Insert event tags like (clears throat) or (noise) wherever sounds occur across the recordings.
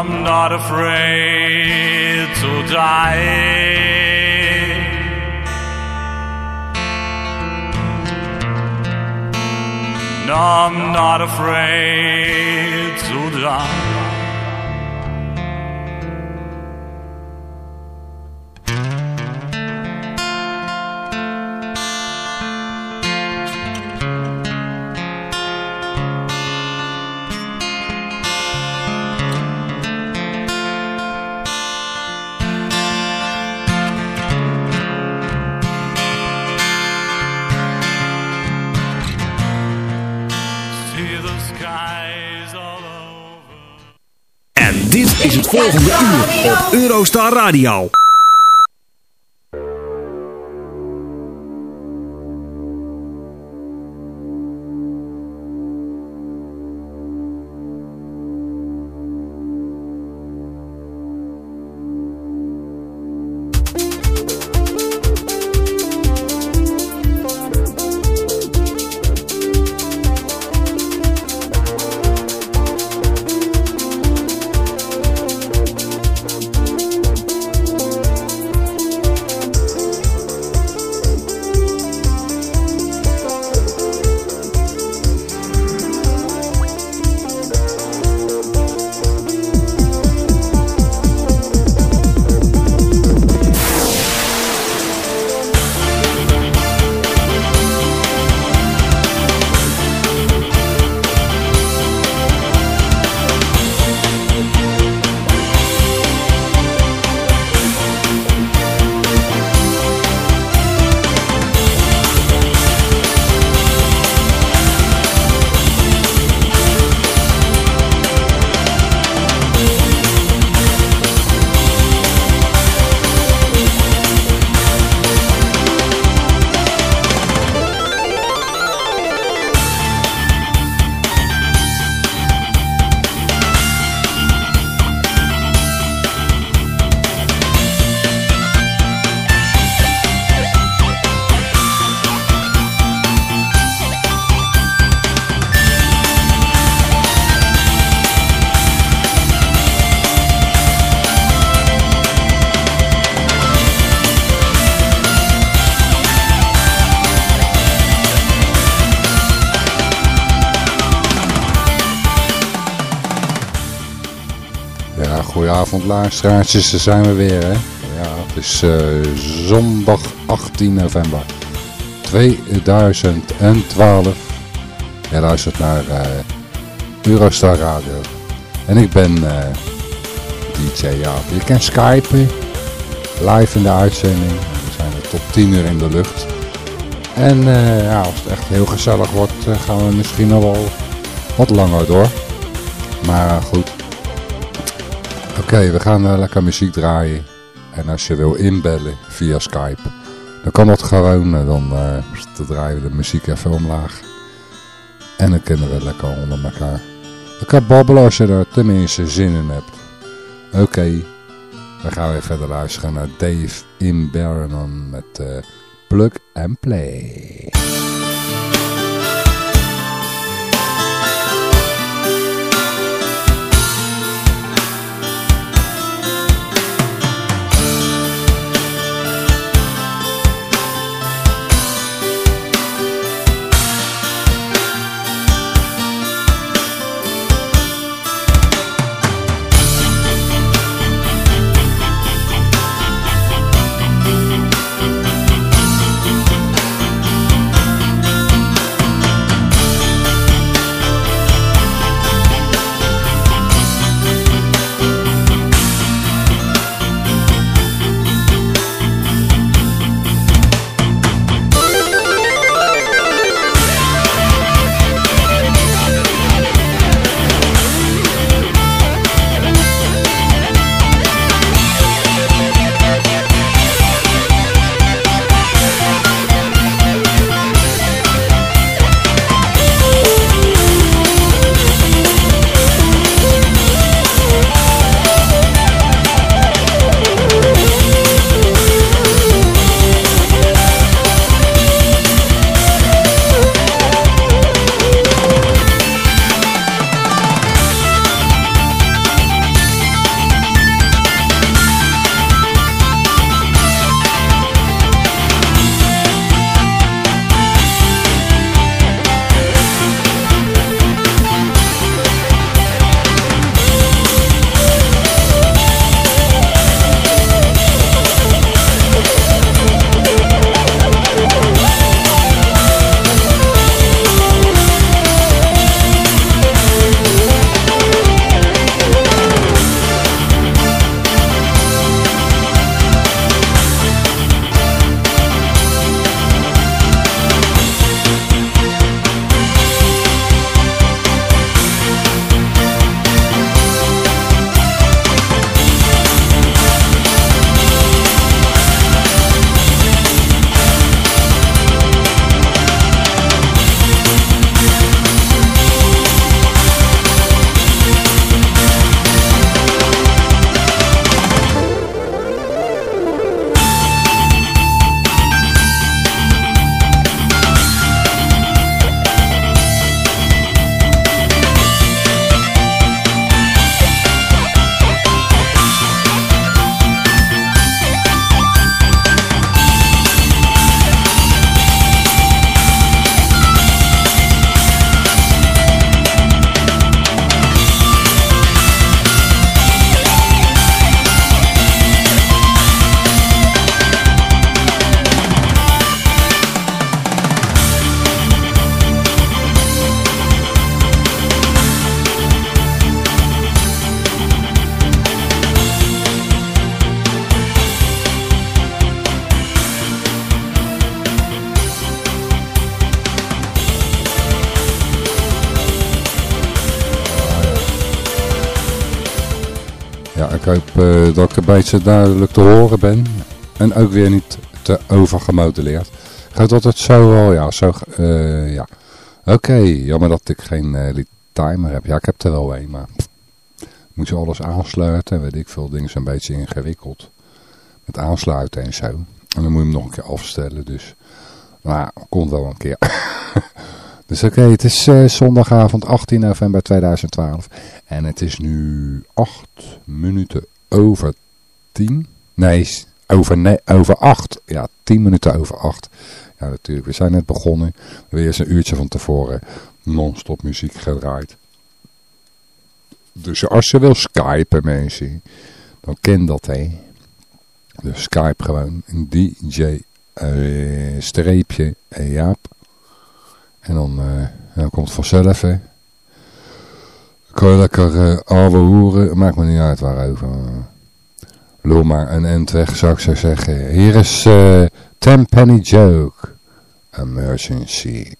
I'm not afraid to die. No, I'm not afraid to die. Volgende uur op Eurostar Radio. Goedenavond luisteraartjes, daar zijn we weer hè. Ja, het is eh, zondag 18 november 2012. Je luistert naar eh, Eurostar Radio. En ik ben eh, DJ Jaap. Je kan skypen, live in de uitzending. We zijn er tot 10 uur in de lucht. En ja, als het echt heel gezellig wordt, gaan we misschien nog wel wat langer door. Maar goed, Oké, we gaan eh, lekker muziek draaien. En als je wil inbellen via Skype, dan kan dat gewoon. eh, Dan, eh, dan draaien we de muziek even omlaag. En dan kunnen we lekker onder elkaar. Lekker babbelen als je er tenminste zin in hebt. Oké, dan gaan we verder luisteren naar Dave in Barron met eh, Plug and Play. Dat ik een beetje duidelijk te horen ben. En ook weer niet te overgemodelleerd. Gaat dat het zo wel? Ja, zo... eh, ja. Oké, jammer dat ik geen eh, timer heb. Ja, ik heb er wel een, maar... Moet je alles aansluiten, weet ik veel. Dingen zijn een beetje ingewikkeld. Met aansluiten en zo. En dan moet je hem nog een keer afstellen, dus... Nou, komt wel een keer. (laughs) dus oké, het is eh, zondagavond 18 november 2012. En het is nu 8 minuten over 10. Nee, over, over 8. Ja, 10 minuten over 8. Ja, natuurlijk. We zijn net begonnen. We hebben eerst een uurtje van tevoren non-stop muziek gedraaid. Dus als je wil skypen mensen, dan ken dat hè. Dus Skype gewoon DJ eh, streepje eh, Jaap. En dan, eh, dan komt het vanzelf. Kan je lekker uh, maakt me niet uit waarover. Loop maar een end weg zou ik zo zeggen. Hier is eh Ten Penny Joke. Emergency.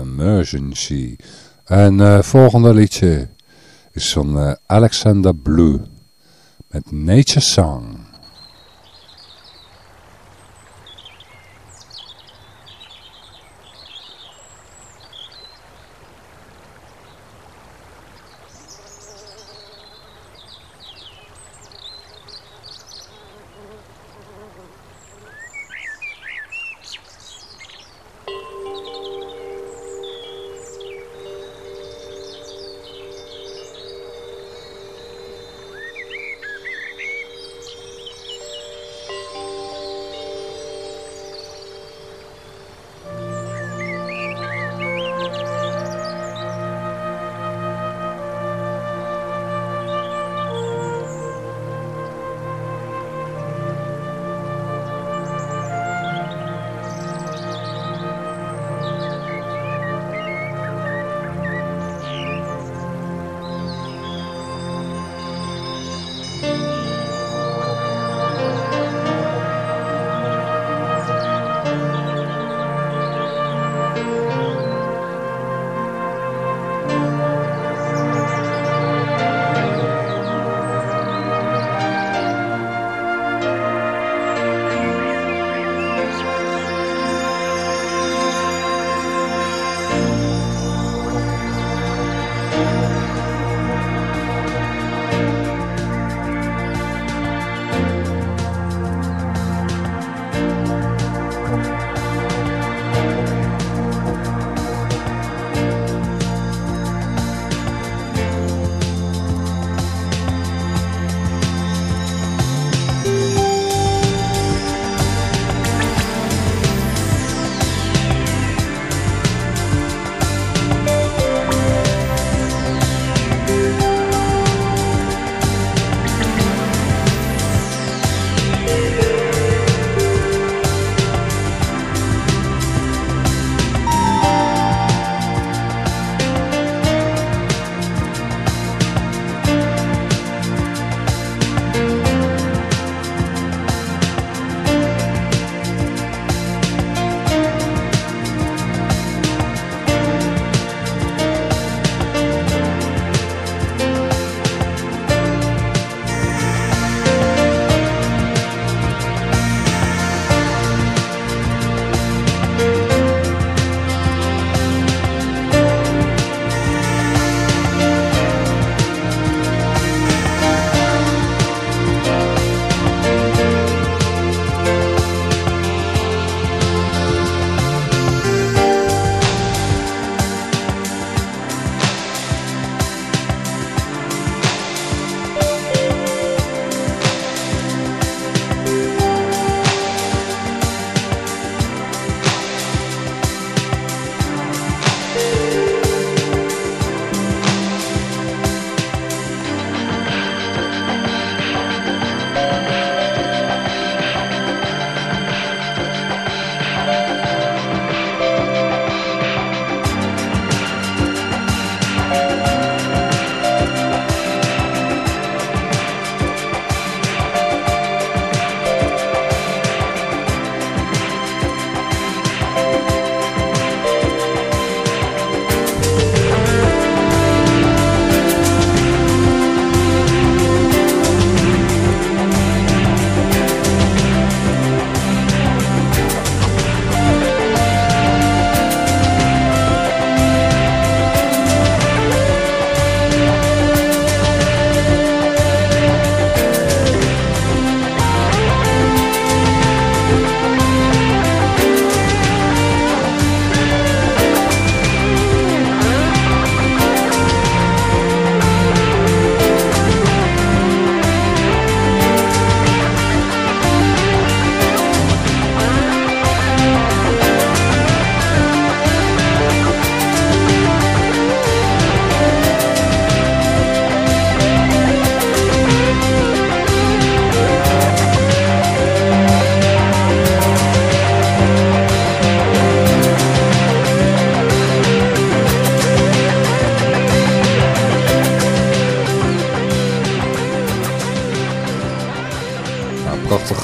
Emergency. En het volgende liedje is van eh, Alexander Blue met Nature Song.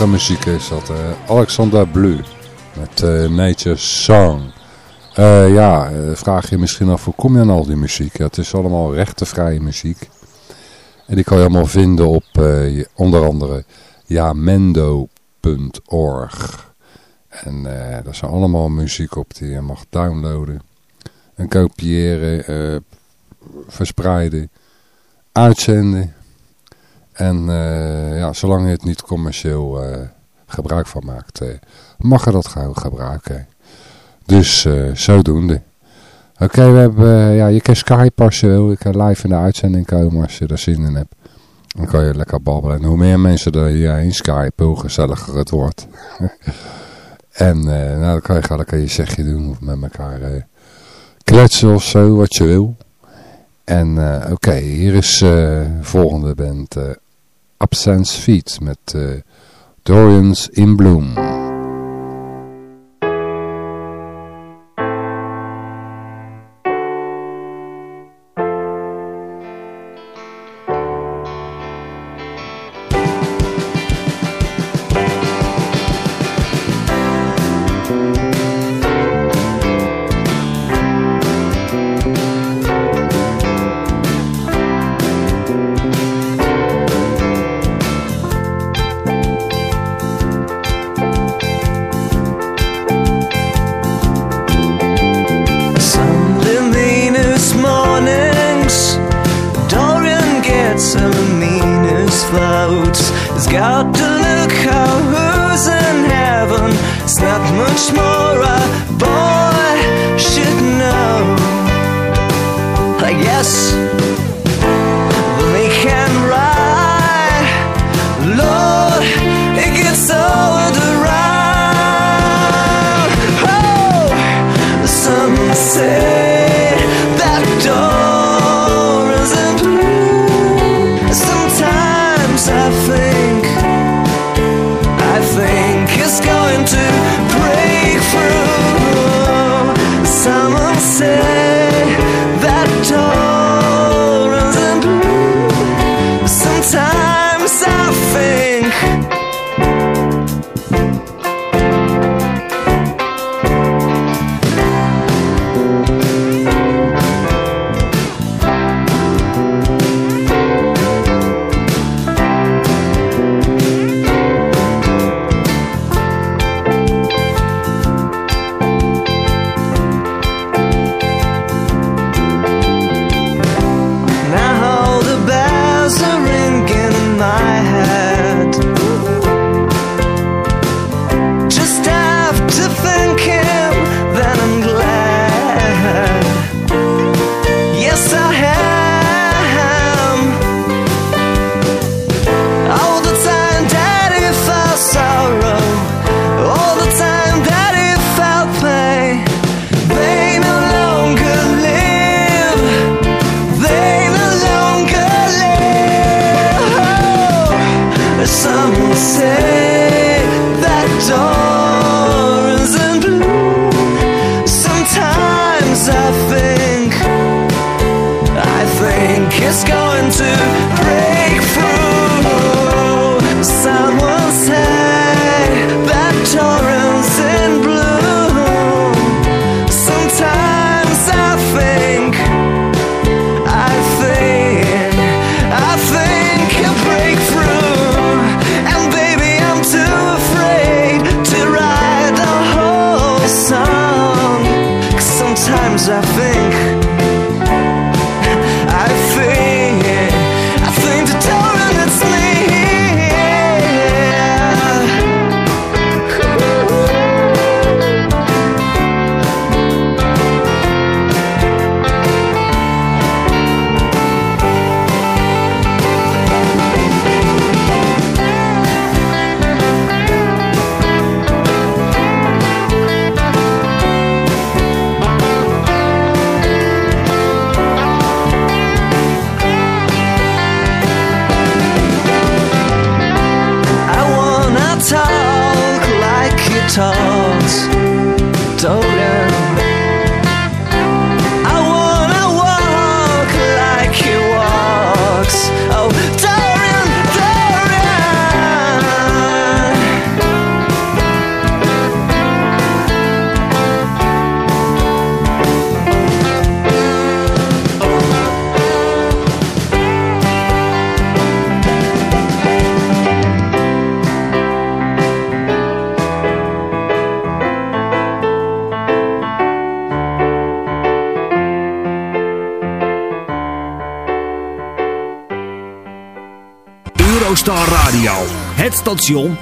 Muziek is dat. eh, Alexander Blue met eh, Nature Song. Eh, ja, vraag je misschien af hoe kom je aan al die muziek? Het is allemaal rechtenvrije muziek. En die kan je allemaal vinden op onder andere jamendo.org. En daar zijn allemaal muziek op die je mag downloaden. En kopiëren, eh, verspreiden, uitzenden. En eh, ja, zolang je het niet commercieel eh, gebruik van maakt, eh, mag je dat gewoon gebruiken. Dus zodoende. Oké, we hebben, ja, je kan Skype als je wil. Je kan live in de uitzending komen als je er zin in hebt. Dan kan je lekker babbelen. En hoe meer mensen er hierheen skypen, hoe gezelliger het wordt. (laughs) en nou, dan kan je lekker je zegje doen of met elkaar kletsen of zo, wat je wil. En oké, hier is de volgende band Absence Feet met eh, Dorians in Bloom.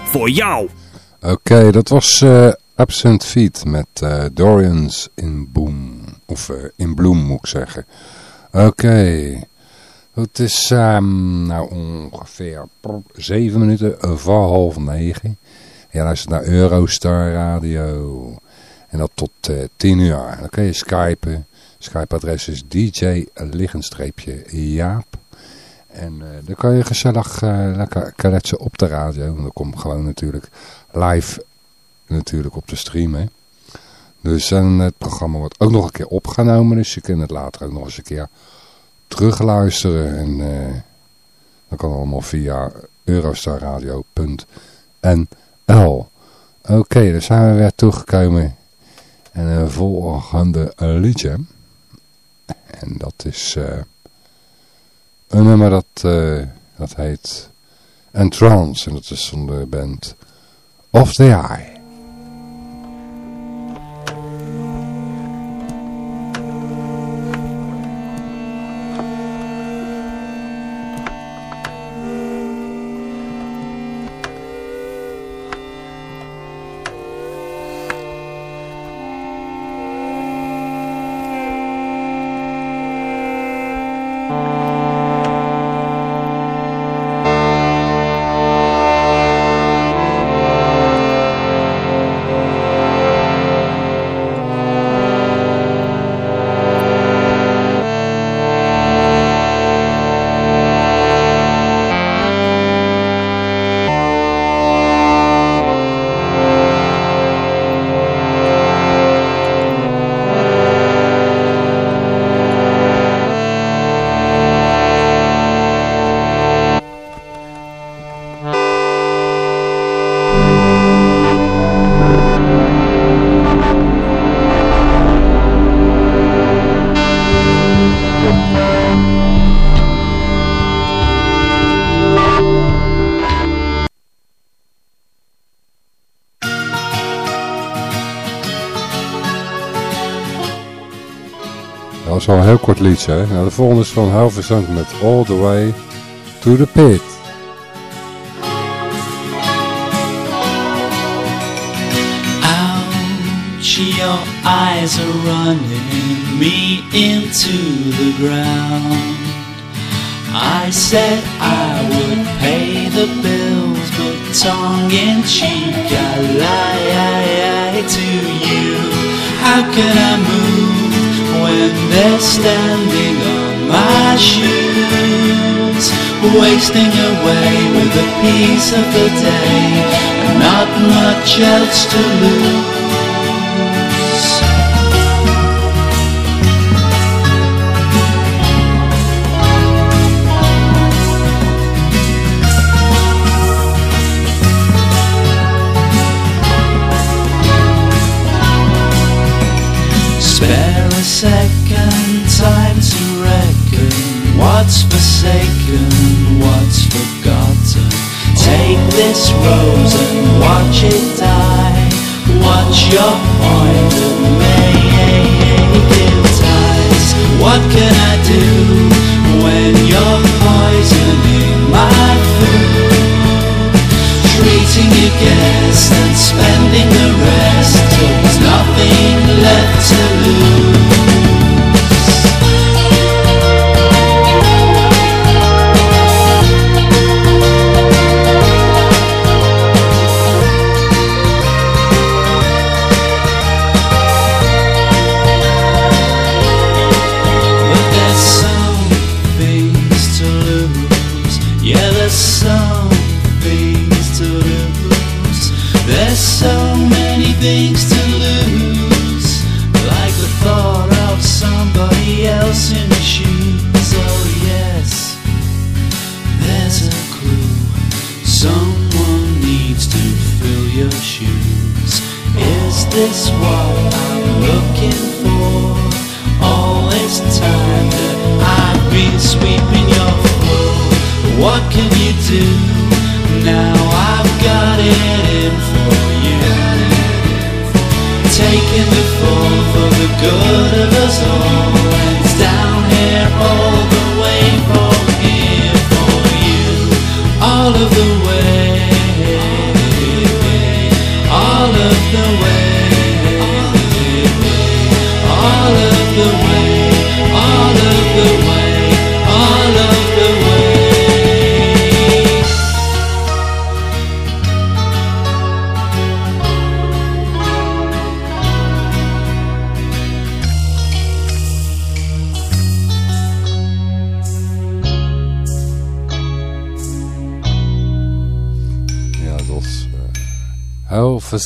Voor jou. Oké, dat was eh, Absent Feet met uh, Dorians in Boom. Of uh, in Bloom moet ik zeggen. Oké. Het is um, nou ongeveer zeven minuten voor half negen. Ja, luistert naar Eurostar Radio. En dat tot uh, tien uur. Dan kun je skypen. Skype-adres is DJ liggenstreepje Jaap. En uh, dan kan je gezellig uh, lekker kletsen op de radio. Want dan komt gewoon natuurlijk live natuurlijk op de stream. Hè. Dus en het programma wordt ook nog een keer opgenomen. Dus je kunt het later ook nog eens een keer terugluisteren. En uh, dat kan allemaal via eurostarradio.nl Oké, okay, dan zijn we weer toegekomen. En een volgende liedje. En dat is een nummer dat, uh, dat heet Entrance. En dat is van de band Of the Eye. Kort liedje. Nou, de volgende is van Halversank met All The Way To The Pit. Ouch, your eyes are running me into the ground. I said I would pay the bills, but tongue in cheek I lie to you. How can I move? They're standing on my shoes. Wasting away with a piece of the day And not much else to lose this rose and watch it die. Watch your point of naked ties What can I do when you're poisoning my food? Treating your guests and spending the rest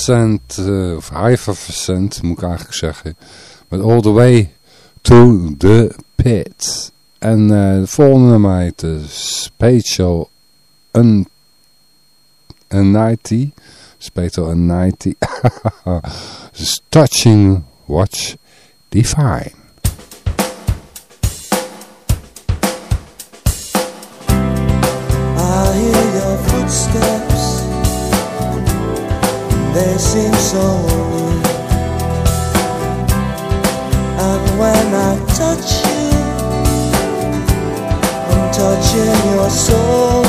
100%, uh, eh, of 50% moet ik eigenlijk zeggen. But all the way to the pit. En uh, de volgende nummer de eh, Special Un Unity. Special Unity. (laughs) Touching Watch define. they seem so new. And when I touch you, I'm touching your soul.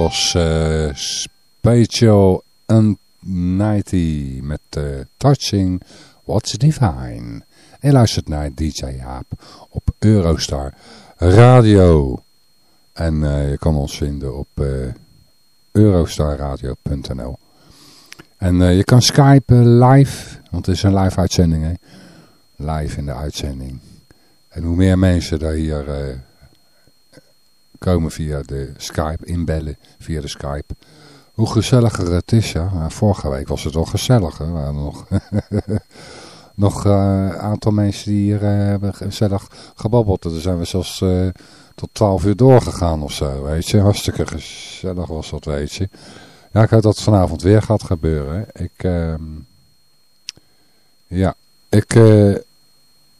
Was eh Spatial 90 met eh, Touching What's Divine. En je luistert naar DJ Jaap op Eurostar Radio. En eh, je kan ons vinden op eurostarradio.nl. En je kan skypen live, want het is een live uitzending. Hè? Live in de uitzending. En hoe meer mensen daar hier komen via de Skype, inbellen via de Skype. Hoe gezelliger het is, ja. Nou, vorige week was het wel gezellig, hè. Waren nog, (laughs) nog eh, een aantal mensen die hier eh, hebben gezellig gebabbeld. Daar zijn we zelfs eh, tot 12 uur doorgegaan of zo, weet je. Hartstikke gezellig was dat, weet je. Ja, ik hoop dat vanavond weer gaat gebeuren. Ik, ehm, ja, ik, eh,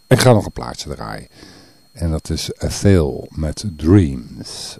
ik ga nog een plaatje draaien. En dat is A Thale met Dreams.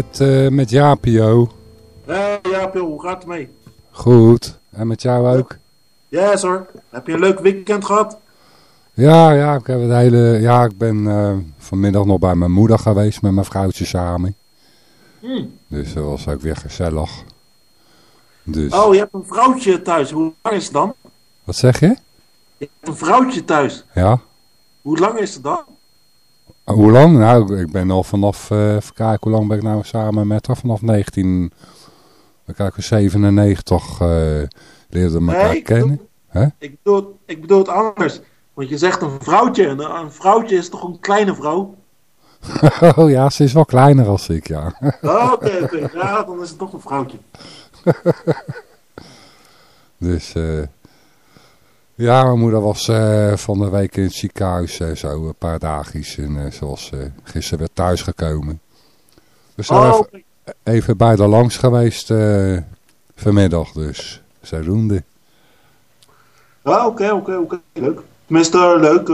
Met, eh met Jaapio. Hé, ja, Pil, hoe gaat het mee? Goed. En met jou ook? Yes hoor. Heb je een leuk weekend gehad? Ja, ja, ik heb het hele... Ja, ik ben eh, vanmiddag nog bij mijn moeder geweest met mijn vrouwtje samen. Hmm. Dus dat was ook weer gezellig. Dus, Oh, je hebt een vrouwtje thuis. Hoe lang is het dan? wat zeg je? Je hebt een vrouwtje thuis. Ja. Hoe lang is het dan? Hoe lang? Nou, ik ben al vanaf, even kijken, hoe lang ben ik nou samen met haar? Vanaf 19, we kijken, 97 eh leerden we elkaar Nee, ik kennen. Ik bedoel, ik bedoel het anders. Want je zegt een vrouwtje. En een een vrouwtje is toch een kleine vrouw? (laughs) oh ja, ze is wel kleiner als ik, ja. Oh, Oké, oké. Ja, dan is het toch een vrouwtje. (laughs) Dus eh ja, mijn moeder was eh, van de week in het ziekenhuis, eh, zo een paar dagjes. En eh, ze was gisteren weer thuisgekomen. We zijn Oh, even, bij de langs geweest vanmiddag, dus zodoende. Ah, Oké, oké, oké. Leuk. Tenminste, leuk.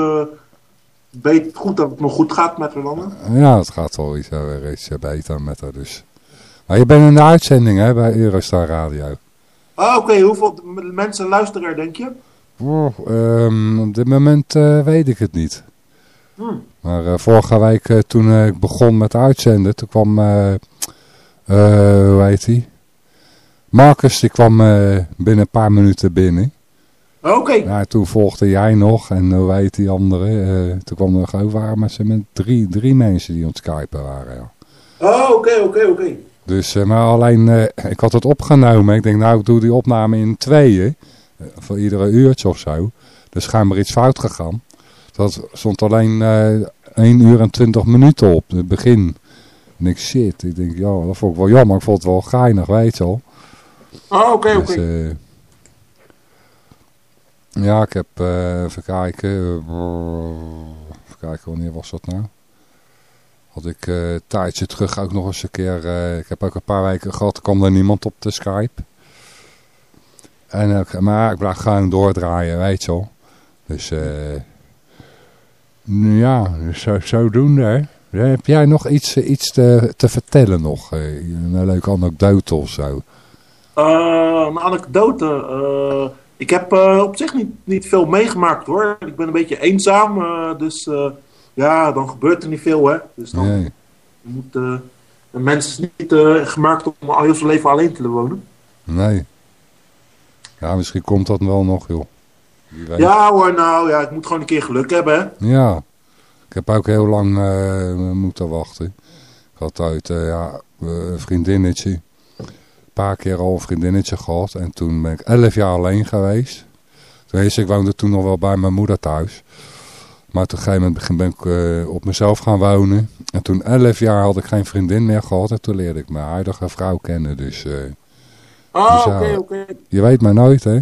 weet goed dat het nog goed gaat met Rolanda. Ja, het gaat wel iets, eh, beter met haar dus. Maar je bent in de uitzending hè, bij Eurostar Radio. Ah, oké. Hoeveel mensen luisteren er, denk je? Oh, ehm, op dit moment eh, weet ik het niet. Hmm. Maar eh, vorige week eh, toen ik begon met uitzenden, toen kwam, hoe heet hij? Marcus, die kwam binnen een paar minuten binnen. Oké. Ja, toen volgde jij nog en hoe heet die andere? toen kwam er nog over, waren met, drie, drie mensen die aan het skypen waren. Ja. Oh, oké, oké, oké. Dus, maar alleen, ik had het opgenomen. Ik denk, nou, ik doe die opname in tweeën. Eh, voor iedere uurtje of zo. Is schijnbaar iets fout gegaan. Dat stond alleen eh 1 uur en 20 minuten op, het begin. En ik shit, ik denk, ja, dat vond ik wel jammer. Ik vond het wel geinig, weet je wel. Oh, oké, oké. Dus, eh, ja, ik heb, eh, even kijken. eh, even kijken, wanneer was dat nou? Had ik eh, een tijdje terug ook nog eens een keer. eh, ik heb ook een paar weken gehad, kwam er niemand op de Skype. En, ook- maar ik blijf gewoon doordraaien, weet je wel. Dus eh ja, dus zo, zodoende. Hè. Heb jij nog iets, eh, iets te, te vertellen nog? eh, een leuke anekdote of zo? Eh, een anekdote. eh, ik heb eh, op zich niet, niet veel meegemaakt hoor. Ik ben een beetje eenzaam. eh, dus eh, ja, dan gebeurt er niet veel hè. Dus dan Nee. moet eh, een mens is niet eh, gemaakt om al heel zijn leven alleen te wonen. Nee. Ja, misschien komt dat wel nog, joh. Ja hoor, nou ja, ik moet gewoon een keer geluk hebben hè. Ja. Ik heb ook heel lang eh, moeten wachten. Ik had uit eh, ja, een vriendinnetje. Een paar keer al een vriendinnetje gehad. En toen ben ik elf jaar alleen geweest. Tenminste, ik woonde toen nog wel bij mijn moeder thuis. Maar op een gegeven moment ben ik eh, op mezelf gaan wonen. En toen elf jaar had ik geen vriendin meer gehad. En toen leerde ik mijn huidige vrouw kennen. Dus eh, Oh, Dus, oké, ja. oké. je weet maar nooit, hè?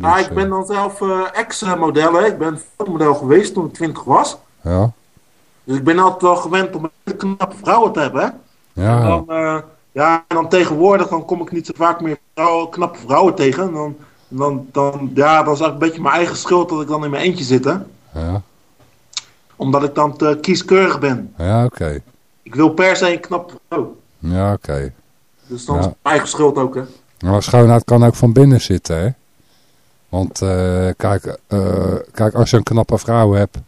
Ah, Dus, ik ben eh, dan zelf eh, ex-model hè. Ik ben fotomodel geweest toen ik 20 was. Ja, Dus ik ben altijd wel gewend om knappe vrouwen te hebben hè. En ja, dan, eh, ja, en dan tegenwoordig dan kom ik niet zo vaak meer vrouwen, knappe vrouwen tegen. En dan, dan, dan, ja, dan is het een beetje mijn eigen schuld dat ik dan in mijn eentje zit. Hè? ja, Omdat ik dan te kieskeurig ben. ja, oké. Ik wil per se een knappe vrouw. Ja, oké. Dus dan Ja. is het eigen schuld ook. Hè? Maar schoonheid kan ook van binnen zitten, hè? Want eh, kijk, eh, kijk, als je een knappe vrouw hebt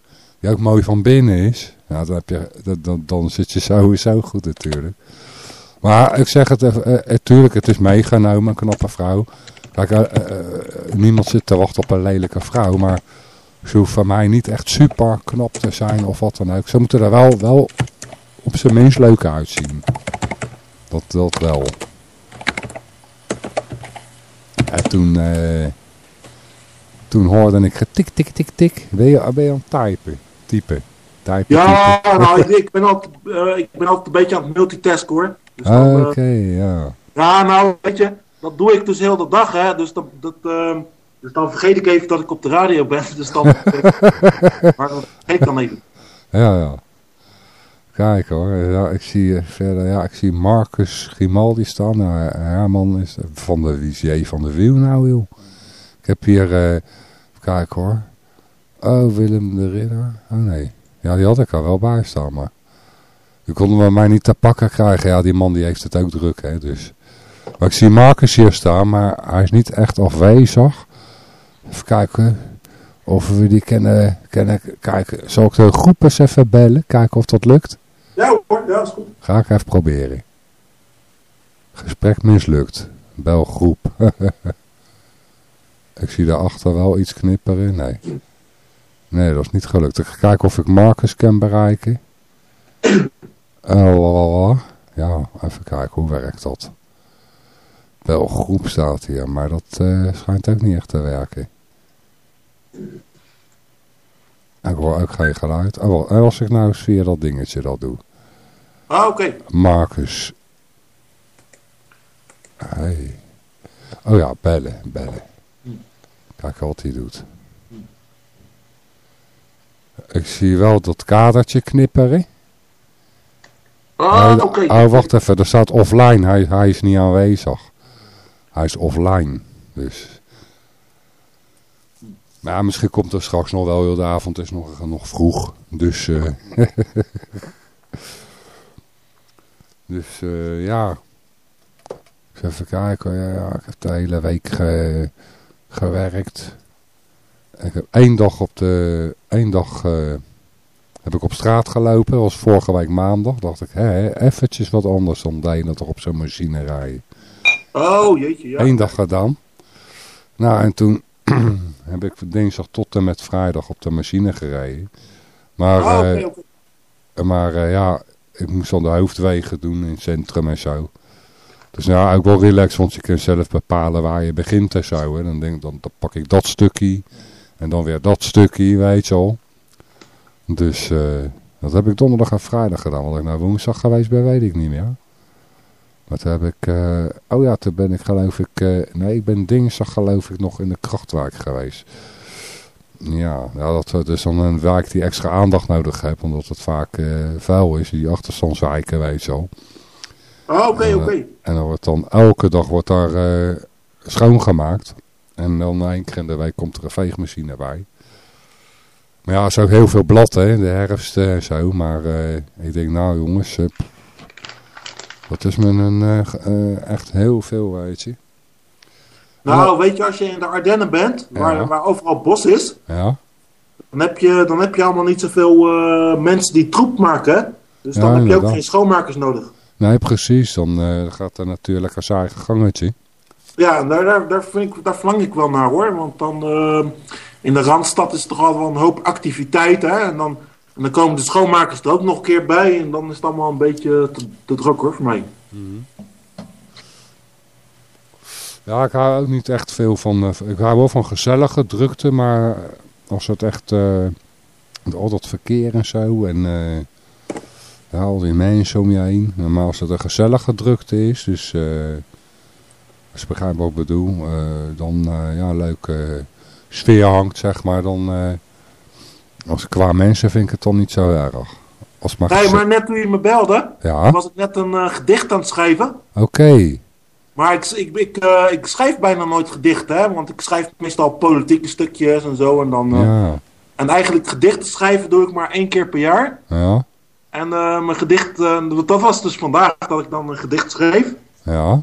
die ook mooi van binnen is, ja, dan, heb je, dan, dan, zit je sowieso goed natuurlijk. Maar ik zeg het even, eh, natuurlijk, het is meegenomen, een knappe vrouw. Kijk, niemand zit te wachten op een lelijke vrouw, maar ze hoeft van mij niet echt super knap te zijn of wat dan ook. Ze moeten er wel, wel op zijn minst leuk uitzien. Dat, dat wel. En toen, eh, toen hoorde ik getik, tik, tik, tik. Ben je, ben je aan het typen? Typen. Typen, Ja, typen. nou, (laughs) ik, ben altijd, eh, ik ben altijd een beetje aan het multitasken hoor. Dus Ah, Oké, ja. ja, nou, weet je, dat doe ik dus heel de dag. Hè? Dus, dat, dat, eh, dus dan vergeet ik even dat ik op de radio ben. (laughs) Dus dan, (laughs) maar dat vergeet ik dan even. Ja, ja. Kijk hoor, ja, ik zie eh, verder, ja, ik zie Marcus Grimaldi staan. Nou, Herman is van de Visier van de Wiel nou, joh. Ik heb hier, eh, kijk hoor. Oh, Willem de Ridder. Oh nee, ja, die had ik er wel bij staan, maar. Die konden mij niet te pakken krijgen. Ja, die man die heeft het ook druk, hè. Dus. Maar ik zie Marcus hier staan, maar hij is niet echt afwezig. Even kijken of we die kennen, kennen kijken. Zal ik de groep even bellen? Kijken of dat lukt? Is goed. Ga ik even proberen. Gesprek mislukt. Belgroep. (laughs) ik zie daarachter wel iets knipperen. Nee. Nee, dat is niet gelukt. Ik ga kijken of ik Marcus kan bereiken. (clears throat) Ja, even kijken. Hoe werkt dat? Belgroep staat hier. Maar dat eh, schijnt ook niet echt te werken. Ik hoor ook geen geluid. Oh, als ik nou via dat dingetje dat doe. Ah, oké. Marcus. Hey. Oh ja, bellen, bellen. Kijken wat hij doet. Ik zie wel dat kadertje knipperen. Ah, oké. Oh, wacht even. Er staat offline. Hij, hij is niet aanwezig. Hij is offline. Dus. Maar ja, misschien komt er straks nog wel heel de avond. Het is nog, nog vroeg. Dus. eh (laughs) dus eh, ja. Ik even kijken. Ja, ik heb de hele week ge- gewerkt. Ik heb één dag op de. één dag. eh, heb ik op straat gelopen. Dat was vorige week maandag. Dacht ik, hè, eventjes wat anders dan de ene op zo'n machine rijden. Oh, jeetje, ja. Eén dag gedaan. Nou, en toen (clears throat) heb ik dinsdag tot en met vrijdag op de machine gereden. Maar, Ah, eh, maar ja, ik moest dan de hoofdwegen doen in het centrum en zo. Dus ja, ook wel relaxed, want je kunt zelf bepalen waar je begint en zo. Hè. Dan, denk, dan, dan pak ik dat stukje en dan weer dat stukje, weet je al. Dus eh, dat heb ik donderdag en vrijdag gedaan. Want ik nou woensdag geweest ben, weet ik niet meer. Maar toen heb ik, eh, oh ja, toen ben ik geloof ik, eh, nee, ik ben dinsdag geloof ik nog in de krachtwerk geweest. Ja, ja dat dat is dan een wijk die extra aandacht nodig heeft, omdat het vaak eh, vuil is, die achterstandswijken, weet je al. Ah, oké, Eh, oké. En dan wordt dan, elke dag wordt daar eh, schoongemaakt. En dan één keer in de week komt er een veegmachine bij. Maar ja, er is ook heel veel blad, hè, in de herfst eh, en zo. Maar eh, ik denk, nou jongens, eh, dat is me een, eh, eh, echt heel veel, weet je. Nou, weet je, als je in de Ardennen bent, waar, waar overal bos is, Ja, dan heb je, dan heb je allemaal niet zoveel eh, mensen die troep maken. Dus dan heb je ook geen schoonmakers nodig. nee precies. Dan eh, gaat er natuurlijk een zijn gangetje. Ja, daar, daar, daar, vind ik, daar verlang ik wel naar hoor. Want dan eh, in de Randstad is er toch altijd wel een hoop activiteit. Hè? En, dan, en dan komen de schoonmakers er ook nog een keer bij. En dan is het allemaal een beetje te, te druk hoor voor mij. Ja, ik hou ook niet echt veel van... eh, ik hou wel van gezellige drukte, maar als het echt... eh, al dat verkeer en zo en... eh, ja, al die mensen om je heen. Maar als het een gezellige drukte is, dus... eh, als je begrijpt wat ik bedoel, dan eh, ja, een leuke sfeer hangt, zeg maar, dan... als qua mensen vind ik het dan niet zo erg. Als maar Nee, maar net toen je me belde, Ja, was ik net een gedicht aan het schrijven. oké. Maar ik, ik, ik, eh, ik schrijf bijna nooit gedichten, hè, want ik schrijf meestal politieke stukjes en zo. En, dan, eh, Ja, en eigenlijk gedichten schrijven doe ik maar één keer per jaar. ja, En eh, mijn gedicht, dat was dus vandaag dat ik dan een gedicht schreef. ja.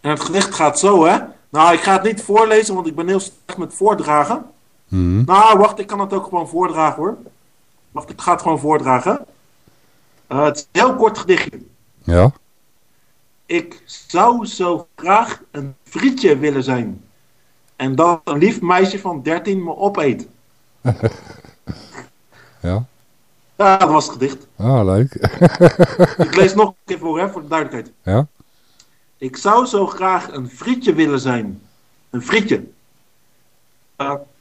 En het gedicht gaat zo, hè. Nou, ik ga het niet voorlezen, want ik ben heel slecht met voordragen. Mhm. Nou, wacht, ik kan het ook gewoon voordragen, hoor. Wacht, ik ga het gewoon voordragen. Het is een heel kort gedichtje. Ja, Ik zou zo graag een frietje willen zijn. En dat een lief meisje van 13 me opeet. (laughs) ja. Ja, dat was het gedicht. Ah, leuk. (laughs) Ik lees nog een keer voor, hè, voor de duidelijkheid. Ja? Ik zou zo graag een frietje willen zijn. Een frietje.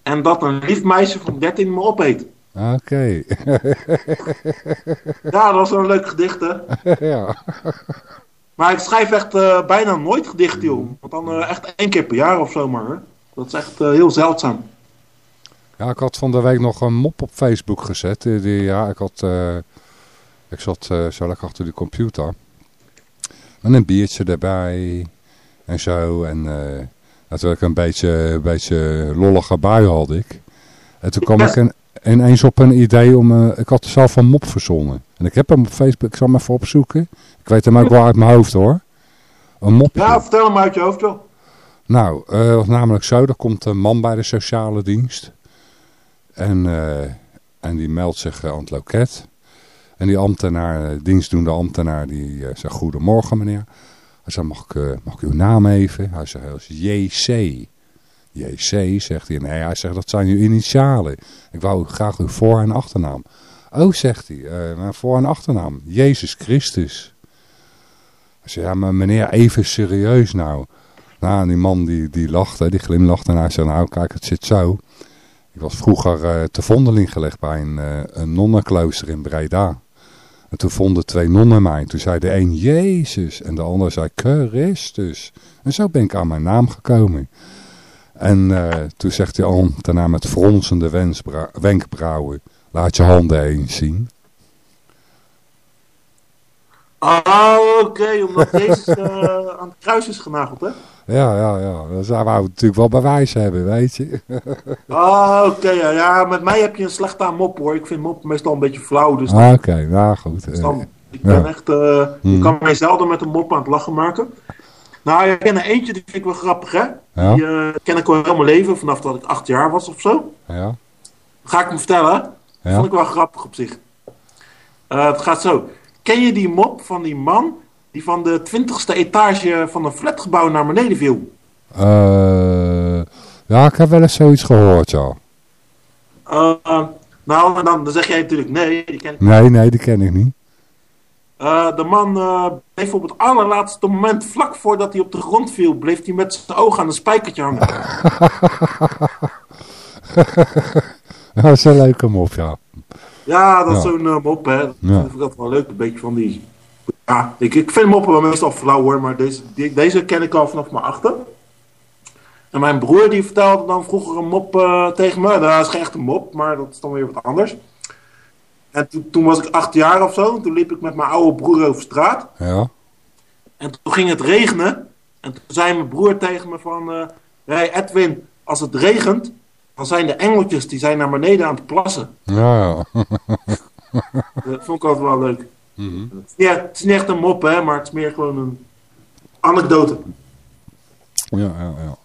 En dat een lief meisje van 13 me opeet. Oké. (laughs) Ja, dat was een leuk gedicht, hè. ja. Maar ik schrijf echt eh, bijna nooit gedichten, joh. Want dan eh, echt één keer per jaar of zo maar, hè. Dat is echt eh, heel zeldzaam. ja, ik had van de week nog een mop op Facebook gezet. Die, die- ja, ik had... ik zat zo lekker achter de computer. Met een biertje erbij. En zo. En natuurlijk een beetje, een beetje lollige bui had ik. En toen kwam ik in, ineens op een idee om... ik had zelf een mop verzonnen. En ik heb hem op Facebook, ik zal hem even opzoeken. Ik weet hem ook wel uit mijn hoofd hoor. Een mopje. Ja, vertel hem uit je hoofd, joh. Nou, was namelijk zo, er komt een man bij de sociale dienst. En, eh, en die meldt zich eh, aan het loket. En die ambtenaar, dienstdoende ambtenaar, die eh, zegt, goedemorgen meneer. Hij zegt, mag ik, mag ik uw naam even? Hij zegt, JC. JC, zegt hij. Nee, hij zegt, dat zijn uw initialen. Ik wou graag uw voor- en achternaam. Oh, zegt hij, voor- en achternaam. Jezus Christus. Zegt, ja, maar meneer, even serieus nou. Nou, die man die, die lachte, die glimlachte. En hij zei, nou kijk, het zit zo. Ik was vroeger eh, te vondeling gelegd bij een, eh, een nonnenklooster in Breda. En toen vonden twee nonnen mij. Toen zei de een Jezus en de ander zei Christus. En zo ben ik aan mijn naam gekomen. En eh, toen zegt hij al, daarna met fronsende wenkbrauwen, laat je handen eens zien. Ah, oké, omdat Jezus eh, (laughs) aan het kruis is genageld, hè? Ja, ja, ja. Dan zouden we natuurlijk wel bewijs hebben, weet je. (laughs) Ah, oké, ja, ja, met mij heb je een slechte aan mop, hoor. Ik vind mop meestal een beetje flauw, dus Ah, Oké, nou goed. Dus Eh, dan, ik ben Ja. echt, eh Hmm. ik kan mij zelden met een mop aan het lachen maken. Nou, ik ken er eentje, die vind ik wel grappig, hè? Ja. Die eh, ken ik al heel mijn leven, vanaf dat ik acht jaar was of zo. ja, Ga ik hem vertellen, hè? Ja. Vond ik wel grappig op zich. Eh, het gaat zo. Ken je die mop van die man die van de twintigste etage van een flatgebouw naar beneden viel? Eh, ja, ik heb wel eens zoiets gehoord, ja. Eh, nou, en dan, dan zeg jij natuurlijk nee, die ken ik. Nee, nee, die ken ik niet. Eh, de man eh, bleef op het allerlaatste moment, vlak voordat hij op de grond viel, bleef hij met zijn ogen aan een spijkertje hangen. (laughs) Dat is een leuke mop, ja. Ja, dat is zo'n eh, mop, hè. Dat vind ik altijd wel leuk, een beetje van die... Ja, ik, ik vind moppen wel meestal flauw, hoor, maar deze, die- deze ken ik al vanaf mijn achter. En mijn broer die vertelde dan vroeger een mop eh, tegen me. Dat is geen echte mop, maar dat is dan weer wat anders. En toen, toen was ik acht jaar of zo. en Toen liep ik met mijn oude broer over straat. Ja, En toen ging het regenen. En toen zei mijn broer tegen me van... hey Edwin, als het regent... dan zijn de engeltjes die zijn naar beneden aan het plassen. ja, ja. (laughs) Dat vond ik altijd wel leuk. Mhm. Het, is niet, het is niet echt een mop, hè, maar het is meer gewoon een anekdote. Ja, ja, ja.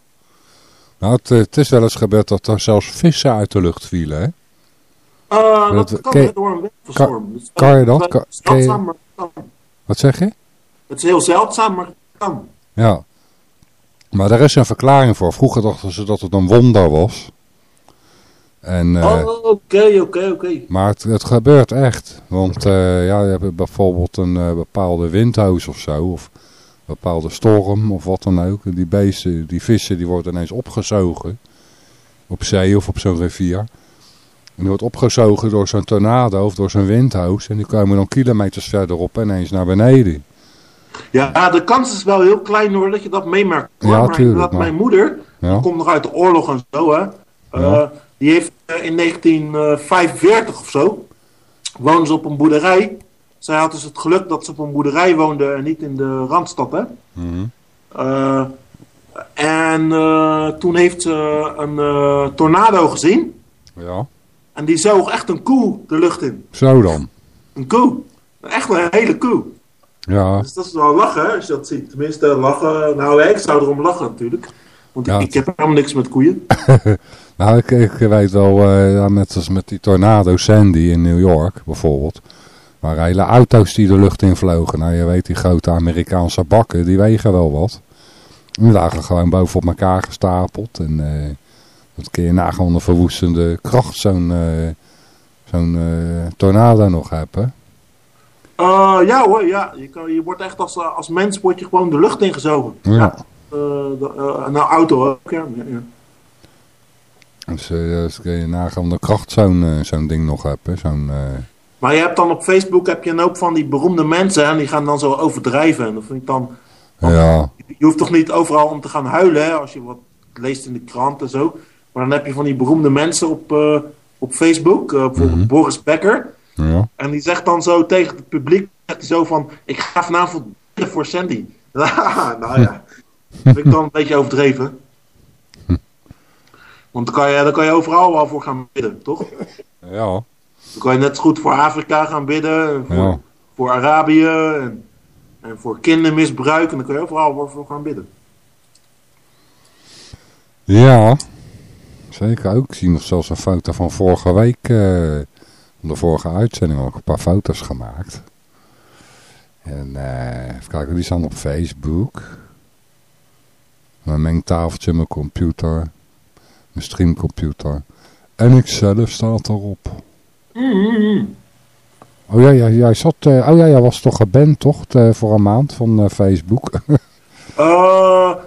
Nou, het, eh, het is wel eens gebeurd dat er zelfs vissen uit de lucht vielen, hè? Uh, Dat- dat kan je- door een winterstorm. Dus, kan je dat? Kan- je- kan. Wat zeg je? Het is heel zeldzaam, maar het kan. Ja. Maar daar is een verklaring voor. Vroeger dachten ze dat het een wonder was. En, eh, Oh, oké, oké, oké. Maar het, het gebeurt echt. Want eh, ja, je hebt bijvoorbeeld een eh, bepaalde windhoos of zo. Of een bepaalde storm of wat dan ook. Die beesten, die vissen, die worden ineens opgezogen. Op zee of op zo'n rivier. En die wordt opgezogen door zo'n tornado of door zo'n windhoos. En die komen dan kilometers verderop ineens naar beneden. Ja, de kans is wel heel klein hoor dat je dat meemaakt. Ja, maar tuurlijk, maar- mijn moeder, Ja, die komt nog uit de oorlog en zo, hè. Ja. Die heeft eh, in 1945 of zo, woonde ze op een boerderij. Zij had dus het geluk dat ze op een boerderij woonde en niet in de Randstad, hè. Mhm. Eh, en eh, toen heeft ze een tornado gezien. ja. En die zoog echt een koe de lucht in. Zo dan. Een koe. Echt een hele koe. Ja, Dus dat is wel lachen, als je dat ziet. Tenminste, lachen. Nou, ik zou erom lachen natuurlijk. Want Ja, ik, ik heb helemaal niks met koeien. (laughs) Nou, ik, ik weet wel, eh, ja, met, als met die tornado Sandy in New York bijvoorbeeld. Maar hele auto's die de lucht in vlogen. Nou, je weet, die grote Amerikaanse bakken, die wegen wel wat. Die lagen gewoon boven op elkaar gestapeld. En eh dat kun je nagaan de verwoestende kracht zo'n eh, zo'n tornado nog hebben. Ja hoor, ja. Je, kan, je wordt echt als, als mens word je gewoon de lucht ingezogen. Ja. De, eh, nou, auto ook, ja. ja, ja. Dus, kun je nagaan de kracht zo'n eh, zo'n ding nog hebben. Zo'n... eh, Maar je hebt dan op Facebook heb je een hoop van die beroemde mensen. En die gaan dan zo overdrijven. En dat vind ik dan... ja, Je hoeft toch niet overal om te gaan huilen, hè, als je wat leest in de krant en zo. Maar dan heb je van die beroemde mensen op, eh, op Facebook. bijvoorbeeld Mhm. Boris Becker. ja. En die zegt dan zo tegen het publiek, zo van, ik ga vanavond voor Sandy. (laughs) nou ja, dat (laughs) vind ik dan een beetje overdreven. Want dan kan, je, dan kan je overal wel voor gaan bidden, toch? (laughs) Ja. Dan kan je net zo goed voor Afrika gaan bidden. en Voor, Ja. voor Arabië. En, en voor kindermisbruik. En dan kun je overal voor, voor gaan bidden. Ja, zeker ook. Ik zie nog zelfs een foto van vorige week. van de vorige uitzending ook een paar foto's gemaakt. En eh even kijken, die staan op Facebook. Mijn mengtafeltje, mijn computer. Mijn streamcomputer. En ik zelf staat erop. Oh ja, ja jij zat, eh, oh ja, jij was toch geband toch, eh, voor een maand van eh, Facebook. (laughs)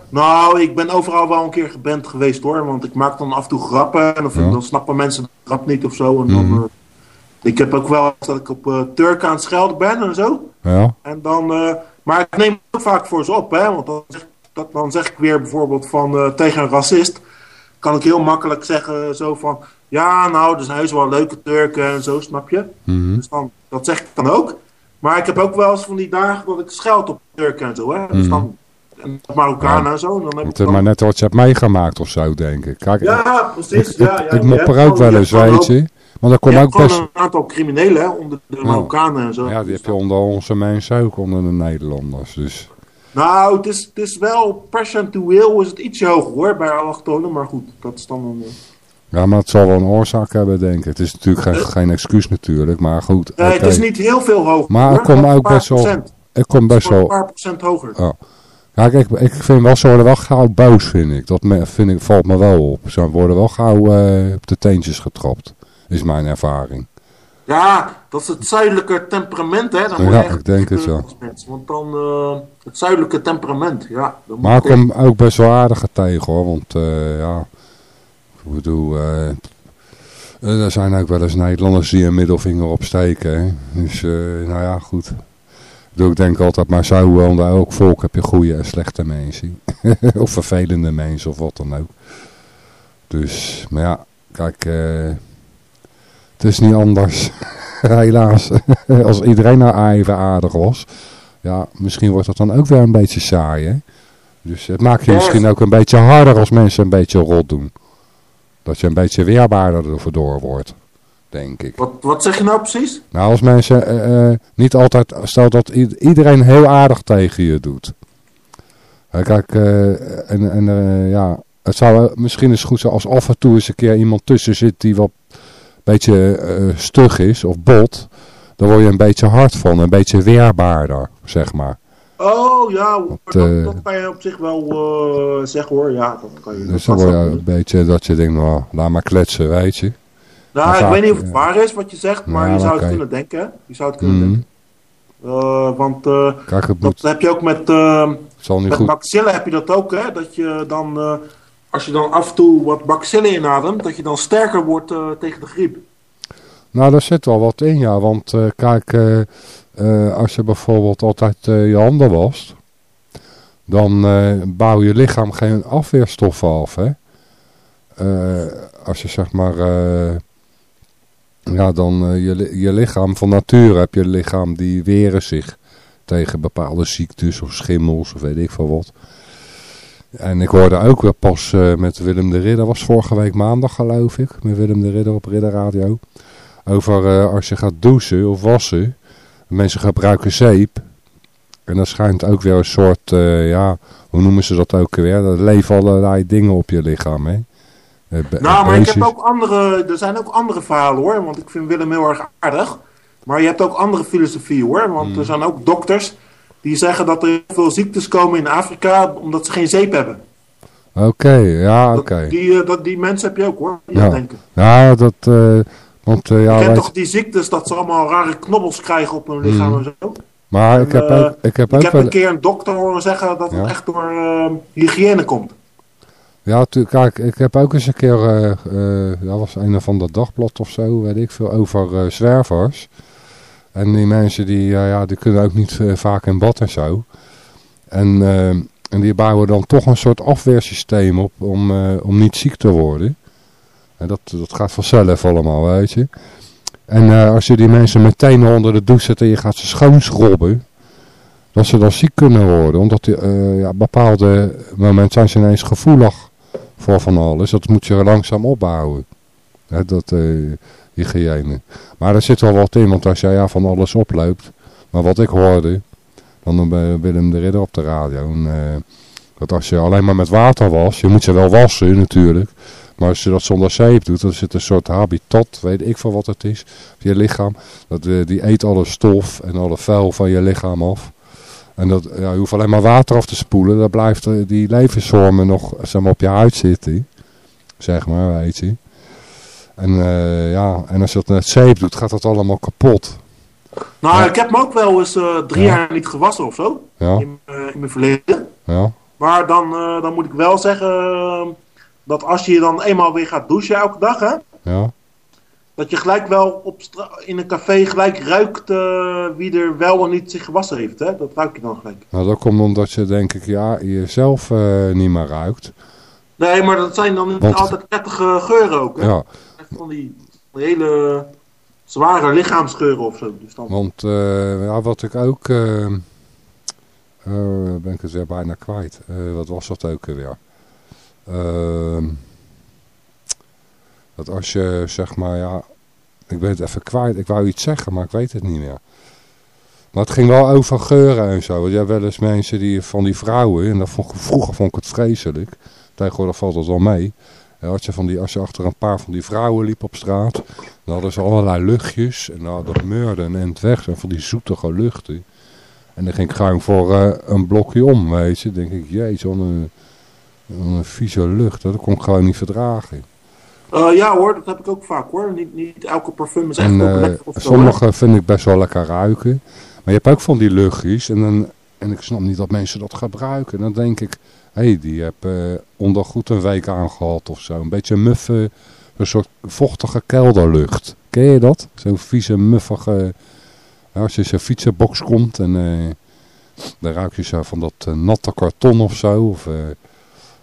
Nou, ik ben overal wel een keer geband geweest hoor. Want ik maak dan af en toe grappen. En of, Ja. dan snappen mensen de grap niet of zo. En dan, Mhm. ik heb ook wel eens dat ik op Turk aan het schelden ben en zo. ja, En dan, maar ik neem het ook vaak voor ze op, hè, want dan zeg, dat, dan zeg ik weer bijvoorbeeld van tegen een racist, kan ik heel makkelijk zeggen zo van, ja nou, er zijn wel leuke Turken en zo, snap je? mhm, Dus dan, dat zeg ik dan ook. Maar ik heb ook wel eens van die dagen dat ik scheld op Turken en zo, hè. Dus Mhm. dan, en op Marokkanen Ja. en zo. En dan heb het is maar net wat je hebt meegemaakt of zo, denk ik. Kijk, ja, precies. ik, ja, ik, ja, ik je mop er ook wel eens, weet je. Want er komen ook best... een aantal criminelen, hè, onder de Marokkanen en zo. Ja, die heb je onder onze mensen ook, onder de Nederlanders. Dus Nou, het is, het is wel percentueel is het ietsje hoger hoor, bij allochtonen. Maar goed, dat is dan een... eh, ja, maar het zal wel een oorzaak hebben, denk ik. Het is natuurlijk geen, geen excuus natuurlijk, maar goed. Nee, het is niet heel veel hoger. Maar hoor, ik kom een ook best wel- procent. Ik kom best Gewoon Een wel... paar procent hoger. Ja. Kijk, ik, ik vind wel, ze worden wel gauw boos, vind ik. Dat me- vind ik, valt me wel op. Ze worden wel gauw eh, op de teentjes getrapt. Is mijn ervaring. Ja, dat is het zuidelijke temperament, hè. Dan Ja, ik denk het, mens. Want dan, eh, het zuidelijke temperament, ja. dan Maar ik kom ook best wel aardige tegen hoor. Want eh, ja, ik bedoel, eh, er zijn ook wel eens Nederlanders die een middelvinger opsteken. Hè? Dus nou ja, goed. Ik bedoel, Ik denk altijd, maar zo onder elk volk heb je goede en slechte mensen. (laughs) of vervelende mensen of wat dan ook. Dus, maar ja, kijk, het is niet anders. (laughs) Helaas. (laughs) Als iedereen nou even aardig was. Ja, misschien wordt dat dan ook weer een beetje saai, hè? Dus het maakt je misschien ook een beetje harder als mensen een beetje rot doen. Dat je een beetje weerbaarder ervoor door wordt, denk ik. Wat, wat zeg je nou precies? Nou, als mensen eh, eh, niet altijd, stel dat iedereen heel aardig tegen je doet. Hè, kijk, eh, en, en eh, ja, het zou eh, misschien eens goed zijn als af en toe eens een keer iemand tussen zit die wat beetje eh, stug is of bot. Dan word je een beetje hard van, een beetje weerbaarder, zeg maar. Oh, ja, hoor, Dat, dat, eh, dat kan je op zich wel eh, zeggen, hoor. Ja, dat kan je. Dus dat dan word je een beetje dat je denkt, nou, laat maar kletsen, weet je. Nou, Maar ik vaak, weet niet of het waar is wat je zegt, maar je zou het kunnen denken. Je zou het kunnen Mhm. denken. Want Kijk, dat heb je ook met... Met goed... bacillen heb je dat ook, hè? Dat je dan, als je dan af en toe wat bacillen inademt, dat je dan sterker wordt eh, tegen de griep. Nou, daar zit wel wat in, ja. Want eh, kijk, eh, als je bijvoorbeeld altijd je handen wast, dan bouw je lichaam geen afweerstoffen af, hè. Als je zeg maar, ja, dan je, je lichaam van nature heb je lichaam die weren zich tegen bepaalde ziektes of schimmels of weet ik veel wat. En ik hoorde ook weer pas eh, met Willem de Ridder, was vorige week maandag geloof ik, met Willem de Ridder op Ridder Radio. Over eh, als je gaat douchen of wassen, mensen gebruiken zeep. En dat schijnt ook weer een soort, eh, ja, hoe noemen ze dat ook weer? Er leven allerlei dingen op je lichaam, hè. Nou, maar ik heb ook andere, er zijn ook andere verhalen hoor, want ik vind Willem heel erg aardig. Maar je hebt ook andere filosofie hoor, want Hmm. er zijn ook dokters die zeggen dat er heel veel ziektes komen in Afrika omdat ze geen zeep hebben. Oké, ja, oké. Die, eh, dat, die mensen heb je ook hoor, die Ja. denken. Ja, dat, eh, want eh, Je ja, weet- toch die ziektes dat ze allemaal rare knobbels krijgen op hun lichaam Mhm. en zo? maar ik heb ook, ik heb Ik ook heb wel, een keer een dokter horen zeggen dat Ja. het echt door eh, hygiëne komt. ja, tu- kijk, ik heb ook eens een keer, dat was een of ander dagblad of zo, weet ik veel, over zwervers. En die mensen die, ja, die kunnen ook niet eh, vaak in bad en zo. En, eh, en die bouwen dan toch een soort afweersysteem op om, eh, om niet ziek te worden. En dat, dat gaat vanzelf allemaal, weet je. En als je die mensen meteen onder de douche zet en je gaat ze schoonschrobben, dat ze dan ziek kunnen worden. Omdat eh, ja, bepaalde momenten zijn ze ineens gevoelig voor van alles. Dat moet je langzaam opbouwen. Hè, dat, hygiëne. Maar er zit wel wat in, want als jij ja, van alles oploopt. Maar wat ik hoorde, van eh, Willem de Ridder op de radio. En, eh, dat als je alleen maar met water was, je moet ze wel wassen natuurlijk. Maar als je dat zonder zeep doet, dan zit een soort habitat, weet ik van wat het is, op je lichaam. Dat, eh, die eet alle stof en alle vuil van je lichaam af. En dat, ja, je hoeft alleen maar water af te spoelen, dan blijft die levensvormen nog zeg op je huid zitten. Zeg maar, weet je. En, eh, ja, en als je dat met zeep doet, gaat dat allemaal kapot. Nou, Ja. ik heb me ook wel eens eh, drie Ja. jaar niet gewassen of zo. Ja, In, eh, in mijn verleden. ja, Maar dan, dan moet ik wel zeggen eh, dat als je dan eenmaal weer gaat douchen elke dag, hè, ja. dat je gelijk wel op in een café gelijk ruikt wie er wel en niet zich gewassen heeft. Hè? Dat ruik je dan gelijk. Nou, dat komt omdat je denk ik ja, jezelf niet meer ruikt. Nee, maar dat zijn dan niet Want- altijd prettige geuren ook. Hè? Ja, van die, hele zware lichaamsgeuren of zo. Dus dan, want eh, ja, wat ik ook... eh, eh, ben ik het weer bijna kwijt. Eh, wat was dat ook weer? Ehm, dat als je zeg maar ja... Ik ben het even kwijt. Ik wou iets zeggen, maar ik weet het niet meer. Maar het ging wel over geuren en zo. Want je hebt wel eens mensen die van die vrouwen... En dat vroeger vond ik het vreselijk. Tegenwoordig valt het wel mee. En als, je van die, als je achter een paar van die vrouwen liep op straat... Dan hadden ze allerlei luchtjes. En dan dat meurde een end weg. En van die zoetige luchten. En dan ging ik gewoon voor eh, een blokje om, weet je. Dan denk ik, jezus, wat een, een vieze lucht. Dat kon ik gewoon niet verdragen. Eh, ja hoor, dat heb ik ook vaak hoor. Niet, niet elke parfum is echt En ook eh, lekker of sommige vind ik best wel lekker ruiken. Maar je hebt ook van die luchtjes. En, dan, en ik snap niet dat mensen dat gebruiken. Dan denk ik, hey, die heb eh ondergoed een week aangehad of zo. Een beetje muffe, een soort vochtige kelderlucht. Ken je dat? Zo'n vieze, muffige... ja, als je zo'n fietsenbox komt en eh, dan ruik je zo van dat eh, natte karton of zo. Of,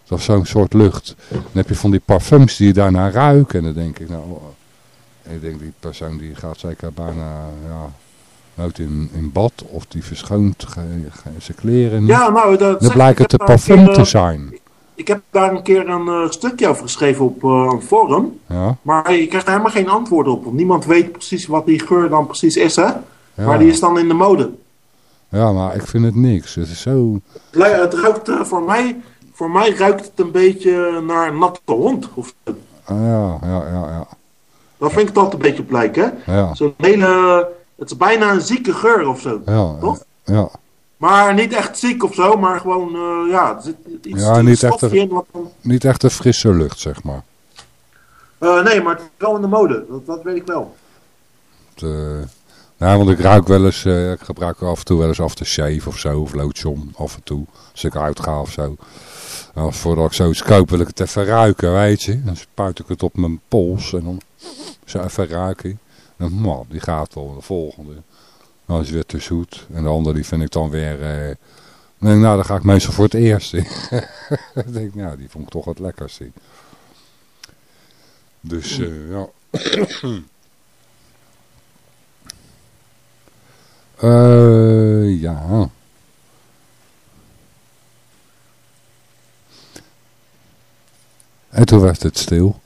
dat zo'n soort lucht. Dan heb je van die parfums die je daarna ruiken. En dan denk ik, nou... Ik denk die persoon die gaat zeker bijna ja, nooit in, in bad of die verschoont zijn kleren. Ja, nou, dat dan blijkt het een parfum keer, te eh, zijn. Ik heb daar een keer een eh, stukje over geschreven op eh, een forum. Ja, Maar je krijgt daar helemaal geen antwoord op. Want niemand weet precies wat die geur dan precies is, hè? ja. Maar die is dan in de mode. ja, maar ik vind het niks. Het is zo... Het ruikt voor mij... Voor mij ruikt het een beetje naar een natte hond. Of, ah, ja, ja, ja, ja. dat vind ik altijd een beetje lijken. hè? Ja, Zo'n hele... Het is bijna een zieke geur of zo. ja, Toch? ja. Maar niet echt ziek of zo, maar gewoon, eh, ja, er zit iets Ja, niet echt een- in. Wat dan, Niet echt een frisse lucht, zeg maar. Eh, nee, maar het is wel in de mode, dat, dat weet ik wel. Het, eh, ja, want ik ruik wel eens, ik gebruik af en toe wel eens aftershave of zo, of lotion af en toe, als ik uitga of zo. Nou, voordat ik zoiets koop wil ik het even ruiken, weet je. Dan spuit ik het op mijn pols en dan zo even ruiken. Man, die gaat wel, de volgende. Nou, is weer te zoet. En de andere die vind ik dan weer, eh, denk ik, nou dan ga ik meestal voor het eerst in. (laughs) dan denk ik, nou die vond ik toch het lekkerste. Dus, eh, ja. (clears throat) Eh, ja. En toen werd het stil.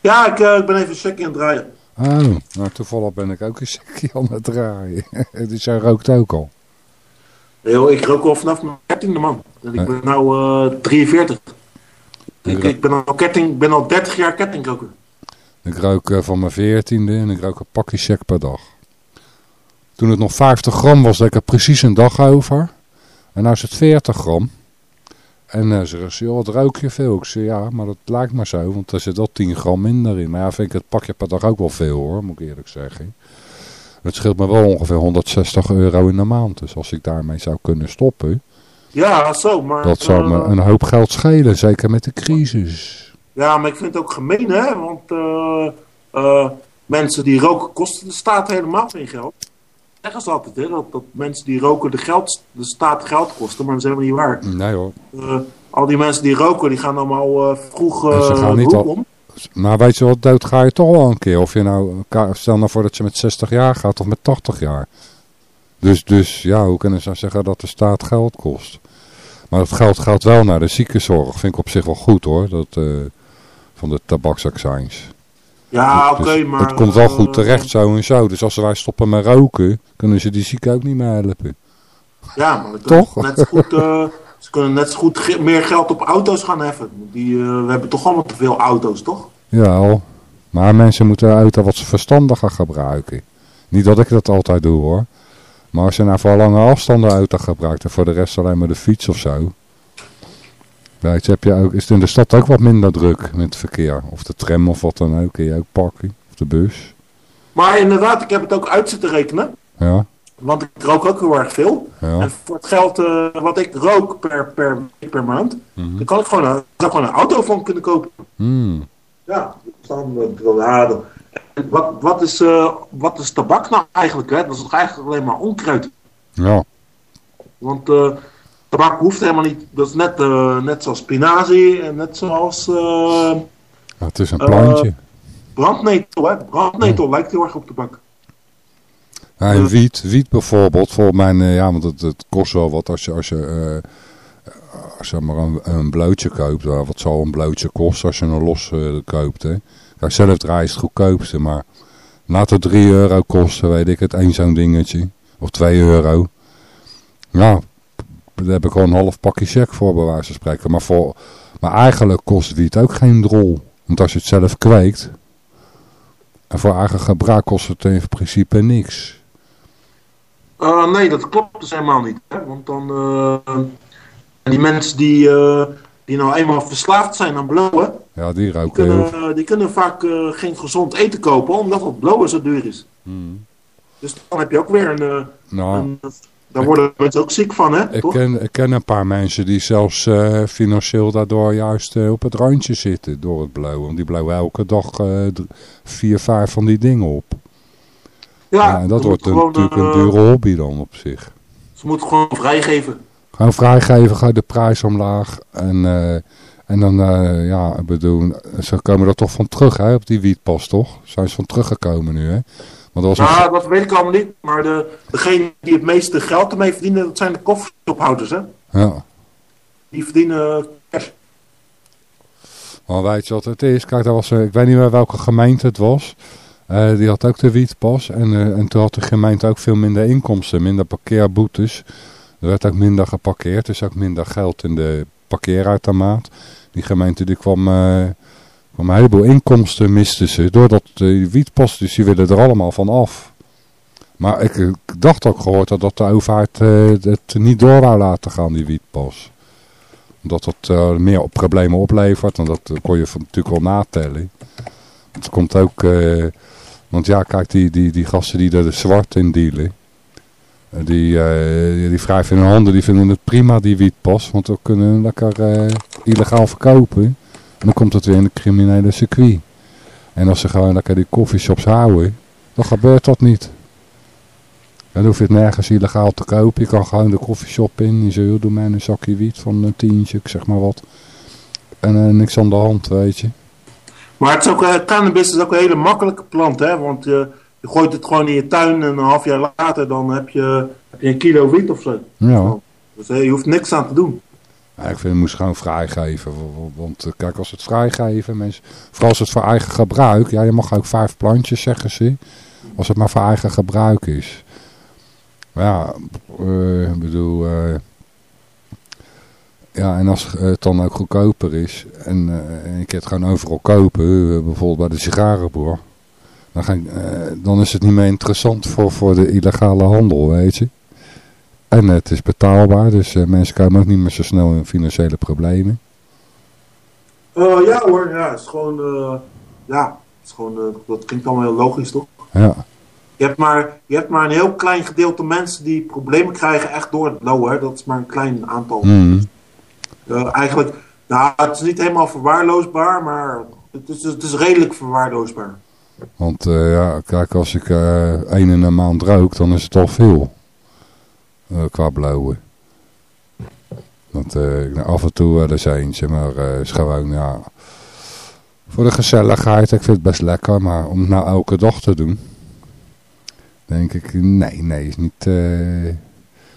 Ja, ik, eh, ik ben even een checkje aan het draaien. Oh, nou toevallig ben ik ook een sekje aan het draaien. (laughs) dus jij rookt ook al. Yo, ik rook al vanaf mijn 13e man. En ik ben nu 43. Ja, Ik, ik ben, al ketting, ben al 30 jaar kettingroker. Ik rook eh, van mijn veertiende en ik rook een pakje check per dag. Toen het nog 50 gram was, deed ik er precies een dag over. En nu is het 40 gram. En eh, ze zeggen, joh, wat rook je veel? Ik zei, ja, maar dat lijkt maar zo, want er zit al 10 gram minder in. Maar ja, vind ik het pakje per dag ook wel veel hoor, moet ik eerlijk zeggen. Het scheelt me wel ongeveer 160 euro in de maand. Dus als ik daarmee zou kunnen stoppen, Ja, zo, maar... dat zou eh, me een hoop geld schelen. Zeker met de crisis. Ja, maar ik vind het ook gemeen, hè. Want eh, eh, mensen die roken kosten de staat helemaal geen geld. Zeggen ze altijd, hè. Dat, dat mensen die roken de, geld, de staat geld kosten. Maar dat is helemaal niet waar. Nee hoor. Eh, al die mensen die roken, die gaan allemaal eh, vroeg En ze eh gaan niet al- om. Maar weet je wat, dood ga je toch wel een keer. Of je nou, stel nou voor dat je met 60 jaar gaat of met 80 jaar. Dus, dus ja, hoe kunnen ze nou zeggen dat de staat geld kost? Maar dat geld gaat wel naar de ziekenzorg. Vind ik op zich wel goed hoor, dat, van de tabaksaccijns. Ja, Dus oké, maar... het komt wel eh, goed terecht zo en zo. Dus als wij stoppen met roken, kunnen ze die zieken ook niet meer helpen. Ja, maar Toch? Net zo goed, eh, ze kunnen net zo goed meer geld op auto's gaan heffen. Die, eh, we hebben toch allemaal te veel auto's, toch? Ja, maar mensen moeten auto wat verstandiger gebruiken. Niet dat ik dat altijd doe hoor. Maar als je nou voor lange afstanden auto gebruikt en voor de rest alleen maar de fiets of zo. Je, heb je ook, is het in de stad ook wat minder druk met het verkeer. Of de tram of wat dan ook, kun je ook pakken. Of de bus. Maar inderdaad, ik heb het ook uit zitten rekenen. Ja, Want ik rook ook heel erg veel. ja. En voor het geld eh, wat ik rook per, per, per maand, dan kan ik gewoon een, gewoon auto van kunnen kopen. Hmm. Ja, dan, eh, dan- ja, dan- en wat, wat, is, eh, wat is tabak nou eigenlijk? Hè? Dat is toch eigenlijk alleen maar onkruid. Ja, Want eh, tabak hoeft helemaal niet. Dat is net, eh, net zoals spinazie en net zoals eh, Ja, het is een Eh, plantje. brandnetel. Hè? Brandnetel lijkt heel erg op tabak. Ja, en wiet, wiet bijvoorbeeld, volgens mij, ja, want het, het kost wel wat als je, als je als je maar een, een blootje koopt. Wat zal een blootje kosten als je een los koopt, hè? Kijk, zelf draai is het goedkoopste, maar laat het 3 euro kosten, weet ik het, één zo'n dingetje. Of 2 euro. Ja, daar heb ik gewoon een half pakje check voor, bij wijze van spreken. Maar, voor, maar eigenlijk kost wiet ook geen drol. Want als je het zelf kweekt, en voor eigen gebruik kost het in principe niks. Eh, nee, dat klopt dus helemaal niet. Hè? Want dan. eh, die mensen die, eh, die nou eenmaal verslaafd zijn aan blowen. Ja, die Die kunnen, die kunnen vaak geen gezond eten kopen. Omdat het blowen zo duur is. Dus dan heb je ook weer een. Nou, een daar worden mensen ook ziek van, hè? ik toch? ken, ik ken een paar mensen die zelfs eh, financieel daardoor juist eh, op het randje zitten door het blowen. Want die blowen elke dag eh, vier, vijf van die dingen op. Ja, en dat wordt moeten een, gewoon, natuurlijk een dure hobby dan op zich. Ze moeten gewoon vrijgeven. Gewoon vrijgeven, ga de prijs omlaag. En, en dan, ja, bedoel, ze komen er toch van terug, hè, op die wietpas, toch? Zijn ze van teruggekomen nu, hè? Want dat was Nou, dat weet ik allemaal niet. Maar de, degene die het meeste geld ermee verdienen, dat zijn de koffieshophouders, hè? Ja. Die verdienen cash. Maar weet je wat het is? Kijk, dat was, eh, ik weet niet meer welke gemeente het was. Eh, die had ook de wietpas. En, eh, en toen had de gemeente ook veel minder inkomsten, minder parkeerboetes. Er werd ook minder geparkeerd, dus ook minder geld in de parkeerautomaat. Die gemeente die kwam, kwam een heleboel inkomsten misten ze. Doordat de wietpas, dus die willen er allemaal van af. Maar ik, dacht ook gehoord dat, dat de overheid eh, het niet door wou laten gaan, die wietpas omdat dat eh, meer op problemen oplevert. En dat eh, kon je natuurlijk wel natellen. Het komt ook... want ja, kijk, die, die, die gasten die er zwart in dealen... die, eh, die wrijven hun handen, die vinden het prima, die wietpas. Want we kunnen lekker eh, illegaal verkopen. En dan komt het weer in de criminele circuit. En als ze gewoon lekker die coffeeshops houden... dan gebeurt dat niet. Dan hoef je het nergens illegaal te kopen. Je kan gewoon de koffieshop in. Je zegt, doe mij een zakje wiet van een tientje, ik zeg maar wat. En eh, niks aan de hand, weet je. Maar het is ook, eh, cannabis is ook een hele makkelijke plant, hè? Want je, je gooit het gewoon in je tuin en een half jaar later dan heb je, heb je een kilo wiet of zo. Ja, Dus eh, je hoeft niks aan te doen. Ik vind het moest gewoon vrijgeven. Want eh, kijk, als het vrijgeven, mensen, vooral als het voor eigen gebruik. Ja, je mag ook vijf plantjes, zeggen ze. Als het maar voor eigen gebruik is. Maar ja, eh, ik bedoel... eh, ja, en als het dan ook goedkoper is. En, eh, en kunt het gewoon overal kopen. bijvoorbeeld bij de sigarenboer. Dan, ga ik, dan is het niet meer interessant voor, voor de illegale handel, weet je. En het is betaalbaar, dus eh, mensen komen ook niet meer zo snel in financiële problemen. Eh, ja hoor, ja, het is gewoon, eh, ja, is gewoon, dat klinkt allemaal heel logisch toch? Ja, Je hebt, maar, je hebt maar een heel klein gedeelte mensen die problemen krijgen echt door het blowen. hè. Dat is maar een klein aantal. Eh, eigenlijk, nou, het is niet helemaal verwaarloosbaar, maar het is, het is redelijk verwaarloosbaar. want ja, kijk, als ik één in een maand rook, dan is het al veel. Eh, qua blauwen. Want eh, af en toe wel eens eentje, maar eh is gewoon, ja... Voor de gezelligheid, ik vind het best lekker, maar om het nou elke dag te doen... Denk ik, nee, nee, is niet... eh, op een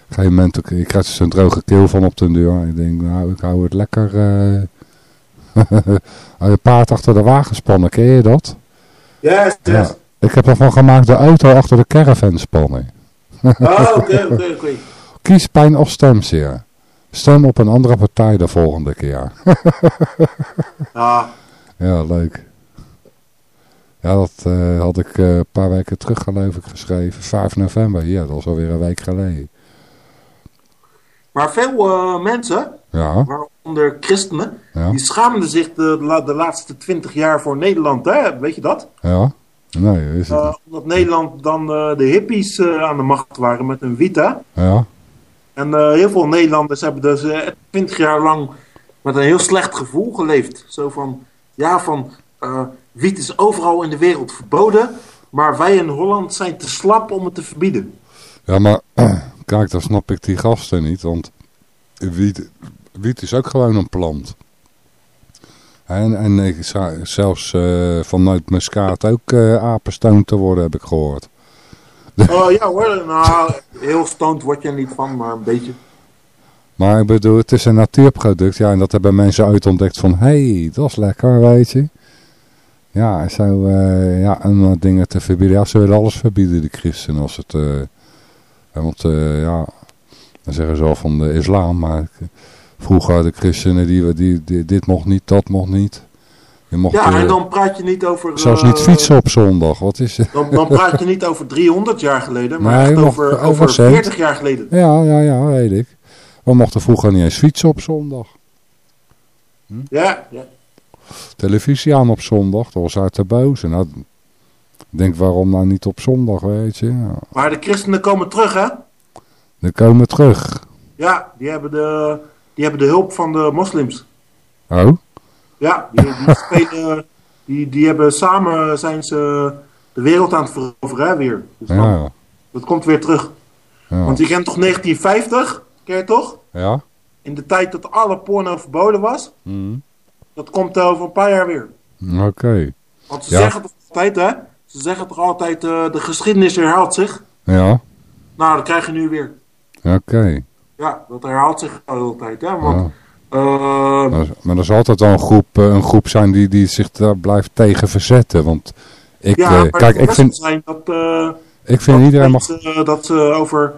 gegeven moment, ook- ik krijg er zo'n droge keel van op de deur. Ik denk, nou, ik hou het lekker... eh (laughs) hou je paard achter de wagen spannen, ken je dat? Yes, Ja. yes. Ik heb ervan gemaakt de auto achter de caravan spannen. Oh, oké, oké, oké. Kiespijn of stemzeer? Stem op een andere partij de volgende keer. Ja, (laughs) ja, leuk. Ja, dat eh, had ik eh, een paar weken terug geloof ik geschreven. 5 november, ja, dat was alweer een week geleden. maar veel eh, mensen, Ja, waaronder christenen, ja, die schaamden zich de, de laatste twintig jaar voor Nederland, hè? Weet je dat? ja. Nee, is het Eh, omdat Nederland dan eh, de hippies eh, aan de macht waren met hun Vita. Ja, En heel veel Nederlanders hebben dus twintig jaar lang met een heel slecht gevoel geleefd. Zo van, ja, van wiet is overal in de wereld verboden, maar wij in Holland zijn te slap om het te verbieden. ja maar (clears throat) kijk, dan snap ik die gasten niet. Want wiet, wiet is ook gewoon een plant. En, en ik zou zelfs eh, van nootmuskaat ook apenstoon te worden, heb ik gehoord. (laughs) Oh ja hoor, nou, heel stoned word je er niet van, maar een beetje. Maar ik bedoel, het is een natuurproduct. Ja, en dat hebben mensen uitontdekt van, hé, hey, dat is lekker, weet je. Ja, en zo, eh, ja, wat dingen te verbieden. Ja, ze willen alles verbieden, de christenen, als het, want, ja, dan zeggen ze al van de islam, maar vroeger de christenen, die, die, die, dit mocht niet, dat mocht niet. Je mocht Ja, eh, en dan praat je niet over... zelfs eh, niet fietsen op zondag, wat is het? Dan, dan praat je niet over 300 jaar geleden, maar (laughs) Nee, over, over over cent. 40 jaar geleden. Ja, ja, ja, weet ik. We mochten vroeger niet eens fietsen op zondag. Ja, ja. televisie aan op zondag. Dat was uit de boos. En nou, ik denk waarom nou niet op zondag, weet je. Ja. maar de christenen komen terug, hè? Dan komen terug. Ja, die hebben de, die hebben de hulp van de moslims. Oh, Ja, die, die (laughs) spelen... Die, die hebben samen zijn ze de wereld aan het veroveren, weer. Dus dan- ja. dat komt weer terug. Ja. Want je kent toch 1950? Ken je toch? ja. In de tijd dat alle porno verboden was. Mhm. Dat komt over een paar jaar weer. Oké. Want ze Ja. zeggen toch altijd, hè? Ze zeggen toch altijd, eh, de geschiedenis herhaalt zich. Ja. Nou, dat krijg je nu weer. Oké. Ja, dat herhaalt zich de hele tijd, hè? Want, Ja. eh, Maar, er zal altijd wel een groep, eh, een groep zijn die, die zich daar blijft tegen verzetten. Want ik, ja, eh, kijk, ik vind, zijn dat, ik vind dat, iedereen mag... dat ze over,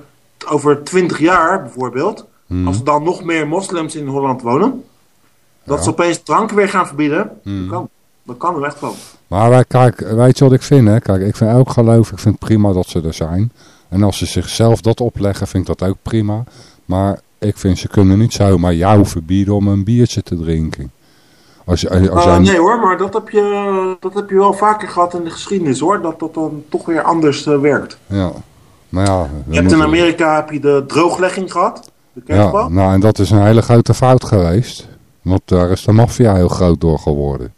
over 20 jaar bijvoorbeeld, Mhm. als er dan nog meer moslims in Holland wonen, dat ze opeens drank weer gaan verbieden. Mhm. Dat kan. Dat kan er echt wel. Maar wij, kijk, weet je wat ik vind? Hè? Kijk, ik vind elk geloof, ik vind prima dat ze er zijn. En als ze zichzelf dat opleggen, vind ik dat ook prima. Maar ik vind ze kunnen niet zomaar jou verbieden om een biertje te drinken. Als, als, als Eh, jij niet- nee hoor, maar dat heb, je, dat heb je wel vaker gehad in de geschiedenis hoor, dat dat dan toch weer anders eh, werkt. Ja. Maar ja, Je hebt in Amerika heb je de drooglegging gehad. Je Ja, nou en dat is een hele grote fout geweest. Want daar is de maffia heel groot door geworden.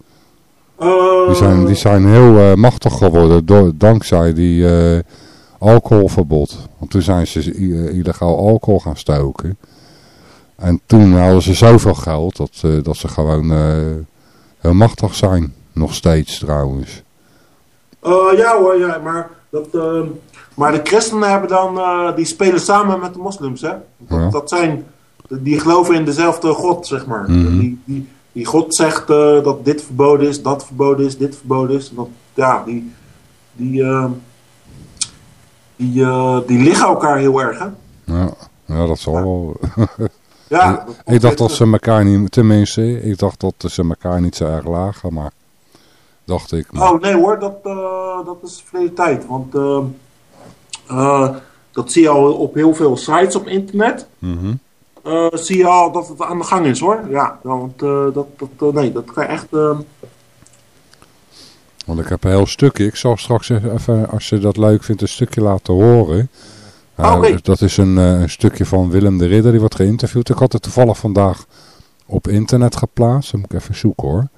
Eh, Die zijn, die zijn heel eh, machtig geworden door, dankzij die eh, alcoholverbod. Want toen zijn ze eh, illegaal alcohol gaan stoken. En toen hadden ze zoveel geld dat, eh, dat ze gewoon eh, heel machtig zijn. Nog steeds trouwens. ja hoor, ja, maar, dat, maar de christenen hebben dan, die spelen samen met de moslims hè. Dat, Ja. dat zijn, die geloven in dezelfde God zeg maar. Mhm. die, die, die God zegt dat dit verboden is, dat verboden is, dit verboden is. Dat, ja, die, die, die, eh, die liggen elkaar heel erg hè. Ja, ja dat zal wel. (laughs) Ja, dat ik dacht dat ze elkaar niet, tenminste, ik dacht dat ze elkaar niet zo erg lagen, maar dacht ik. maar- Oh nee hoor, dat, eh, dat is verleden tijd. Want eh, dat zie je al op heel veel sites op internet. Mhm. Zie je al dat het aan de gang is hoor. Ja, want dat, dat, nee, dat kan echt. Want ik heb een heel stukje. Ik zal straks even, als je dat leuk vindt, een stukje laten horen. Uh. Dat is een, eh, een stukje van Willem de Ridder, die wordt geïnterviewd. Ik had het toevallig vandaag op internet geplaatst. Dan moet ik even zoeken hoor.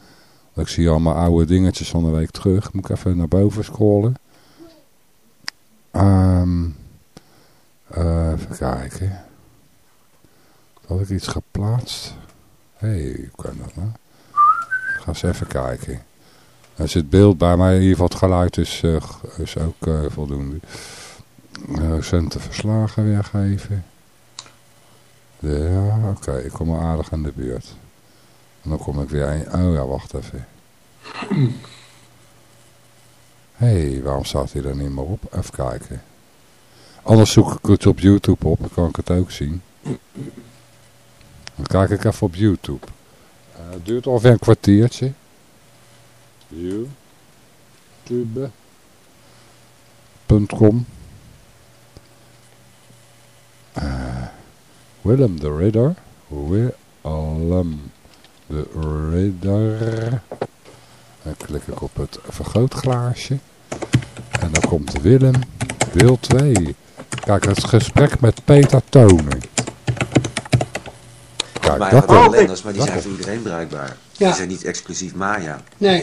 Want ik zie allemaal oude dingetjes van een week terug. Moet ik even naar boven scrollen. Ehm, eh, even kijken. Had ik iets geplaatst? Hé, hey, hoe kan dat nou? Ik ga eens even kijken. Er zit beeld bij, maar in ieder geval het geluid is, eh, is ook eh, voldoende. Eh, Recente verslagen weergeven. Ja, oké, ik kom al aardig aan de buurt. En dan kom ik weer een... Oh ja, wacht even. Hé, hey, waarom staat hij er niet meer op? Even kijken. Anders zoek ik het op YouTube op, dan kan ik het ook zien. Dan kijk ik even op YouTube. Het duurt ongeveer een kwartiertje. YouTube.com Eh, Willem de Ridder. Willem de Ridder. Dan klik ik op het vergrootglaasje. En dan komt Willem, deel 2. Kijk, het gesprek met Peter Tonen. Kijk, Maar dat lenders, maar die dat zijn voor iedereen bruikbaar. Ja. Die zijn niet exclusief Maya. Nee.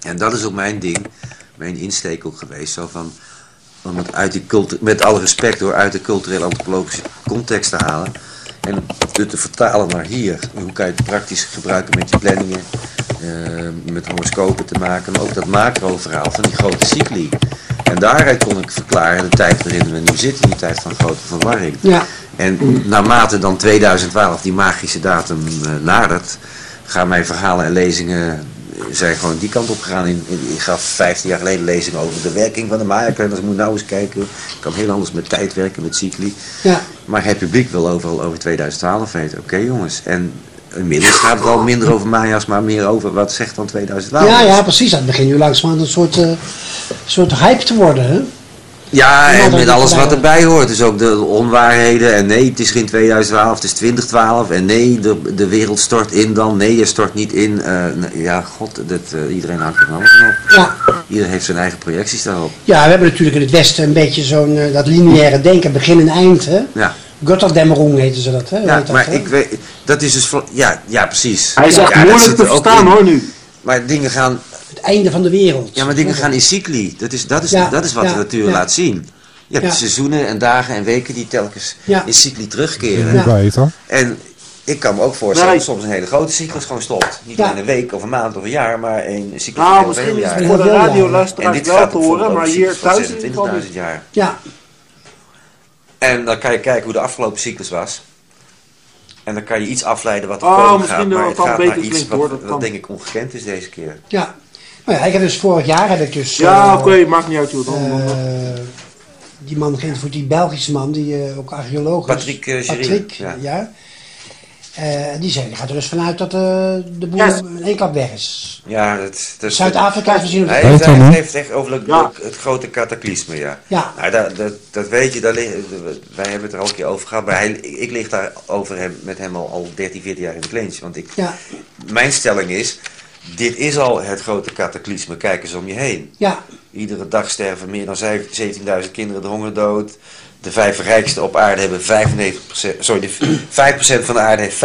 En dat is ook mijn ding, mijn insteek ook geweest. Zo van, om het uit die cultu- met alle respect hoor, uit de cultureel antropologische context te halen. En het te vertalen naar hier. Hoe kan je het praktisch gebruiken met je planningen, eh, met horoscopen te maken. Maar ook dat macro-verhaal van die grote cycli. En daaruit kon ik verklaren de tijd waarin we nu zitten, die tijd van grote verwarring. Ja. En naarmate dan 2012 die magische datum eh, nadert, gaan mijn verhalen en lezingen zijn gewoon die kant op gegaan. In, in- ik gaf 15 jaar geleden lezingen over de werking van de Maya-kalenders. Moet nou eens kijken. Ik kan heel anders met tijd werken, met cycli. Ja. Maar het publiek wil overal over 2012 weten. Oké jongens. En inmiddels gaat het al minder over Maya's, maar meer over wat zegt dan 2012. Ja, ja, precies. Het begint nu langzamerhand een soort, eh, soort hype te worden, hè? Ja, en met alles wat erbij hoort. Dus ook de onwaarheden. En nee, het is geen 2012, het is 2012. En nee, de, de wereld stort in dan. Nee, je stort niet in. Eh, ja, god, dat, eh, iedereen hangt er van alles van op. Ja. Iedereen heeft zijn eigen projecties daarop. Ja, we hebben natuurlijk in het Westen een beetje zo'n, eh, dat lineaire denken, begin en eind, hè? Ja, Götterdämmerung heten ze dat, hè? Ja dat, maar hè? ik weet, dat is dus, ja, ja precies. Hij is ja, echt moeilijk te er verstaan hoor nu. Maar dingen gaan, Het einde van de wereld. ja, maar dingen gaan in cycli. Dat is, dat is, Ja, dat is wat ja, de natuur ja. laat zien. Je hebt Ja. seizoenen en dagen en weken die telkens Ja. in cycli terugkeren. Beter. En ik kan me ook voorstellen dat soms een hele grote cyclus gewoon stopt. Niet Ja. alleen een week of een maand of een jaar, maar een cyclus Nou, van misschien heel is jaar. voor de Heel veel radio jaren. En luisteraars dit wel te horen, maar hier thuis in ieder geval 20.000 niet. jaar. Ja, En dan kan je kijken hoe de afgelopen cyclus was. En dan kan je iets afleiden wat er Oh, komen misschien gaat. Maar het gaat naar beter iets wat, wat denk ik ongekend is deze keer. ja. Nou ja, ik heb dus vorig jaar heb ik dus... Ja, eh, oké, maakt niet uit joh. Dan, dan, eh, die man geïnterviewd, die Belgische man, die eh, ook archeoloog is. Patrick, Girin, Patrick, ja. ja. Eh, die zei, die gaat er dus vanuit dat eh, de boel Ja. in één klap weg is. Ja, dat, dat Zuid-Afrika is misschien... Hij heeft, hij heeft echt over het, Ja. het grote cataclysme, ja. Ja. Nou, dat, dat, dat weet je, daar lig- wij hebben het er al een keer over gehad. Maar hij, ik lig daar over hem, met hem al, al 13, 14 jaar in de clinch. Want ik, Ja, mijn stelling is, dit is al het grote cataclysme. Kijk eens om je heen. ja, Iedere dag sterven meer dan 17.000 kinderen de hongerdood. De vijf rijkste op aarde hebben 95%, sorry, de 5% (clears throat) van de aarde heeft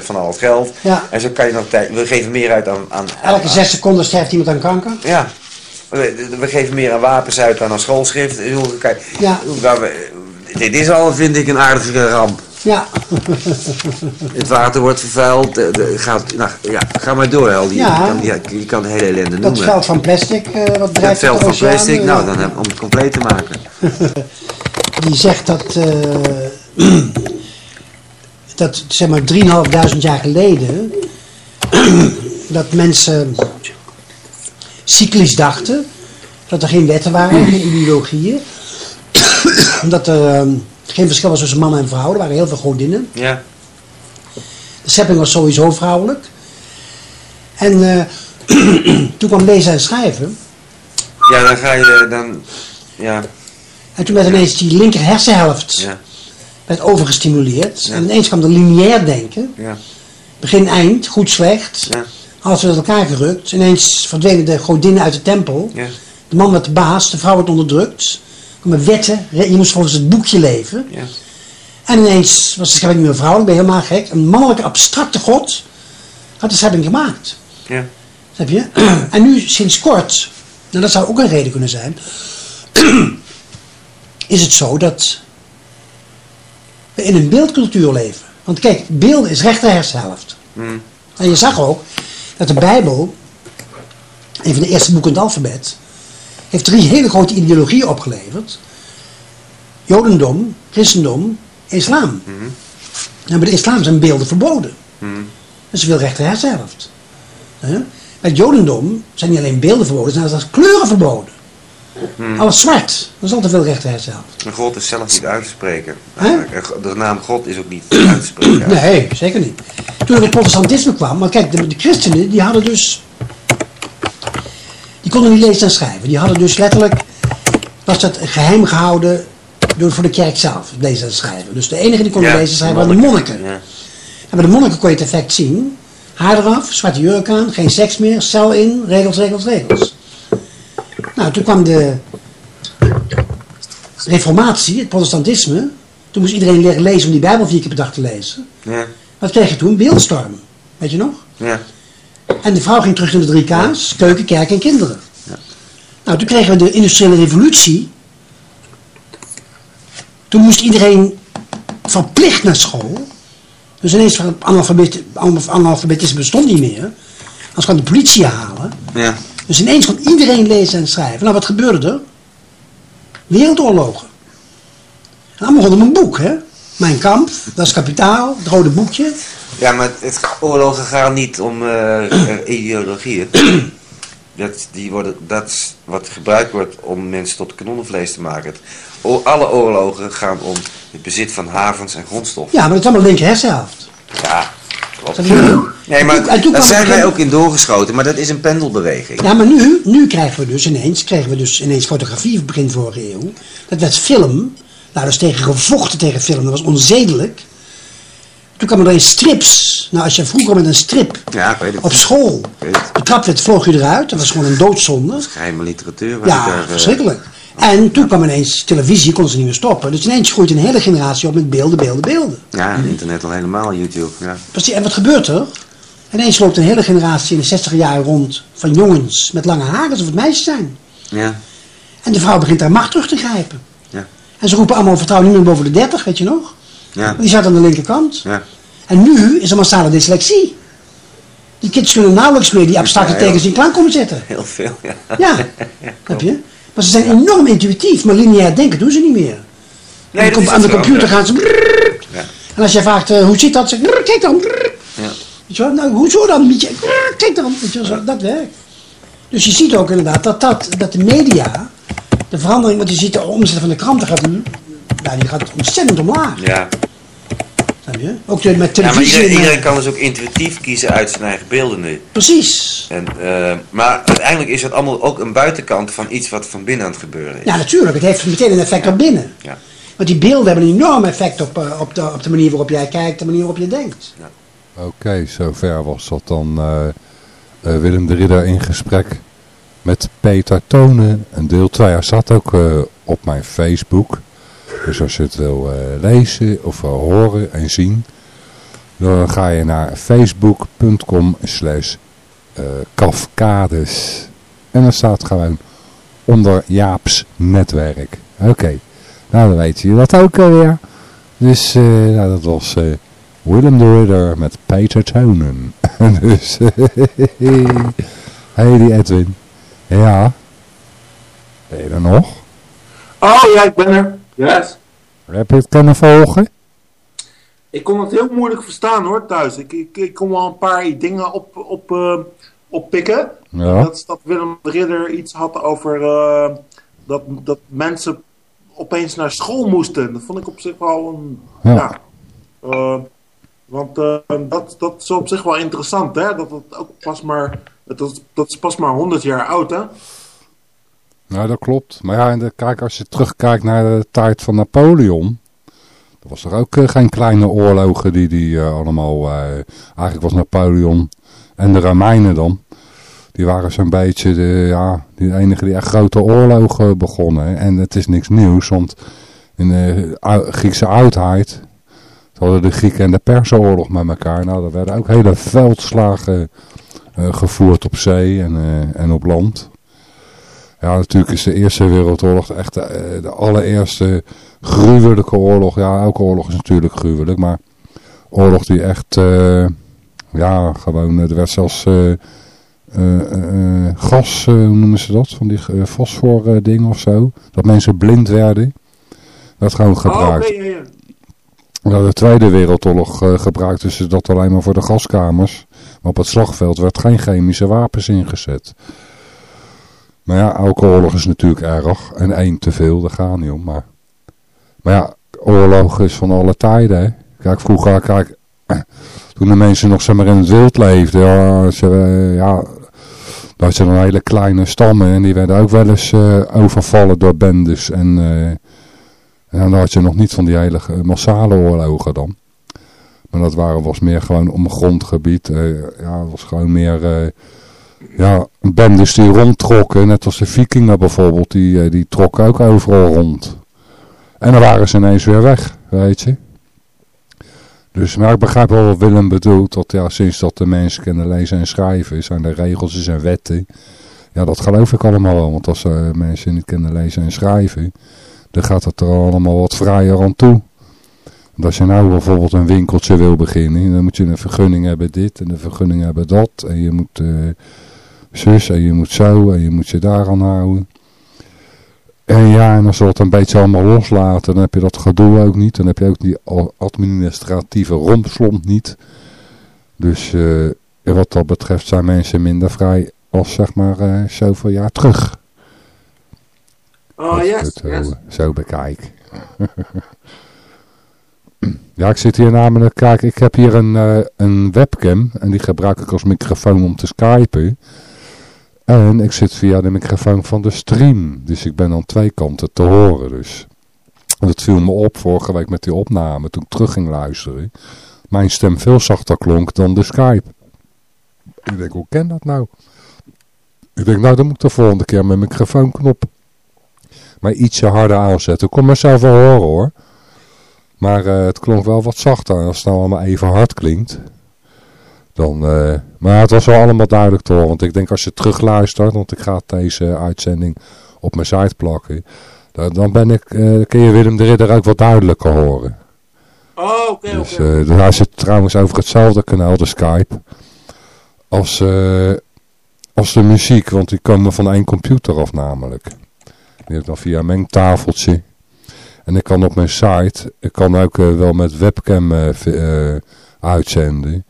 95% van al het geld. Ja. En zo kan je nog tijd, we geven meer uit aan... aan elke aan- zes seconden sterft iemand aan kanker. ja. We, we geven meer aan wapens uit dan aan schoolschrift. Kijk, Ja. dit is al, vind ik, een aardige ramp. Ja, Het water wordt vervuild. de- de- gaat, nou, ja, ga maar door, Heldi. Ja. Je, kan, je kan de hele ellende dat noemen. veld van plastic, eh, wat drijft veld op de van plastic, eh, nou, dan heb, om het compleet te maken. (laughs) die zegt dat, eh, (clears throat) dat zeg maar 3.500 jaar geleden, (clears throat) dat mensen cyclisch dachten, dat er geen wetten waren, geen ideologieën, (clears throat) dat er ehm, geen verschil was tussen mannen en vrouwen, er waren heel veel godinnen. Ja. De schepping was sowieso vrouwelijk. En eh, (clears throat) toen kwam lezen en schrijven. ja, dan ga je dan... Ja, En toen werd ineens die linker hersenhelft ja, werd overgestimuleerd. Ja. En ineens kwam er lineair denken. ja, Begin, eind, goed, slecht. ja, Alles werd elkaar gerukt. Ineens verdwenen de godinnen uit de tempel. ja, De man werd de baas, de vrouw werd onderdrukt. Kwamen wetten, je moest volgens het boekje leven. ja. En ineens was de schepping niet meer vrouwelijk, ben je helemaal gek. Een mannelijke abstracte god had de schepping gemaakt. ja. Snap je? (clears throat) En nu sinds kort, en dat zou ook een reden kunnen zijn, (clears throat) is het zo dat we in een beeldcultuur leven. Want kijk, beelden is rechter hersenhelft. Mm. En je zag ook dat de Bijbel, een van de eerste boeken in het alfabet, heeft drie hele grote ideologieën opgeleverd. Jodendom, christendom, islam. En bij de islam zijn beelden verboden. Dus ze wil rechter hersenhelft. Bij het jodendom zijn niet alleen beelden verboden, zijn zelfs kleuren verboden. Alles zwart. Dat is al te veel rechter hersenhelft. En God is zelf niet uit te spreken. De naam God is ook niet uit te spreken. Nee, zeker niet. Toen er het protestantisme kwam, maar kijk, de, de christenen die hadden dus. Die konden niet lezen en schrijven. Die hadden dus letterlijk. Was dat geheim gehouden door, voor de kerk zelf, het lezen en schrijven. Dus de enige die konden Ja, lezen en schrijven waren de monniken. Ja. En bij de monniken kon je het effect zien. Haar eraf, zwarte jurk aan, geen seks meer, cel in, regels, regels, regels. Nou, toen kwam de reformatie, het protestantisme. Toen moest iedereen leren lezen om die Bijbel vier keer per dag te lezen. Ja. Wat kreeg je toen? Beeldstorm. Weet je nog? Ja. En de vrouw ging terug naar de drie K's, keuken, kerk en kinderen. Nou, toen kregen we de industriële revolutie. Toen moest iedereen verplicht naar school. Dus ineens van analfabet, analfabetisme bestond niet meer. Anders kwam de politie halen. Ja. Dus ineens kon iedereen lezen en schrijven. Nou, wat gebeurde er? Wereldoorlogen. En allemaal rondom een boek, hè? Mijn kamp, dat is kapitaal, het rode boekje. Ja, maar het oorlogen gaan niet om eh, eh, ideologieën. (clears throat) Dat, die worden, dat is wat gebruikt wordt om mensen tot kanonnenvlees te maken. O- alle oorlogen gaan om het bezit van havens en grondstof. Ja, maar dat is allemaal linker hersenhelft. Ja, klopt. Nee, En maar daar zijn wij ook in doorgeschoten, maar dat is een pendelbeweging. Ja, maar nu, nu krijgen we dus ineens, kregen we dus ineens fotografie begin vorige eeuw. Dat werd film. Nou, dat is tegen gevochten tegen film. Dat was onzedelijk. Toen kwamen er eens strips. Nou, als je vroeger met een strip Ja, weet op school betrapt werd, vloog je eruit. Dat was gewoon een doodzonde. Geheime literatuur. Ja, daar, eh, verschrikkelijk. En toen kwam ineens televisie, konden ze niet meer stoppen. Dus ineens groeit een hele generatie op met beelden, beelden, beelden. Ja, internet al helemaal, YouTube. Ja. Precies, en wat gebeurt er? Ineens loopt een hele generatie in de 60 jaar rond van jongens met lange haren, alsof het meisjes zijn. Ja. En de vrouw begint haar macht terug te grijpen. Ja. En ze roepen allemaal vertrouw niet meer boven de 30, weet je nog? Ja. Die zat aan de linkerkant. Ja. En nu is er massale dyslexie. Die kids kunnen nauwelijks meer die abstracte Ja, tekens in klank komen zetten. Heel veel, ja. Ja, (laughs) heb je? Maar ze zijn enorm intuïtief, maar lineair denken doen ze niet meer. Nee, aan de, com- aan de computer gaan ze... Ja. En als jij vraagt, eh, hoe zit dat? Brrr, kijk dan. brrr. Ja. Weet je wel? Nou, hoezo dan? Brrr, Kijk dan. Weet je wel, zo, dat werkt. Dus je ziet ook inderdaad dat, dat, dat de media, de verandering, want je ziet de omzet van de kranten gaat, ja, die gaat ontzettend omlaag. Ja. Snap je? Ook de, met ja, maar televisie. iedereen, en, eh, iedereen kan dus ook intuïtief kiezen uit zijn eigen beelden nu. Precies. En, eh, maar uiteindelijk is het allemaal ook een buitenkant van iets wat van binnen aan het gebeuren is. Ja, natuurlijk. Het heeft meteen een effect op binnen. Ja. Want die beelden hebben een enorm effect op, eh, op, de, op de manier waarop jij kijkt, de manier waarop je denkt. Oké, zover was dat dan Willem de Ridder in gesprek met Peter Tonen. En deel 2, hij staat ook eh, op mijn Facebook. Dus als je het wil eh, lezen of horen en zien, dan ga je naar facebook.com slash eh, kafkades. En dan staat gewoon onder Jaaps netwerk. Oké, nou dan weet je dat ook alweer. Dus eh, nou, dat was... Willem de Ridder met Peter Tonen. (laughs) dus, (laughs) hey die Edwin. Ja. Ben je er nog? Oh ja, ik ben er. Yes. Heb je het kunnen volgen? Ik kon het heel moeilijk verstaan hoor thuis. Ik, ik, ik kon wel een paar dingen op, op, eh, oppikken. Ja. Dat, is dat Willem de Ridder iets had over eh, dat, dat mensen opeens naar school moesten. Dat vond ik op zich wel een. Ja. Ja. Eh, want dat, dat is op zich wel interessant, hè? Dat het ook pas maar. Dat, is- dat is pas maar 100 jaar oud, hè? Nou, dat klopt. Maar ja, en de, kijk, als je terugkijkt naar de tijd van Napoleon. Er was er ook eh, geen kleine oorlogen die die eh, allemaal... eh, eigenlijk was Napoleon en de Romeinen dan. Die waren zo'n beetje de, ja, die enige die echt grote oorlogen begonnen. En het is niks nieuws, want in de Griekse oudheid... hadden de Grieken en de Persen oorlog met elkaar. Nou, er werden ook hele veldslagen gevoerd op zee en, en op land. Ja, natuurlijk is de Eerste Wereldoorlog echt de, eh, de allereerste gruwelijke oorlog. Ja, elke oorlog is natuurlijk gruwelijk, maar oorlog die echt, eh, ja, gewoon, eh, er werd zelfs gas, hoe noemen ze dat, van die fosfor dingen of zo. Dat mensen blind werden. Dat gewoon Oh, gebruikt. ja. Ja, de Tweede Wereldoorlog gebruikten ze dat alleen maar voor de gaskamers. Maar op het slagveld werd geen chemische wapens ingezet. Maar ja, elke oorlog is natuurlijk erg. En één te veel, daar gaat niet om. Maar, maar ja, oorlog is van alle tijden. Hè. Kijk, vroeger, kijk, (clears throat) toen de mensen nog zeg in het wild leefden. Ja, ze, eh, ja, dat zijn dan hele kleine stammen. En die werden ook wel eens eh, overvallen door bendes. En, eh, en dan had je nog niet van die hele massale oorlogen dan. Maar dat waren, was meer gewoon om grondgebied. eh, ja, was gewoon meer... ja, bendes die rondtrokken, net als de vikingen bijvoorbeeld, die, eh, die trokken ook overal rond. En dan waren ze ineens weer weg, weet je. Dus, maar ik begrijp wel wat Willem bedoelt, dat ja, sinds dat de mensen kunnen lezen en schrijven, zijn er regels en wetten. Ja, dat geloof ik allemaal wel, want als eh, mensen niet kunnen lezen en schrijven, dan gaat het er allemaal wat vrijer aan toe. Want als je nou bijvoorbeeld een winkeltje wil beginnen, dan moet je een vergunning hebben dit en een vergunning hebben dat. En je moet... eh, zus en je moet zo en je moet je daar aan houden. En ja, en als we het een beetje allemaal loslaten, dan heb je dat gedoe ook niet. Dan heb je ook die administratieve rompslomp niet. Dus eh, wat dat betreft zijn mensen minder vrij als zeg maar eh, zoveel jaar terug. Oh, yes, het zo, yes. zo bekijk. (laughs) ja, ik zit hier namelijk, kijk, ik heb hier een, eh, een webcam en die gebruik ik als microfoon om te skypen. En ik zit via de microfoon van de stream, dus ik ben aan twee kanten te horen dus. Dat viel me op vorige week met die opname, toen ik terug ging luisteren. Mijn stem veel zachter klonk dan de Skype. Ik denk, hoe ken dat nou? Ik denk, nou dan moet ik de volgende keer mijn microfoonknop maar ietsje harder aanzetten. Ik kon mezelf wel horen hoor. Maar eh, het klonk wel wat zachter. Als het nou allemaal even hard klinkt. Dan, eh, maar het was wel allemaal duidelijk te horen. Want ik denk als je terugluistert. Want ik ga deze uitzending op mijn site plakken. Dan, dan ben ik, eh, kun je Willem de Ridder ook wat duidelijker horen. Oh, oké, Dus oké. eh, daar zit trouwens over hetzelfde kanaal, de Skype. Als, eh, als de muziek. Want die komen van één computer af namelijk. Die heb ik dan via een mengtafeltje. En ik kan op mijn site, ik kan ook wel met webcam eh, uitzenden.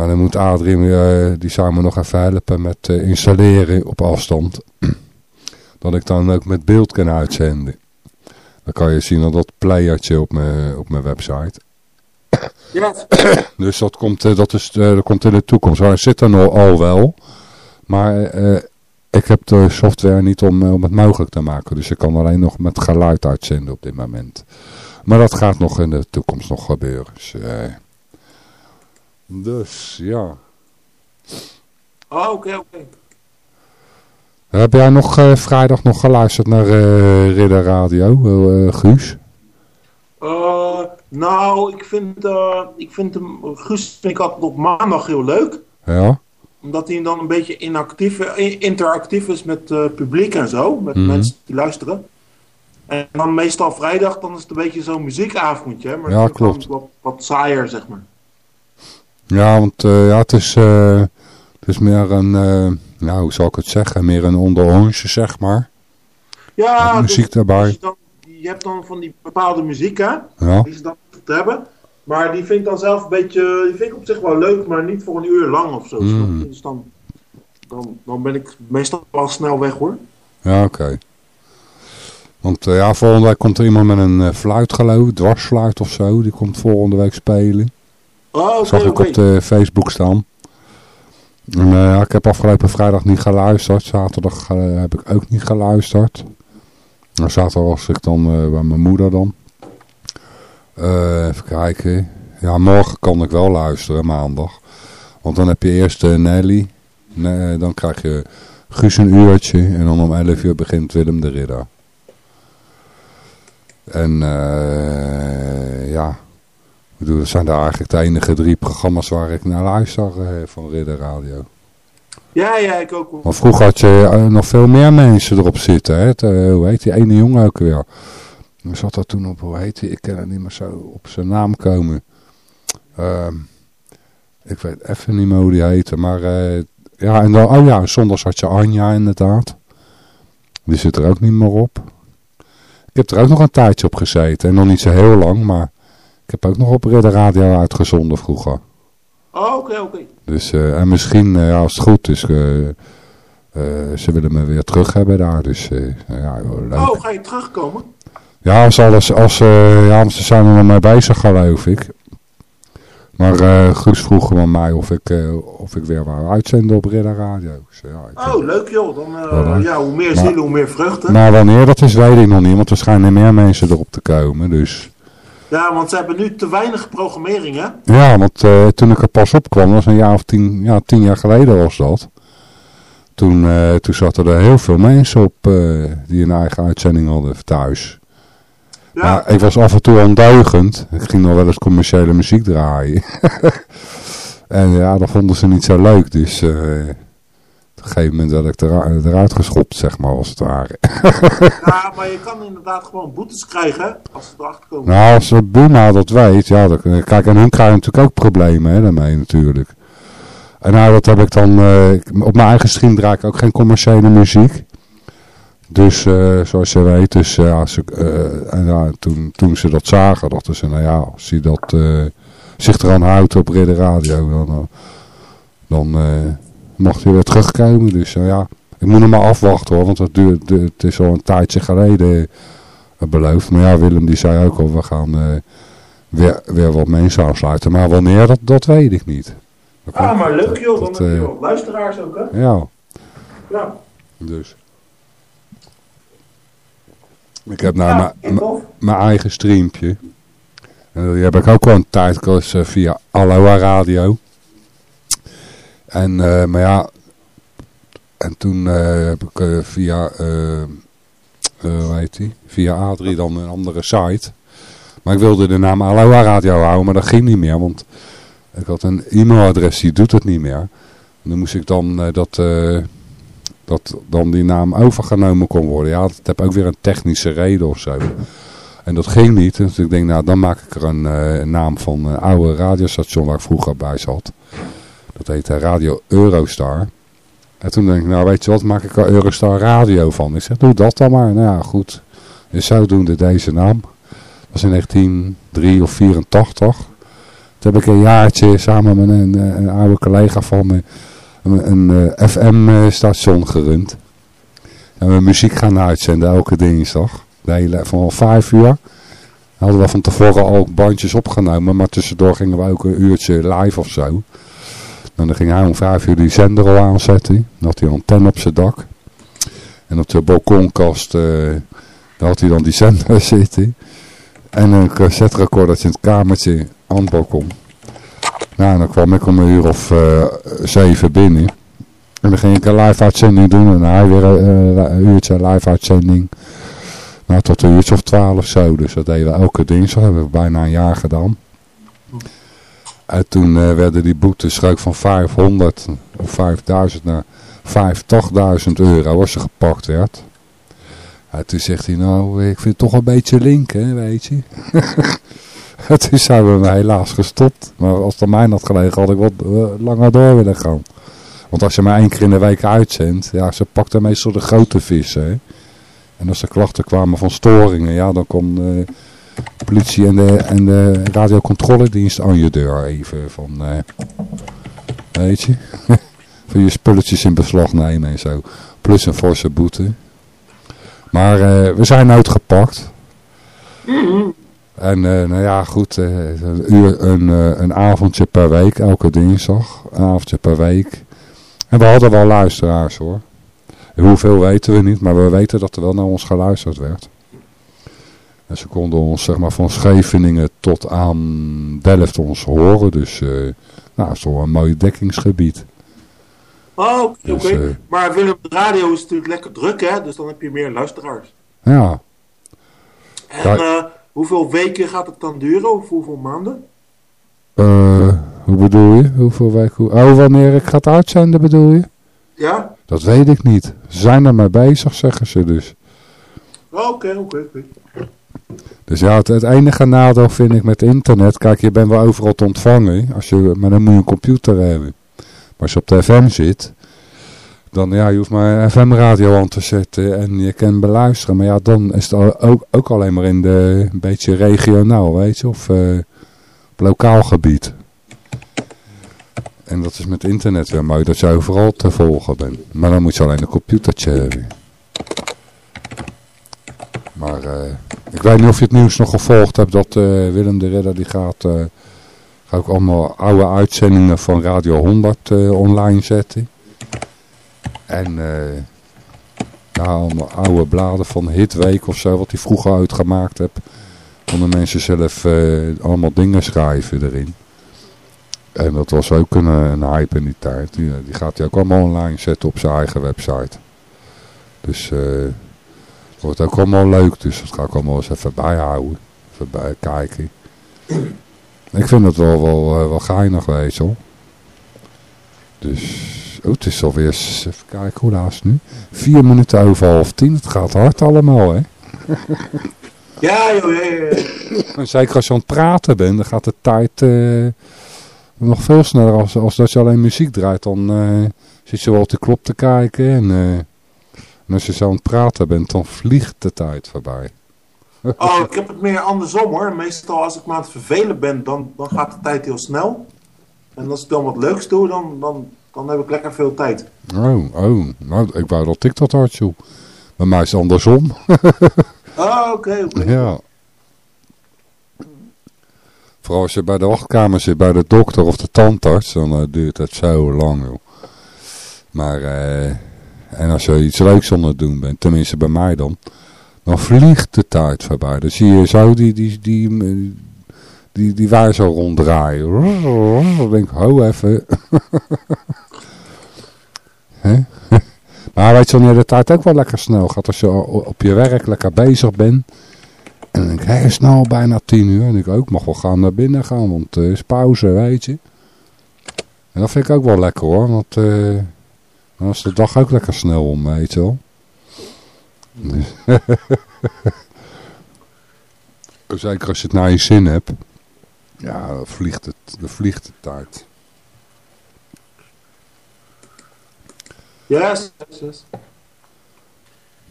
Maar dan moet Adrien, eh, die zou me nog even helpen met eh, installeren op afstand. (clears throat) dat ik dan ook met beeld kan uitzenden. Dan kan je zien dat dat playertje op mijn, op mijn website. (coughs) Yes. (coughs) Dus dat komt, eh, dat is, dat komt in de toekomst. Maar het zit er nog al wel. Maar ik heb de software niet om, om het mogelijk te maken. Dus ik kan alleen nog met geluid uitzenden op dit moment. Maar dat gaat nog in de toekomst nog gebeuren. Dus, dus ja. Oh, oké, oké. Heb jij nog eh, vrijdag nog geluisterd naar eh Ridder Radio, eh, Guus? Nou, ik vind, ik vind hem, Guus vind ik altijd op maandag heel leuk. Ja? Omdat hij dan een beetje inactief, interactief is met het publiek en zo. Met Mhm. mensen die luisteren. En dan meestal vrijdag, dan is het een beetje zo'n muziekavondje. Maar Ja, klopt. Wat, wat saaier, zeg maar. Ja, want eh, ja, het, is, eh, het is meer een, eh, nou, hoe zal ik het zeggen, meer een onderorange, zeg maar. Ja, Met muziek dus- daarbij. dus je, dan, je hebt dan van die bepaalde muziek, hè. Ja. Die ze dan te hebben. Maar die vind ik dan zelf een beetje, die vind ik op zich wel leuk, maar niet voor een uur lang of zo. Mm. je? Dus dan, dan, dan ben ik meestal wel snel weg hoor. Ja, oké. Want ja, volgende week komt er iemand met een eh, fluit geloof ik, dwarsfluit of zo. Die komt volgende week spelen. Oh, Zag ik op de Facebook staan. En eh, ja, ik heb afgelopen vrijdag niet geluisterd. Zaterdag eh, heb ik ook niet geluisterd. En zaterdag was ik dan eh, bij mijn moeder dan. Even kijken. Ja, morgen kan ik wel luisteren, maandag. Want dan heb je eerst Nelly. Nee, dan krijg je Guus een uurtje. En dan om 11 uur begint Willem de Ridder. En ja, ik bedoel, dat zijn daar eigenlijk de enige drie programma's waar ik naar luister eh, van Ridder Radio. Ja, ja, ik ook wel. Maar vroeger had je eh, nog veel meer mensen erop zitten. Hè? Het, eh, hoe heet die ene jongen ook weer? Hoe zat dat toen op? Hoe heet die? Ik kan er niet meer zo op zijn naam komen. Ehm, ik weet even niet meer hoe die heette. Maar ja, en dan, oh ja, zondags had je Anja inderdaad. Die zit er ook niet meer op. Ik heb er ook nog een tijdje op gezeten. En nog niet zo heel lang, maar ik heb ook nog op Ridder Radio uitgezonden vroeger. Oh, oké, oké. Dus, eh, en misschien, eh, als het goed is, eh, ze willen me weer terug hebben daar. Dus eh, ja, leuk. Oh, ga je terugkomen? Ja, als alles, als, eh, ja, ze zijn er nog mee bezig geloof ik. Maar eh Guus vroeg mij of ik, of ik weer wou uitzenden op Ridder Radio. Ja, Oh, leuk joh. Dan, Ja, hoe meer zielen, hoe meer vruchten. Maar wanneer dat is, weet ik nog niet. Want er schijnen meer mensen erop te komen. Dus Ja, want ze hebben nu te weinig programmering, hè? ja, want eh, toen ik er pas op kwam, dat was een jaar of tien, ja, tien jaar geleden was dat. Toen, eh, toen zaten er heel veel mensen op eh, die een eigen uitzending hadden thuis. Ja, Maar ik was af en toe ondeugend. Ik ging nog wel eens commerciële muziek draaien. (laughs) en ja, dat vonden ze niet zo leuk. Dus op een gegeven moment werd ik era- eruit geschopt, zeg maar, als het ware. (laughs) ja, maar je kan inderdaad gewoon boetes krijgen, als ze erachter komen. nou, als de Buma dat weet, ja, dan, kijk, en hun krijgen natuurlijk ook problemen hè, daarmee natuurlijk. En nou, dat heb ik dan, eh, op mijn eigen stream draai ik ook geen commerciële muziek. Dus, eh, zoals je weet, dus, ja, ze, eh, en, ja, toen, toen ze dat zagen, dachten ze, nou ja, als hij dat, eh, zich eraan houdt op Ridder Radio, dan, eh, dan eh, mocht hij weer terugkomen. Dus nou ja, ik moet hem maar afwachten hoor, want het, duurt, du- het is al een tijdje geleden eh, beloofd. Maar ja, Willem die zei ook al, we gaan eh, weer, weer wat mensen aansluiten. Maar wanneer, dat, dat weet ik niet. Dat Ah, maar leuk joh, dan dat, eh, wat luisteraars ook, hè? Ja, Ja, dus. Ik heb nou ja mijn- eigen streampje. En die heb ik ook al een eh, via Aloha Radio. En, eh, maar ja, en toen eh, heb ik eh, via, hoe heet? Via A3 dan een andere site. Maar ik wilde de naam Aloha Radio houden, maar dat ging niet meer, want ik had een e-mailadres, die doet het niet meer. En dan moest ik dan dat, dat dan die naam overgenomen kon worden. Ja, dat heb ook weer een technische reden of zo. En dat ging niet. Dus ik denk, nou, dan maak ik er een, een naam van een oude radiostation waar ik vroeger bij zat. Dat heette Radio Eurostar. En toen denk ik, nou weet je wat, maak ik er Eurostar Radio van. Ik zeg, doe dat dan maar. Nou ja, goed. Dus zodoende deze naam. Dat was in 1983 of 84. Toen heb ik een jaartje samen met een, eh, oude collega van me een, een eh, FM-station gerund. En we muziek gaan uitzenden elke dinsdag. De hele, van vijf uur. Hadden we van tevoren al bandjes opgenomen. Maar tussendoor gingen we ook een uurtje live of zo. En dan ging hij om vijf uur die zender al aanzetten. Dan had hij een antenne op zijn dak. En op de balkonkast eh, daar had hij dan die (laughs) zender zitten. En een cassette recordertje in het kamertje aan het balkon. Nou, en dan kwam ik om een uur of eh, zeven binnen. En dan ging ik een live uitzending doen. En hij weer eh, een uurtje live uitzending. Nou, tot een uurtje of twaalf zo. Dus dat deden we elke dinsdag. Dat hebben we bijna een jaar gedaan. En toen eh, werden die boetes ook van 500 of 5000 naar 85.000 euro als ze gepakt werd. En toen zegt hij, nou, ik vind het toch een beetje link, hè, weet je. (laughs) En toen zijn we helaas gestopt. Maar als het mij had gelegen, had ik wat eh, langer door willen gaan. Want als je maar één keer in de week uitzendt, ja, ze pakten meestal de grote vissen, hè. En als er klachten kwamen van storingen, ja, dan kon de politie en de, en de radiocontroledienst aan je deur even van, eh, weet je, (laughs) van je spulletjes in beslag nemen en zo. Plus een forse boete. Maar eh, we zijn uitgepakt. En eh, nou ja, goed, een, uur, een, een avondje per week, elke dinsdag, een avondje per week. En we hadden wel luisteraars hoor. Hoeveel weten we niet, maar we weten dat er wel naar ons geluisterd werd. En ze konden ons zeg maar van Scheveningen tot aan Delft ons horen. Dus eh nou, is toch een mooi dekkingsgebied. Oh, oké. Dus, oké. eh, Maar Willem, de radio is natuurlijk lekker druk, hè? Dus dan heb je meer luisteraars. Ja, En eh, hoeveel weken gaat het dan duren? Of hoeveel maanden? hoe bedoel je? Hoeveel weken? Oh, wanneer ik ga het uitzenden bedoel je? Ja? Dat weet ik niet. Ze zijn er mee bezig, zeggen ze dus. Oké, oké, oké. Dus ja, het, enige nadeel vind ik met internet, kijk, je bent wel overal te ontvangen, als je, maar dan moet je een computer hebben. Maar als je op de FM zit, dan ja, je hoeft maar een FM-radio aan te zetten en je kan beluisteren. Maar ja, dan is het ook, ook alleen maar in de, een beetje regionaal, weet je, of eh, lokaal gebied. En dat is met internet weer mooi, dat je overal te volgen bent. Maar dan moet je alleen een computertje hebben. Maar eh, ik weet niet of je het nieuws nog gevolgd hebt dat eh, Willem de Redder die gaat, eh, gaat ook allemaal oude uitzendingen van Radio 100 eh, online zetten. En ja, allemaal oude bladen van Hitweek of zo, wat hij vroeger uitgemaakt heeft. Konden mensen zelf allemaal dingen schrijven erin. En dat was ook een, een hype in die tijd. Die, gaat hij ook allemaal online zetten op zijn eigen website. Dus het wordt ook allemaal leuk. Dus dat ga ik allemaal eens even bijhouden. Even bij kijken. Ik vind het wel, wel, eh, wel geinig je wel. Dus, oh, het is alweer, even kijken hoe laat is het nu? Vier minuten over half tien. Het gaat hard allemaal hè. (laughs) Ja, joh, ja, ja, zeker als je aan het praten bent, dan gaat de tijd eh, nog veel sneller als, als dat je alleen muziek draait. Dan eh, zit je wel op de klop te kijken en, eh, en als je zo aan het praten bent, dan vliegt de tijd voorbij. Oh, ik heb het meer andersom hoor. Meestal als ik me aan het vervelen ben, dan, dan gaat de tijd heel snel. En als ik dan wat leuks doe, dan, dan, dan heb ik lekker veel tijd. Oh, oh, nou, ik wou dat ik dat had, joh. Bij mij is het andersom. (laughs) Oh, oké, oké. ja. Vooral als je bij de wachtkamer zit, bij de dokter of de tandarts, dan eh, duurt het zo lang, joh. Maar, eh, en als je iets leuks aan het doen bent, tenminste bij mij dan, dan vliegt de tijd voorbij. Dan zie je zo die, die, die, die, die, waar zo ronddraaien. Dan denk ik, ho even. (laughs) (laughs) Maar weet je wanneer de tijd ook wel lekker snel gaat als je op je werk lekker bezig bent. En dan denk ik, hé, al bijna tien uur. En ik ook, mag wel gaan naar binnen gaan, want het is pauze, weet je. En dat vind ik ook wel lekker hoor, want eh, dan is de dag ook lekker snel om, weet je wel. (laughs) Dus- Zeker als je het naar je zin hebt. Ja, dan vliegt het, dan vliegt de tijd. Yes, yes, yes.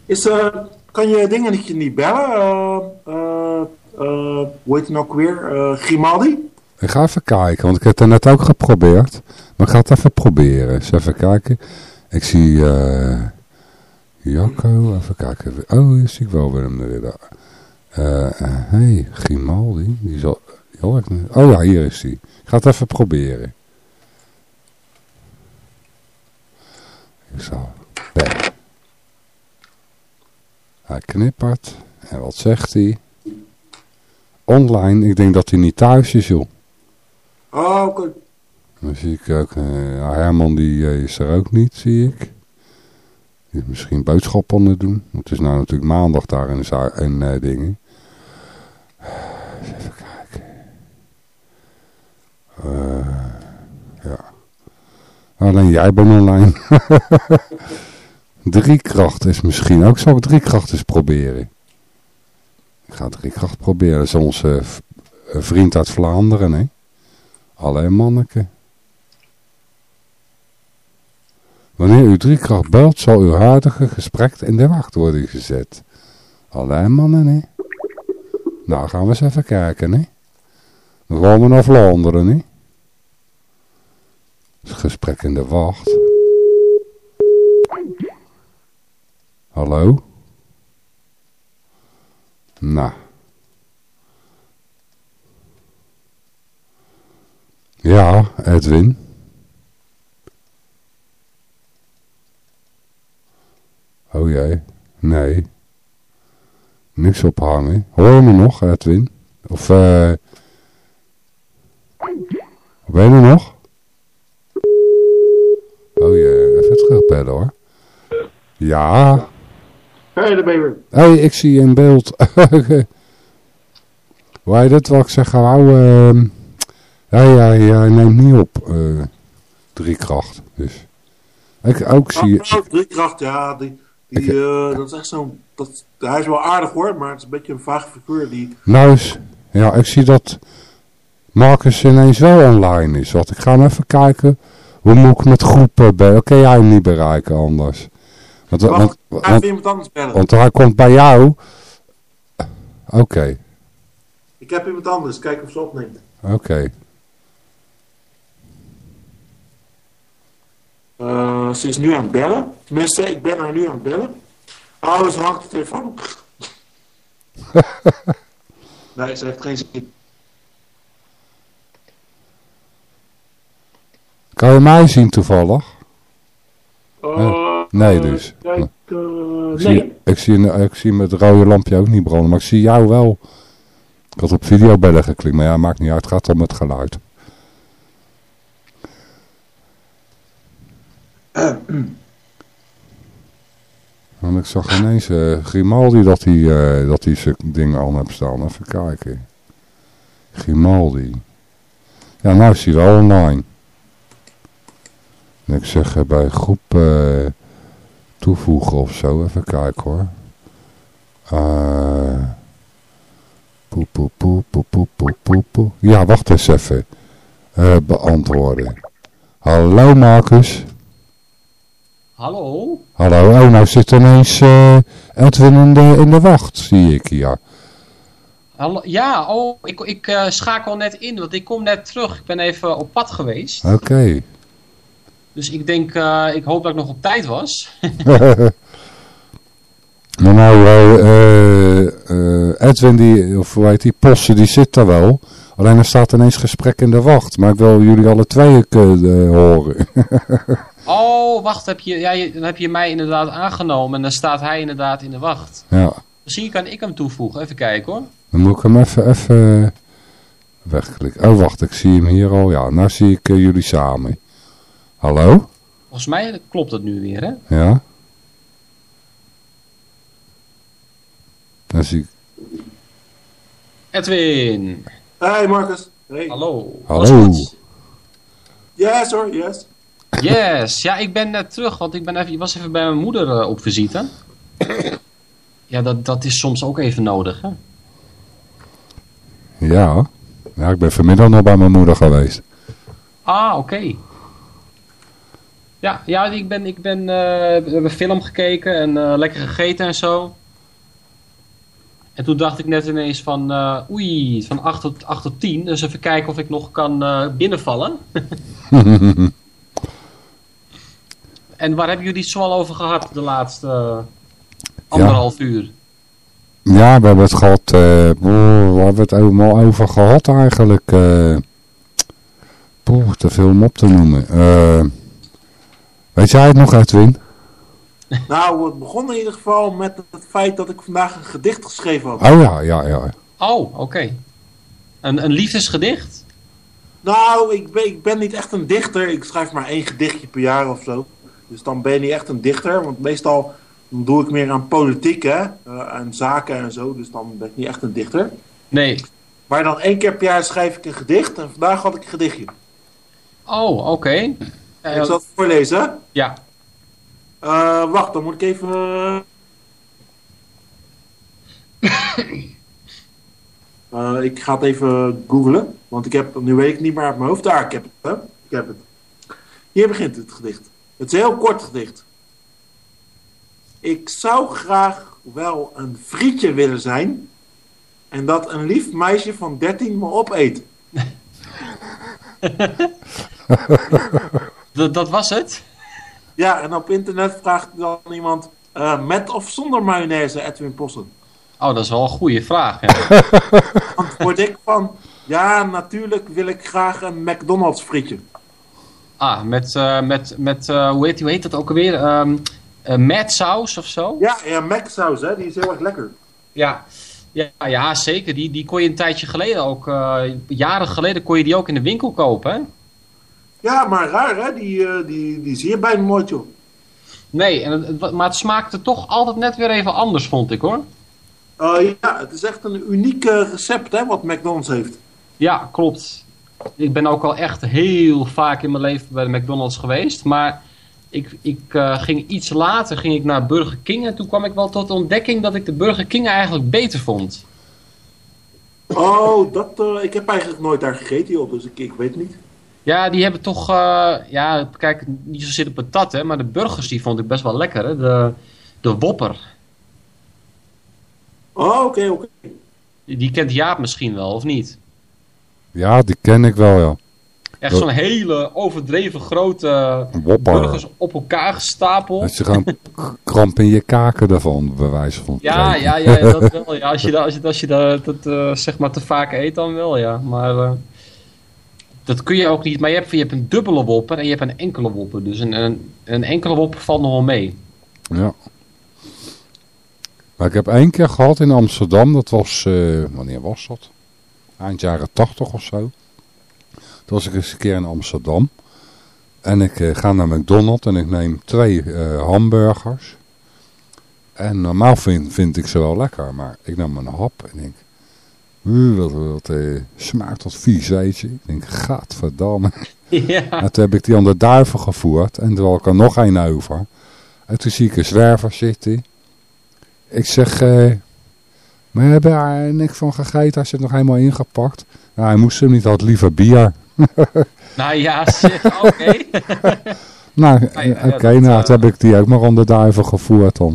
Is, eh, kan je dingetje niet bellen? Eh, eh, eh, hoe heet het nou ook weer? Eh, Grimaldi? Ik ga even kijken, want ik heb het net ook geprobeerd. Maar ik ga het even proberen. Eens even kijken. Ik zie eh Jacco, even kijken. Oh, hier zie ik wel Willem de Ridder. Eh, eh, hey, Grimaldi. Die zal. Oh ja, hier is hij. Ik ga het even proberen. Ik zal... Hij knippert. En wat zegt hij? Online, ik denk dat hij niet thuis is, joh. Oh, oké. Dan zie ik ook, ja, Herman die eh, is er ook niet, zie ik. Die is misschien boodschappen aan het doen. Want het is nou natuurlijk maandag daar in, in eh, dingen. (sighs) Even kijken. Ja. Alleen jij bent online. (laughs) driekracht is misschien ook. Zal ik driekracht eens proberen? Ik ga driekracht proberen. Dat is onze vriend uit Vlaanderen, hè? Alleen manneke. Wanneer u driekracht belt, zal uw huidige gesprek in de wacht worden gezet. Alleen mannen, hè? Nou, gaan we eens even kijken, hè? We naar Vlaanderen, hè? Gesprek in de wacht. Hallo? Nou. Ja, Edwin. Oh jee, nee. Niks ophangen. Hoor je me nog, Edwin? Of eh... ben je er nog? Oh jee, even terugbellen hoor. Ja. Hé, daar ben je weer. Hé, hey, ik zie je in beeld. Heet het? Wat ik zeg, hou... ehm ja, ja, ja, neemt niet op. eh driekracht, dus. Ik ook zie je... Oh, driekracht, ja. Die, die, dat is echt zo'n... Hij is wel aardig hoor, maar het is een beetje een vaag figuur. Die, Nou ja, ik zie dat Marcus ineens wel online is. Want ik ga hem even kijken hoe moet ik met groepen bellen. Kun jij hem niet bereiken anders? Want, Wacht, want, ga even want, iemand anders bellen. want hij komt bij jou. Oké, Ik heb iemand anders, kijken of ze opneemt. oké. Eh, ze is nu aan het bellen. Tenminste, ik ben haar nu aan het bellen. Ze hangt de telefoon op. (laughs) nee, ze heeft geen zin. Kan je mij zien toevallig? Eh, nee, dus. Kijk, eh, Ik nee. zie, ik, zie, ik zie met het rode lampje ook niet branden, maar ik zie jou wel. Ik had op videobellen geklikt, maar ja, maakt niet uit. Het gaat om het geluid. Want ik zag ineens eh, Grimaldi dat hij eh, dat zijn ding aan heeft staan. Even kijken. Grimaldi. Ja, nou is hij wel online. En ik zeg eh, bij groep toevoegen of zo. Even kijken hoor. Eh poe, poe, poe, poe, poe, poe, poe, poe. Ja, wacht eens even. Beantwoorden. Hallo Marcus. Hallo? Hallo, oh nou zit ineens eh, Edwin in de, in de wacht, zie ik hier. Hallo? Ja, oh, ik, ik eh, schakel net in, want ik kom net terug. Ik ben even op pad geweest. Oké. (laughs) Dus ik denk, eh, ik hoop dat ik nog op tijd was. (laughs) Maar nou, eh, Edwin, die, of hoe heet die, Posse, die zit daar wel. Alleen er staat ineens gesprek in de wacht. Maar ik wil jullie alle twee horen. (laughs) oh, wacht, heb je, ja, je- dan heb je mij inderdaad aangenomen en dan staat hij inderdaad in de wacht. ja, Misschien kan ik hem toevoegen, even kijken hoor. dan moet ik hem even, even wegklikken. Oh, wacht, ik zie hem hier al. Ja, nou zie ik eh, jullie samen. Hallo? Volgens mij klopt dat nu weer, hè? Ja? Dan zie ik... Edwin, Hey Marcus. Hey. hallo. Hallo. Yes hoor, yes. Yes, ja, ik ben net terug, want ik ben even, ik was even bij mijn moeder eh, op visite. Ja, dat, dat is soms ook even nodig, hè? Ja. Ja, ik ben vanmiddag nog bij mijn moeder geweest. Ah, oké. Ja, ja, ik ben, ik ben, eh, we hebben film gekeken en eh, lekker gegeten en zo. En toen dacht ik net ineens van, oei, van 8 tot, 8 tot 10. Dus even kijken of ik nog kan binnenvallen. (laughs) en waar hebben jullie het zo al over gehad de laatste eh, anderhalf uur? Ja, we hebben het gehad. eh waar hebben we het helemaal over gehad eigenlijk? eh boah, te veel om op te noemen. Eh, weet jij het nog, Edwin? Nou, het begon in ieder geval met het feit dat ik vandaag een gedicht geschreven had. Oh ja, ja, ja. Oh, oké. Een, een liefdesgedicht? Nou, ik ben, ik ben niet echt een dichter. Ik schrijf maar één gedichtje per jaar of zo. Dus dan ben je niet echt een dichter. Want meestal doe ik meer aan politiek, hè. eh, aan zaken en zo. Dus dan ben ik niet echt een dichter. Nee. Maar dan één keer per jaar schrijf ik een gedicht. En vandaag had ik een gedichtje. Oh, oké. Ja, Ik zal het voorlezen, ja. Eh, wacht, dan moet ik even... (coughs) Eh, ik ga het even googlen, want ik heb, nu weet ik niet meer uit mijn hoofd. Daar, ik heb het. Hè? Ik heb het. Hier begint het gedicht. Het is een heel kort gedicht. Ik zou graag wel een frietje willen zijn en dat een lief meisje van 13 me opeet. (laughs) Dat, dat was het? Ja, en op internet vraagt dan iemand eh, met of zonder mayonaise Edwin Possen. Oh, dat is wel een goede vraag. Ja. (laughs) Antwoord ik van, ja, natuurlijk wil ik graag een McDonald's frietje. Ah, met, eh, met, met eh, hoe, heet, hoe heet dat ook alweer? Eh, Mad saus of zo? Ja, ja, Mac saus, hè, die is heel erg lekker. Ja, ja, ja zeker. Die, die kon je een tijdje geleden ook, jaren geleden kon je die ook in de winkel kopen, hè? Ja, maar raar, hè, die, die, die zie je bijna nooit, joh. Nee, en het, maar het smaakte toch altijd net weer even anders, vond ik hoor. Ja, het is echt een uniek recept, hè, wat McDonald's heeft. Ja, klopt. Ik ben ook al echt heel vaak in mijn leven bij de McDonald's geweest. Maar ik, ik eh, ging iets later ging ik naar Burger King. En toen kwam ik wel tot de ontdekking dat ik de Burger King eigenlijk beter vond. Oh, dat, eh, ik heb eigenlijk nooit daar gegeten, joh, dus ik, ik weet niet. Ja, die hebben toch... eh, ja, kijk, niet zozeer de patat, hè. Maar de burgers die vond ik best wel lekker, hè. De, de Whopper. Oh, oké, oké. Die kent Jaap misschien wel, of niet? Ja, die ken ik wel, ja. Echt zo'n hele overdreven grote Whopper. burgers op elkaar gestapeld. Dat je gewoon k- kramp in je kaken ervan, bij wijze van Ja, ja, ja, dat (laughs) wel. Ja. Als je, dat, als je, als je dat, dat eh, zeg maar te vaak eet, dan wel, ja. Maar eh, dat kun je ook niet. Maar je hebt, je hebt een dubbele wopper en je hebt een enkele wopper. Dus een, een, een enkele wopper valt nog wel mee. Ja. Maar ik heb één keer gehad in Amsterdam, dat was, eh, wanneer was dat? Eind jaren tachtig of zo. Toen was ik eens een keer in Amsterdam. En ik eh, ga naar McDonald's en ik neem twee eh, hamburgers. En normaal vind, vind ik ze wel lekker, maar ik nam een hap en denk... "Oeh, wat, wat eh, smaakt dat vies, weet je. Ik denk, gadverdamme. (laughs) ja. En toen heb ik die aan de duiven gevoerd. En toen had ik er nog één over. En toen zie ik een zwerver zitten. Ik zeg, maar we hebben daar niks van gegeten. Hij zit nog helemaal ingepakt. Ja, hij moest hem niet, had liever bier. (laughs) Nou ja, oké. (laughs) Nou, eh, oké, dat, nou, eh, toen heb ik die ook maar de duiven gevoerd. (laughs)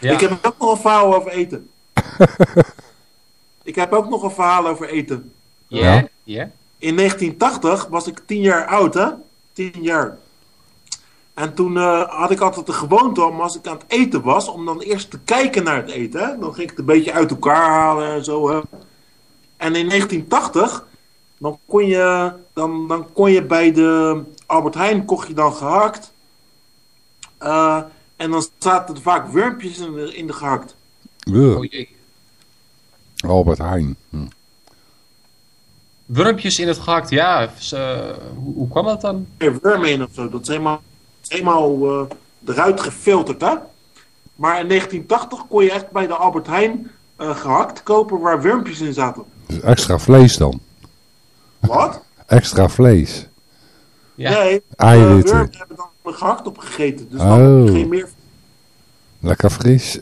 Ja. Ik heb ook nog een verhaal over eten. ik heb ook nog een verhaal over eten. Ja, Ja. ja. In 1980 was ik 10 jaar oud, hè? 10 jaar. En toen eh, had ik altijd de gewoonte om, als ik aan het eten was, om dan eerst te kijken naar het eten. Hè? Dan ging ik het een beetje uit elkaar halen en zo. Hè? En in 1980, dan kon je, dan, dan kon je bij de Albert Heijn, kocht je dan gehakt. Eh, en dan zaten er vaak wormpjes in de, in de gehakt. Oh jee. Albert Heijn. Hm. Wurmpjes in het gehakt, ja. dus, eh, hoe, hoe kwam dat dan? er wormen in of zo. Dat is helemaal, helemaal eh, eruit gefilterd, hè? Maar in 1980 kon je echt bij de Albert Heijn eh, gehakt kopen waar wormpjes in zaten. Dus extra vlees dan. Wat? (laughs) Extra vlees. Ja. Nee, de Eiwitten. wormen hebben dan een gehakt opgegeten. Dus dan Oh. geen meer. Lekker fris.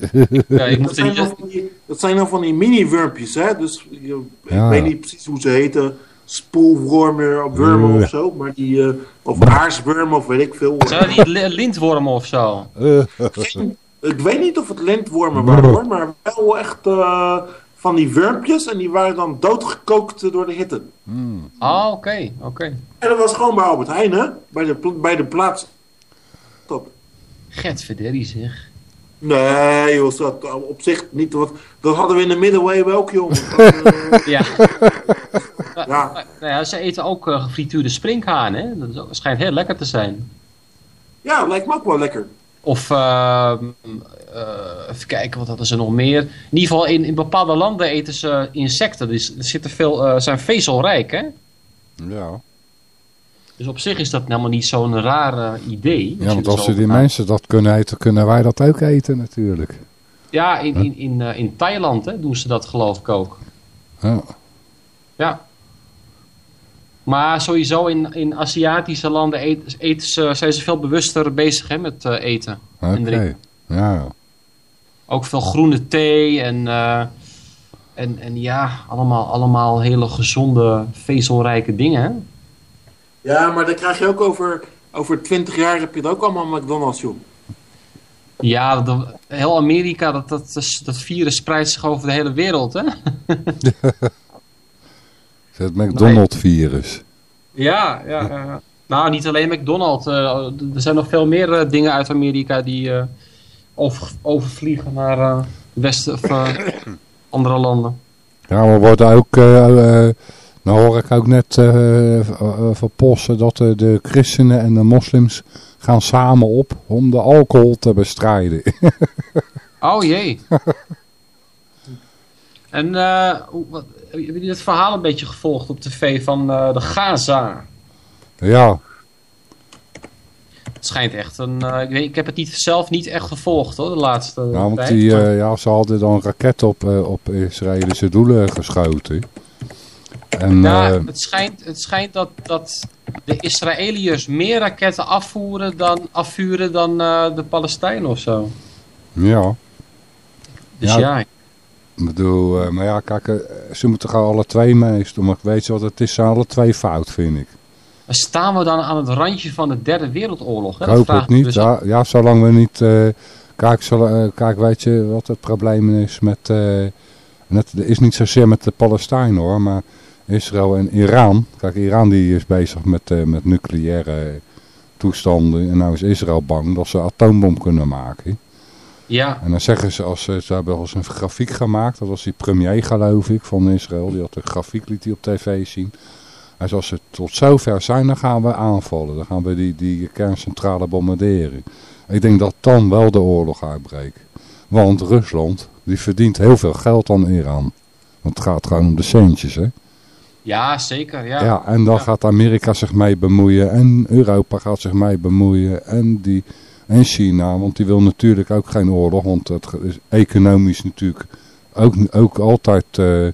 Ja, ik Dat moet zijn, niet... dan van die, dat zijn dan van die mini-wormpjes, hè? Dus je- Ja. ik weet niet precies hoe ze heten. Spoelwormen of wormen of zo. Maar die, eh, of aarswormen of weet ik veel. Zijn dat niet li- lintwormen of zo? Eh, Geen- ik weet niet of het lintwormen waren hoor, maar wel echt eh, van die wormpjes en die waren dan doodgekookt door de hitte. Ah, oké, oké. En dat was gewoon bij Albert Heijn, hè? Bij de, pl- bij de plaats. Top. Gert Verderrie zeg. Nee, joh, dat op zich niet. Wat, dat hadden we in de ook, joh. (laughs) Dat, eh, Ja. (laughs) ja, Nou ja, ze eten ook eh, gefrituurde sprinkhaan, hè? Dat is ook- schijnt heel lekker te zijn. ja, lijkt me ook wel lekker. Of, ehm, eh, even kijken, wat hadden ze nog meer? In ieder geval, in, in bepaalde landen eten ze insecten. Dus er zitten veel, eh, zijn vezelrijk, hè? ja. Dus op zich is dat helemaal niet zo'n raar eh, idee. ja, want als ze die mensen dat kunnen eten, kunnen wij dat ook eten natuurlijk. Ja, in, in, in, eh, in Thailand hè, doen ze dat geloof ik ook. Ja. Ja. Maar sowieso in, in Aziatische landen eten ze, zijn ze veel bewuster bezig hè, met eh, eten. Oké. En drinken. Ja. Ook veel groene thee en, eh, en, en ja, allemaal, allemaal hele gezonde, vezelrijke dingen. Hè? Ja, maar dan krijg je ook over, over 20 jaar heb je het ook allemaal McDonald's, joh. Ja, dat- heel Amerika, dat, dat, dat, virus spreidt zich over de hele wereld. Hè? (laughs) Het McDonald's-virus. Ja, ja, ja, ja. Nou, niet alleen McDonald's. eh, er zijn nog veel meer eh, dingen uit Amerika die eh, over, overvliegen naar eh, westen of andere landen. Ja, we worden ook, eh, eh, nou hoor ik ook net eh, v- eh, van posten dat eh, de christenen en de moslims gaan samen op om de alcohol te bestrijden. (laughs) Oh jee. en eh, hoe- wat, hebben jullie het verhaal een beetje gevolgd op tv van eh, de Gaza? ja, Het schijnt echt een... eh, ik, weet, ik heb het niet, zelf niet echt gevolgd hoor, de laatste ja, want tijd. die, eh, ja, ze hadden dan raketten op, eh, op Israëlische doelen geschoten. En, eh, het schijnt, het schijnt dat, dat de Israëliërs meer raketten afvoeren dan, afvuren dan eh, de Palestijnen of zo. ja, Dus Ja. ja, ik bedoel, eh, maar ja, kijk, ze moeten gewoon alle twee meesten. Maar weet je wat, het is zijn alle twee fout, vind ik. maar staan we dan aan het randje van de derde wereldoorlog? Hè? Ik hoop het ik niet. dus Ja, ja, zolang we niet... kijk, eh, kijk, weet je wat het probleem is met... net, er is niet zozeer met de Palestijnen hoor, maar Israël en Iran. Kijk, Iran die is bezig met, eh, met nucleaire toestanden. En nou is Israël bang dat ze een atoombom kunnen maken. Ja, En dan zeggen ze, als ze, hebben al eens een grafiek gemaakt. Dat was die premier geloof ik van Israël. Die had een grafiek liet hij op tv zien. En als ze tot zover zijn, dan gaan we aanvallen. Dan gaan we die, die kerncentrale bombarderen. Ik denk dat dan wel de oorlog uitbreekt. Want Rusland, die verdient heel veel geld aan Iran. Want het gaat gewoon om de centjes, hè. Ja zeker. Ja. Ja, en dan Ja. gaat Amerika zich mee bemoeien. En Europa gaat zich mee bemoeien. En, die, en China, want die wil natuurlijk ook geen oorlog. Want het is economisch natuurlijk ook, ook altijd... eh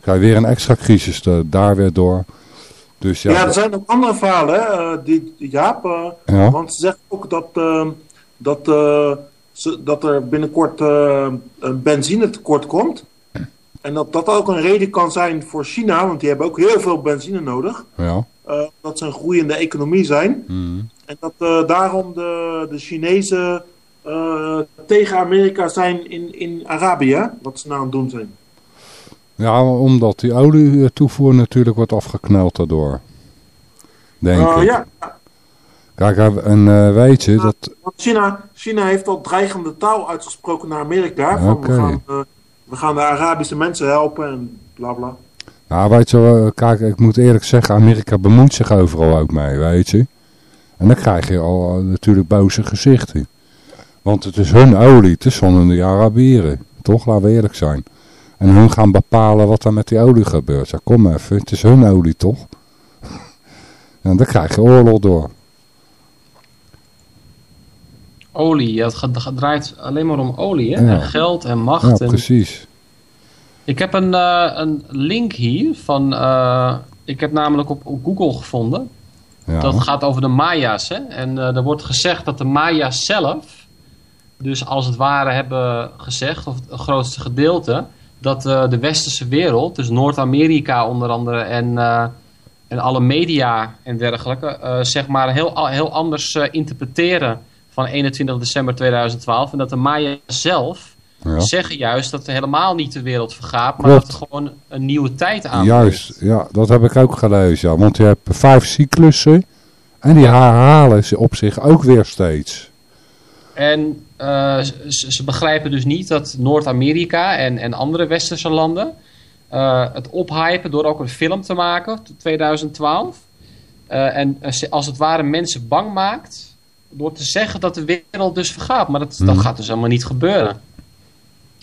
krijg je weer een extra crisis daar weer door. Dus ja, Ja, er zijn ook andere verhalen, hè, eh, die, Jaap. eh, Ja. Want ze zeggen ook dat, eh, dat, eh, ze, dat er binnenkort eh, een benzinetekort komt. En dat dat ook een reden kan zijn voor China, want die hebben ook heel veel benzine nodig. ja. eh, dat ze een groeiende economie zijn. Mhm. En dat eh, daarom de, de Chinezen eh, tegen Amerika zijn in, in Arabië, wat ze nou aan het doen zijn. ja, omdat die olietoevoer natuurlijk wordt afgekneld daardoor. Denk Eh, ik. ja, Kijk, en weet je, dat... China, China heeft al dreigende taal uitgesproken naar Amerika. Van, we, gaan, we gaan de Arabische mensen helpen en bla bla. Nou, weet je kijk, ik moet eerlijk zeggen, Amerika bemoeit zich overal ook mee, weet je. En dan krijg je al eh, natuurlijk boze gezichten. Want het is hun olie, het is van de Arabieren. Toch, laten we eerlijk zijn. En hun gaan bepalen wat er met die olie gebeurt. Ja, kom even, het is hun olie, toch? (laughs) En dan krijg je oorlog door. Olie, ja, het draait alleen maar om olie. Hè? Ja. En geld en macht. Ja, en... precies. Ik heb een, eh, een link hier van. eh, ik heb namelijk op, op Google gevonden. Ja. Dat gaat over de Maya's. Hè? En eh, er wordt gezegd dat de Maya's zelf. Dus als het ware hebben gezegd, of het grootste gedeelte. Dat de westerse wereld, dus Noord-Amerika onder andere. En, en alle media en dergelijke. zeg maar heel, heel anders interpreteren. Van 21 december 2012. En dat de Maya's zelf Ja. zeggen juist dat er helemaal niet de wereld vergaat, maar Klopt. dat er gewoon een nieuwe tijd aan Juist, ja, dat heb ik ook gelezen. Ja. Want je hebt vijf cyclussen. En die herhalen ze op zich ook weer steeds. En eh, ze, ze begrijpen dus niet dat Noord-Amerika en, en andere westerse landen eh, het ophypen door ook een film te maken, 2012. Eh, en als het ware mensen bang maakt door te zeggen dat de wereld dus vergaat. Maar dat, dat Mhm. gaat dus helemaal niet gebeuren.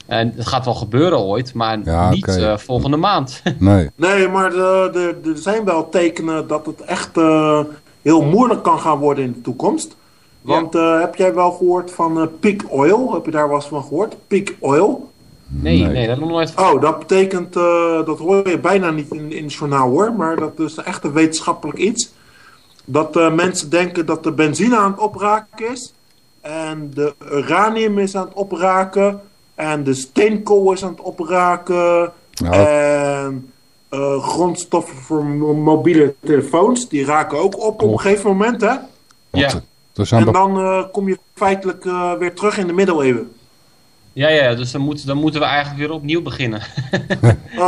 En het gaat wel gebeuren ooit, maar Ja, niet eh, volgende maand. (laughs) Nee. Nee, maar de, de, er zijn wel tekenen dat het echt eh, heel moeilijk kan gaan worden in de toekomst. Want eh, heb jij wel gehoord van eh peak oil? Heb je daar wel eens van gehoord? Peak oil? Nee, nee, Nee. dat heb ik nog nooit Oh, dat betekent, eh, dat hoor je bijna niet in, in het journaal hoor, maar dat is echt een wetenschappelijk iets. Dat eh, mensen denken dat de benzine aan het opraken is. En de uranium is aan het opraken. En de steenkool is aan het opraken. Ja. En eh, grondstoffen voor mo- mobiele telefoons, die raken ook op op een gegeven moment. Hè? Ja. En dan eh, kom je feitelijk eh, weer terug in de middeleeuwen. Ja, ja, dus dan, moet, dan moeten we eigenlijk weer opnieuw beginnen. (laughs)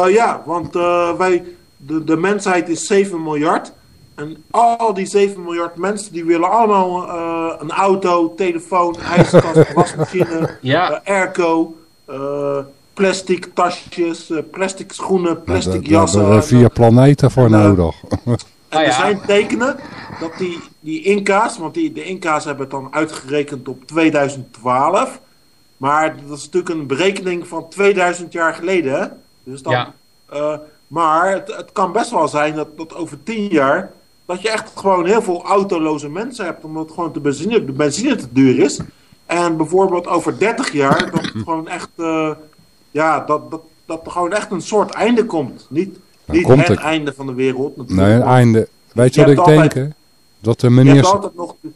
Ja, want eh, wij, de, de mensheid is 7 miljard. En al die 7 miljard mensen die willen allemaal eh, een auto, telefoon, (laughs) ijskast, wasmachine, Ja. eh, airco, eh, plastic tasjes, plastic schoenen, Nou, plastic daar- daar jassen. hebben we vier planeten voor En, eh, nodig. (laughs) En Nou er ja. zijn tekenen dat die, die Inca's, want die, de Inca's hebben het dan uitgerekend op 2012. Maar dat is natuurlijk een berekening van 2000 jaar geleden. Hè? Dus dan, Ja. eh, maar het, het kan best wel zijn dat, dat over 10 jaar. Dat je echt gewoon heel veel autoloze mensen hebt. omdat gewoon de benzine, de benzine te duur is. En bijvoorbeeld over 30 jaar. dat het gewoon echt. eh, ja, dat, dat, dat er gewoon echt een soort einde komt. Niet, niet komt het einde van de wereld. natuurlijk. Nee, een einde. Weet je Je wat ik denk? hè? Dat de Je meneer... hebt altijd nog de,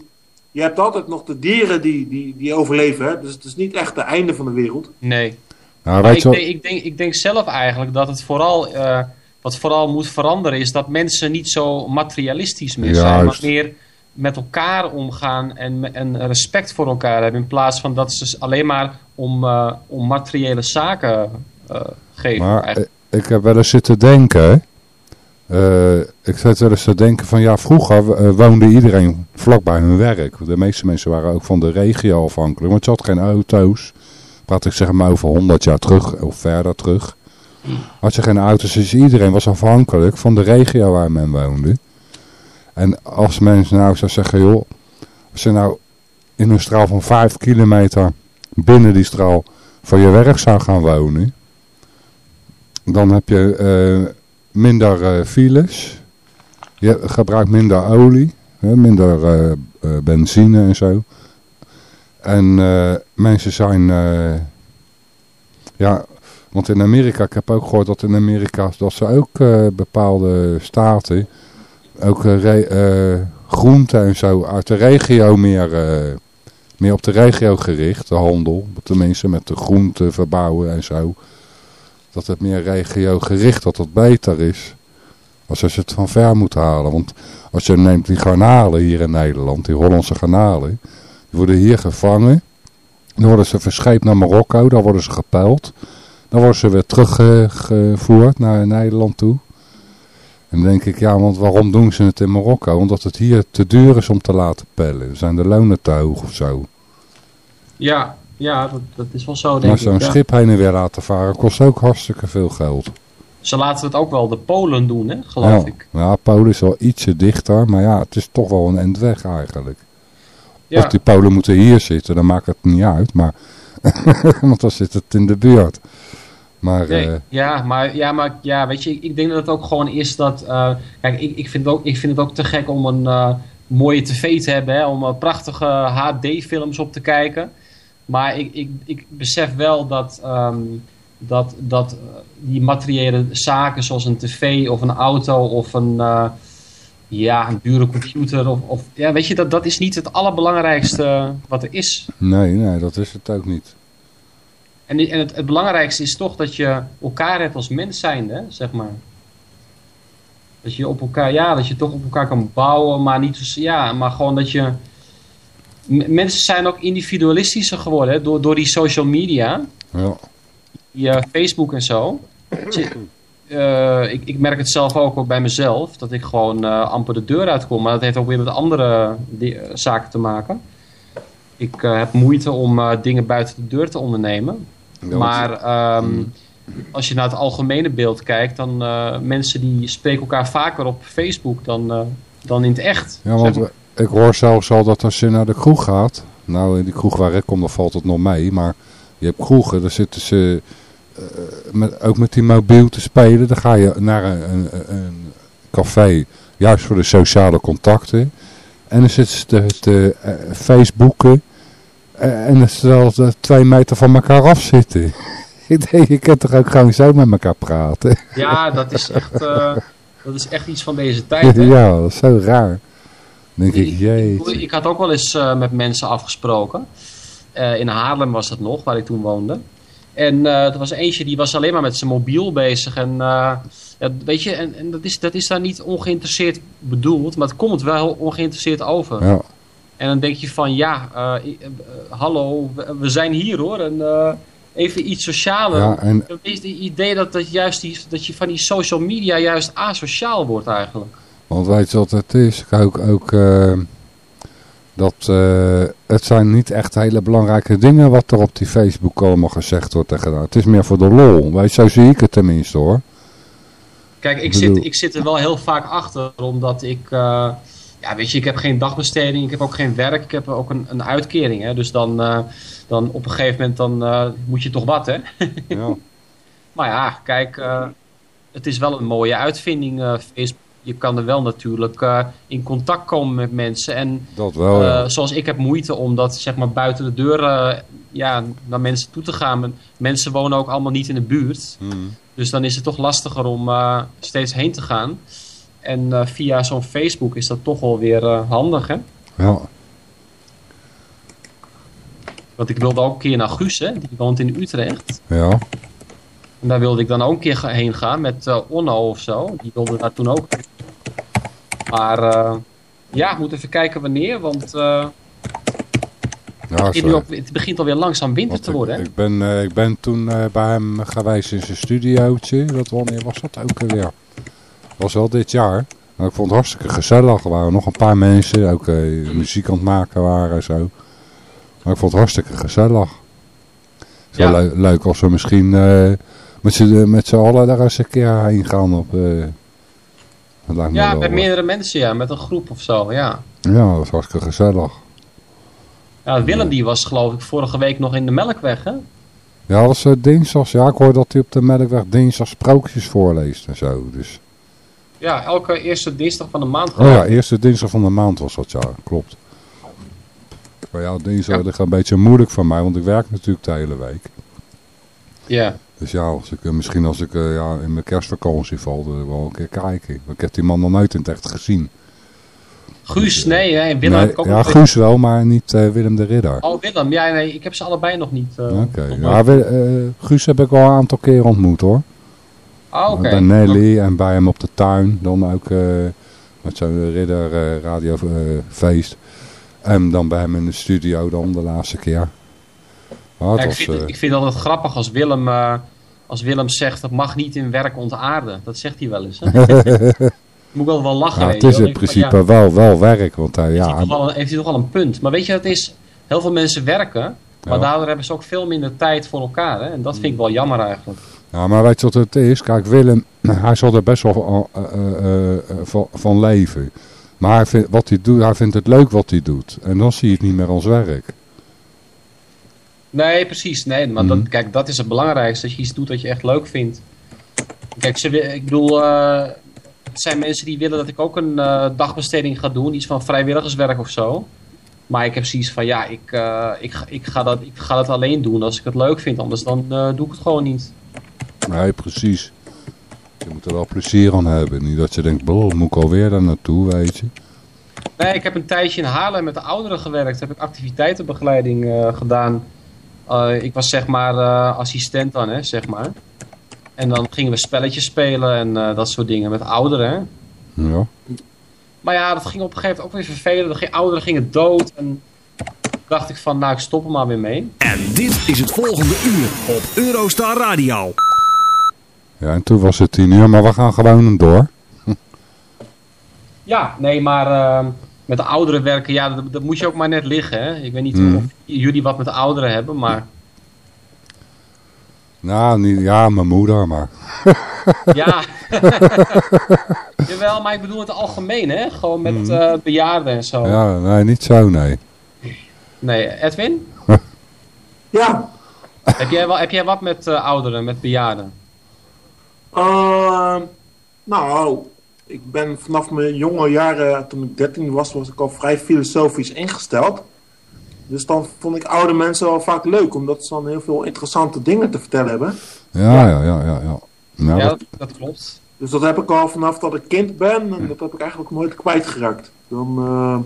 je hebt altijd nog de dieren die, die, die overleven. Hè? Dus het is niet echt het einde van de wereld. Nee. Nou, ik, je wat- denk, ik, denk, ik denk zelf eigenlijk dat het vooral, eh, wat vooral moet veranderen is dat mensen niet zo materialistisch meer zijn, maar meer met elkaar omgaan en, en respect voor elkaar hebben. In plaats van dat ze alleen maar om, eh, om materiële zaken eh, geven. Maar eigenlijk. ik heb wel eens zitten denken. Eh, ik zat wel eens te denken van ja, vroeger woonde iedereen vlakbij hun werk. De meeste mensen waren ook van de regio afhankelijk, want je had geen auto's. Praat ik zeg maar over 100 jaar terug of verder terug. Had je geen auto's, dus iedereen was afhankelijk van de regio waar men woonde. En als mensen nou zou zeggen, joh, als je nou in een straal van 5 kilometer binnen die straal van je werk zou gaan wonen, dan heb je eh, minder eh, files, je gebruikt minder olie, hè, minder eh, benzine en zo. En mensen zijn, ja, want in Amerika, ik heb ook gehoord dat in Amerika, dat ze ook eh, bepaalde staten, ook eh, re- eh, groenten en zo uit de regio meer, eh, meer op de regio gericht, de handel. Tenminste met de groenten verbouwen en zo. Dat het meer regio gericht, dat dat beter is. Als je het van ver moet halen. Want als je neemt die garnalen hier in Nederland, die Hollandse garnalen. Die worden hier gevangen. Dan worden ze verscheept naar Marokko, daar worden ze gepeld. Dan worden ze weer teruggevoerd naar Nederland toe. En dan denk ik, ja, want waarom doen ze het in Marokko? Omdat het hier te duur is om te laten pellen. Zijn de lonen te hoog of zo? Ja, ja dat, dat is wel zo, Maar denk zo'n ik. ja. schip heen en weer laten varen kost ook hartstikke veel geld. Ze laten het ook wel de Polen doen, hè, geloof ja. ik. ja, Polen is wel ietsje dichter, maar ja, het is toch wel een end weg eigenlijk. Ja. Of die Polen moeten hier zitten, dan maakt het niet uit, maar (laughs) want dan zit het in de buurt. Maar Nee, eh, ja, maar, ja, maar ja, weet je, ik, ik denk dat het ook gewoon is dat... eh, kijk, ik, ik, vind het ook, ik vind het ook te gek om een eh, mooie tv te hebben, hè, om prachtige HD-films op te kijken. Maar ik, ik, ik besef wel dat, ehm, dat, dat die materiële zaken zoals een tv of een auto of een, ja, een dure computer... Of, of, ja, weet je, dat, dat is niet het allerbelangrijkste wat er is. nee, nee, dat is het ook niet. En, die- en het, het belangrijkste is toch dat je elkaar hebt als mens zijnde, zeg maar. Dat je op elkaar, ja, dat je toch op elkaar kan bouwen, maar niet, ja, maar gewoon dat je... Mensen zijn ook individualistischer geworden, hè, door, door die social media, Ja, die eh, Facebook en zo. Eh, ik, ik merk het zelf ook, ook bij mezelf, dat ik gewoon eh, amper de deur uitkom. Maar dat heeft ook weer met andere zaken te maken. Ik heb moeite om dingen buiten de deur te ondernemen. Maar ehm, als je naar het algemene beeld kijkt, dan uh, mensen die spreken elkaar vaker op Facebook dan, uh, dan in het echt. ja want ik hoor zelfs al dat als je naar de kroeg gaat, nou in die kroeg waar ik kom, dan valt het nog mee, maar je hebt kroegen, daar zitten ze uh, met, ook met die mobiel te spelen, dan ga je naar een, een, een café, juist voor de sociale contacten, en dan zitten ze te, te Facebooken, en terwijl ze twee meter van elkaar af zitten. (laughs) Ik denk, je kunt toch ook gewoon zo met elkaar praten? Ja, dat is echt, uh, dat is echt iets van deze tijd. Hè? Ja, dat is zo raar. Dan denk ik. Ik, ik, had ook wel eens uh, met mensen afgesproken. Uh, in Haarlem was dat nog, waar ik toen woonde. En er was eentje die was alleen maar met zijn mobiel bezig. En ja, weet je, en, en, dat, is, dat is daar niet ongeïnteresseerd bedoeld, maar het komt wel ongeïnteresseerd over. Ja. En dan denk je van ja, uh, hallo, we, zijn hier hoor. En uh, even iets socialer. Ja, en... Het is het idee dat, dat, juist die, dat je van die social media juist asociaal wordt eigenlijk. Want weet je wat het is? Ook, ook uh, dat uh, het zijn niet echt hele belangrijke dingen wat er op die Facebook allemaal gezegd wordt en gedaan. Het is meer voor de lol. Weet, zo zie ik het tenminste hoor. Kijk, ik, ik zit, ik zit er wel heel vaak achter, omdat ik... Uh, ja, weet je, ik heb geen dagbesteding, ik heb ook geen werk, ik heb ook een, een uitkering. Hè? Dus dan, uh, dan op een gegeven moment dan, uh, moet je toch wat, hè? ja. (laughs) Maar ja, kijk, uh, het is wel een mooie uitvinding, Facebook. Je kan er wel natuurlijk in contact komen met mensen. En dat wel, ja. zoals ik heb moeite om dat zeg maar buiten de deur ja, naar mensen toe te gaan. Mensen wonen ook allemaal niet in de buurt. Hmm. Dus dan is het toch lastiger om steeds heen te gaan. En uh, via zo'n Facebook is dat toch wel weer uh, handig, hè? Ja. Want ik wilde ook een keer naar Guus, hè? Die woont in Utrecht. Ja. En daar wilde ik dan ook een keer heen gaan met uh, Onno of zo. Die wilde daar toen ook. Maar ja, ik moet even kijken wanneer, want ja, het, het, begint alweer langzaam winter want te worden. Ik, hè? ik, ben, ik ben toen bij hem geweest in zijn studiootje. Dat wanneer was dat ook alweer? Was wel dit jaar. Maar ik vond het hartstikke gezellig. Er waren nog een paar mensen, ook eh, muziek aan het maken waren en zo. Maar ik vond het hartstikke gezellig. Het Ja. leu- leuk als we misschien eh, met z'n met z'n allen daar eens een keer heen gaan. Op, eh, me Ja, met eh, meerdere mensen, ja. Met een groep of zo, ja. Ja, dat is hartstikke gezellig. Ja, Willem die was geloof ik vorige week nog in de Melkweg, hè? Ja, is eh, dinsdags. Ja, ik hoor dat hij op de Melkweg dinsdag sprookjes voorleest en zo. Dus. Ja, elke eerste dinsdag van de maand Oh ja, eerste dinsdag van de maand was dat, ja, klopt. Maar ja, dinsdag ligt een beetje moeilijk voor mij, want ik werk natuurlijk de hele week. Ja. Dus ja, als ik, eh, misschien als ik eh, ja, in mijn kerstvakantie val, dan wel een keer kijken. Ik heb die man nog nooit in het echt gezien. Guus, nee, hè. En Willem Nee, heb ik ook ja, Guus wel, maar niet eh, Willem de Ridder. Oh, Willem. Ja, nee, ik heb ze allebei nog niet. eh, Oké, ja, eh, Guus heb ik wel een aantal keer ontmoet hoor. Oké. Bij Nelly en bij hem op de tuin. Dan ook eh, met zo'n ridder eh, radiofeest. en dan bij hem in de studio dan de laatste keer. Ja, ik, was, vind, het- eh, ik vind het altijd grappig als Willem, eh, als Willem zegt dat mag niet in werk ontaarden. Dat zegt hij wel eens. Hè? (laughs) Moet ik wel wel lachen. ja, het is in Ik- ja, principe wel, wel werk. Want hij, heeft, ja, hij toch wel een, heeft hij toch wel een punt. Maar weet je, het is, heel veel mensen werken, maar Ja. daardoor hebben ze ook veel minder tijd voor elkaar. Hè? En dat vind ik wel jammer eigenlijk. Ja, maar weet je wat het is? Kijk, Willem, (clears throat) hij zal er best wel van, eh, eh, eh, van, leven. Maar hij vindt, wat hij, doet, hij vindt het leuk wat hij doet. En dan zie je het niet meer als werk. Nee, precies. Nee, maar Mhm. dat, kijk, dat is het belangrijkste. Dat je iets doet dat je echt leuk vindt. Kijk, ze, ik bedoel, het zijn mensen die willen dat ik ook een dagbesteding ga doen. Iets van vrijwilligerswerk of zo. Maar ik heb zoiets van, ja, ik, ik, ga- ik, ga dat, ik ga dat alleen doen als ik het leuk vind. Anders dan doe ik het gewoon niet. Nee, precies. Je moet er wel plezier aan hebben. Niet dat je denkt, "Bro, moet ik alweer daar naartoe, weet je. Nee, ik heb een tijdje in Haarlem met de ouderen gewerkt. Heb ik activiteitenbegeleiding eh, gedaan. Eh, ik was zeg maar eh, assistent dan, hè, zeg maar. En dan gingen we spelletjes spelen en eh, dat soort dingen met ouderen. Hè. Ja. Maar ja, dat ging op een gegeven moment ook weer vervelend. De ouderen gingen dood. En dacht ik van, nou, ik stop er maar weer mee. En dit is het volgende uur op Eurostar Radio. Ja, en toen was het tien uur, maar we gaan gewoon door. Ja, nee, maar eh, met de ouderen werken, ja, dat, dat moet je ook maar net liggen. Hè. Ik weet niet Mm. of jullie wat met de ouderen hebben, maar Nou, niet, ja, mijn moeder, maar... (laughs) ja. (laughs) Jawel, maar ik bedoel het algemeen, hè. Gewoon met eh, bejaarden en zo. Ja, nee, niet zo, nee. Nee, Edwin? (laughs) Ja, heb, jij wel, heb jij wat met eh, ouderen, met bejaarden? Ehm, nou, ik ben vanaf mijn jonge jaren, toen ik 13 was, was ik al vrij filosofisch ingesteld. Dus dan vond ik oude mensen wel vaak leuk, omdat ze dan heel veel interessante dingen te vertellen hebben. Ja, ja, ja, ja. ja. Nou, ja, dat- klopt. Dus dat heb ik al vanaf dat ik kind ben en dat heb ik eigenlijk nooit kwijtgeraakt. Dan, eh,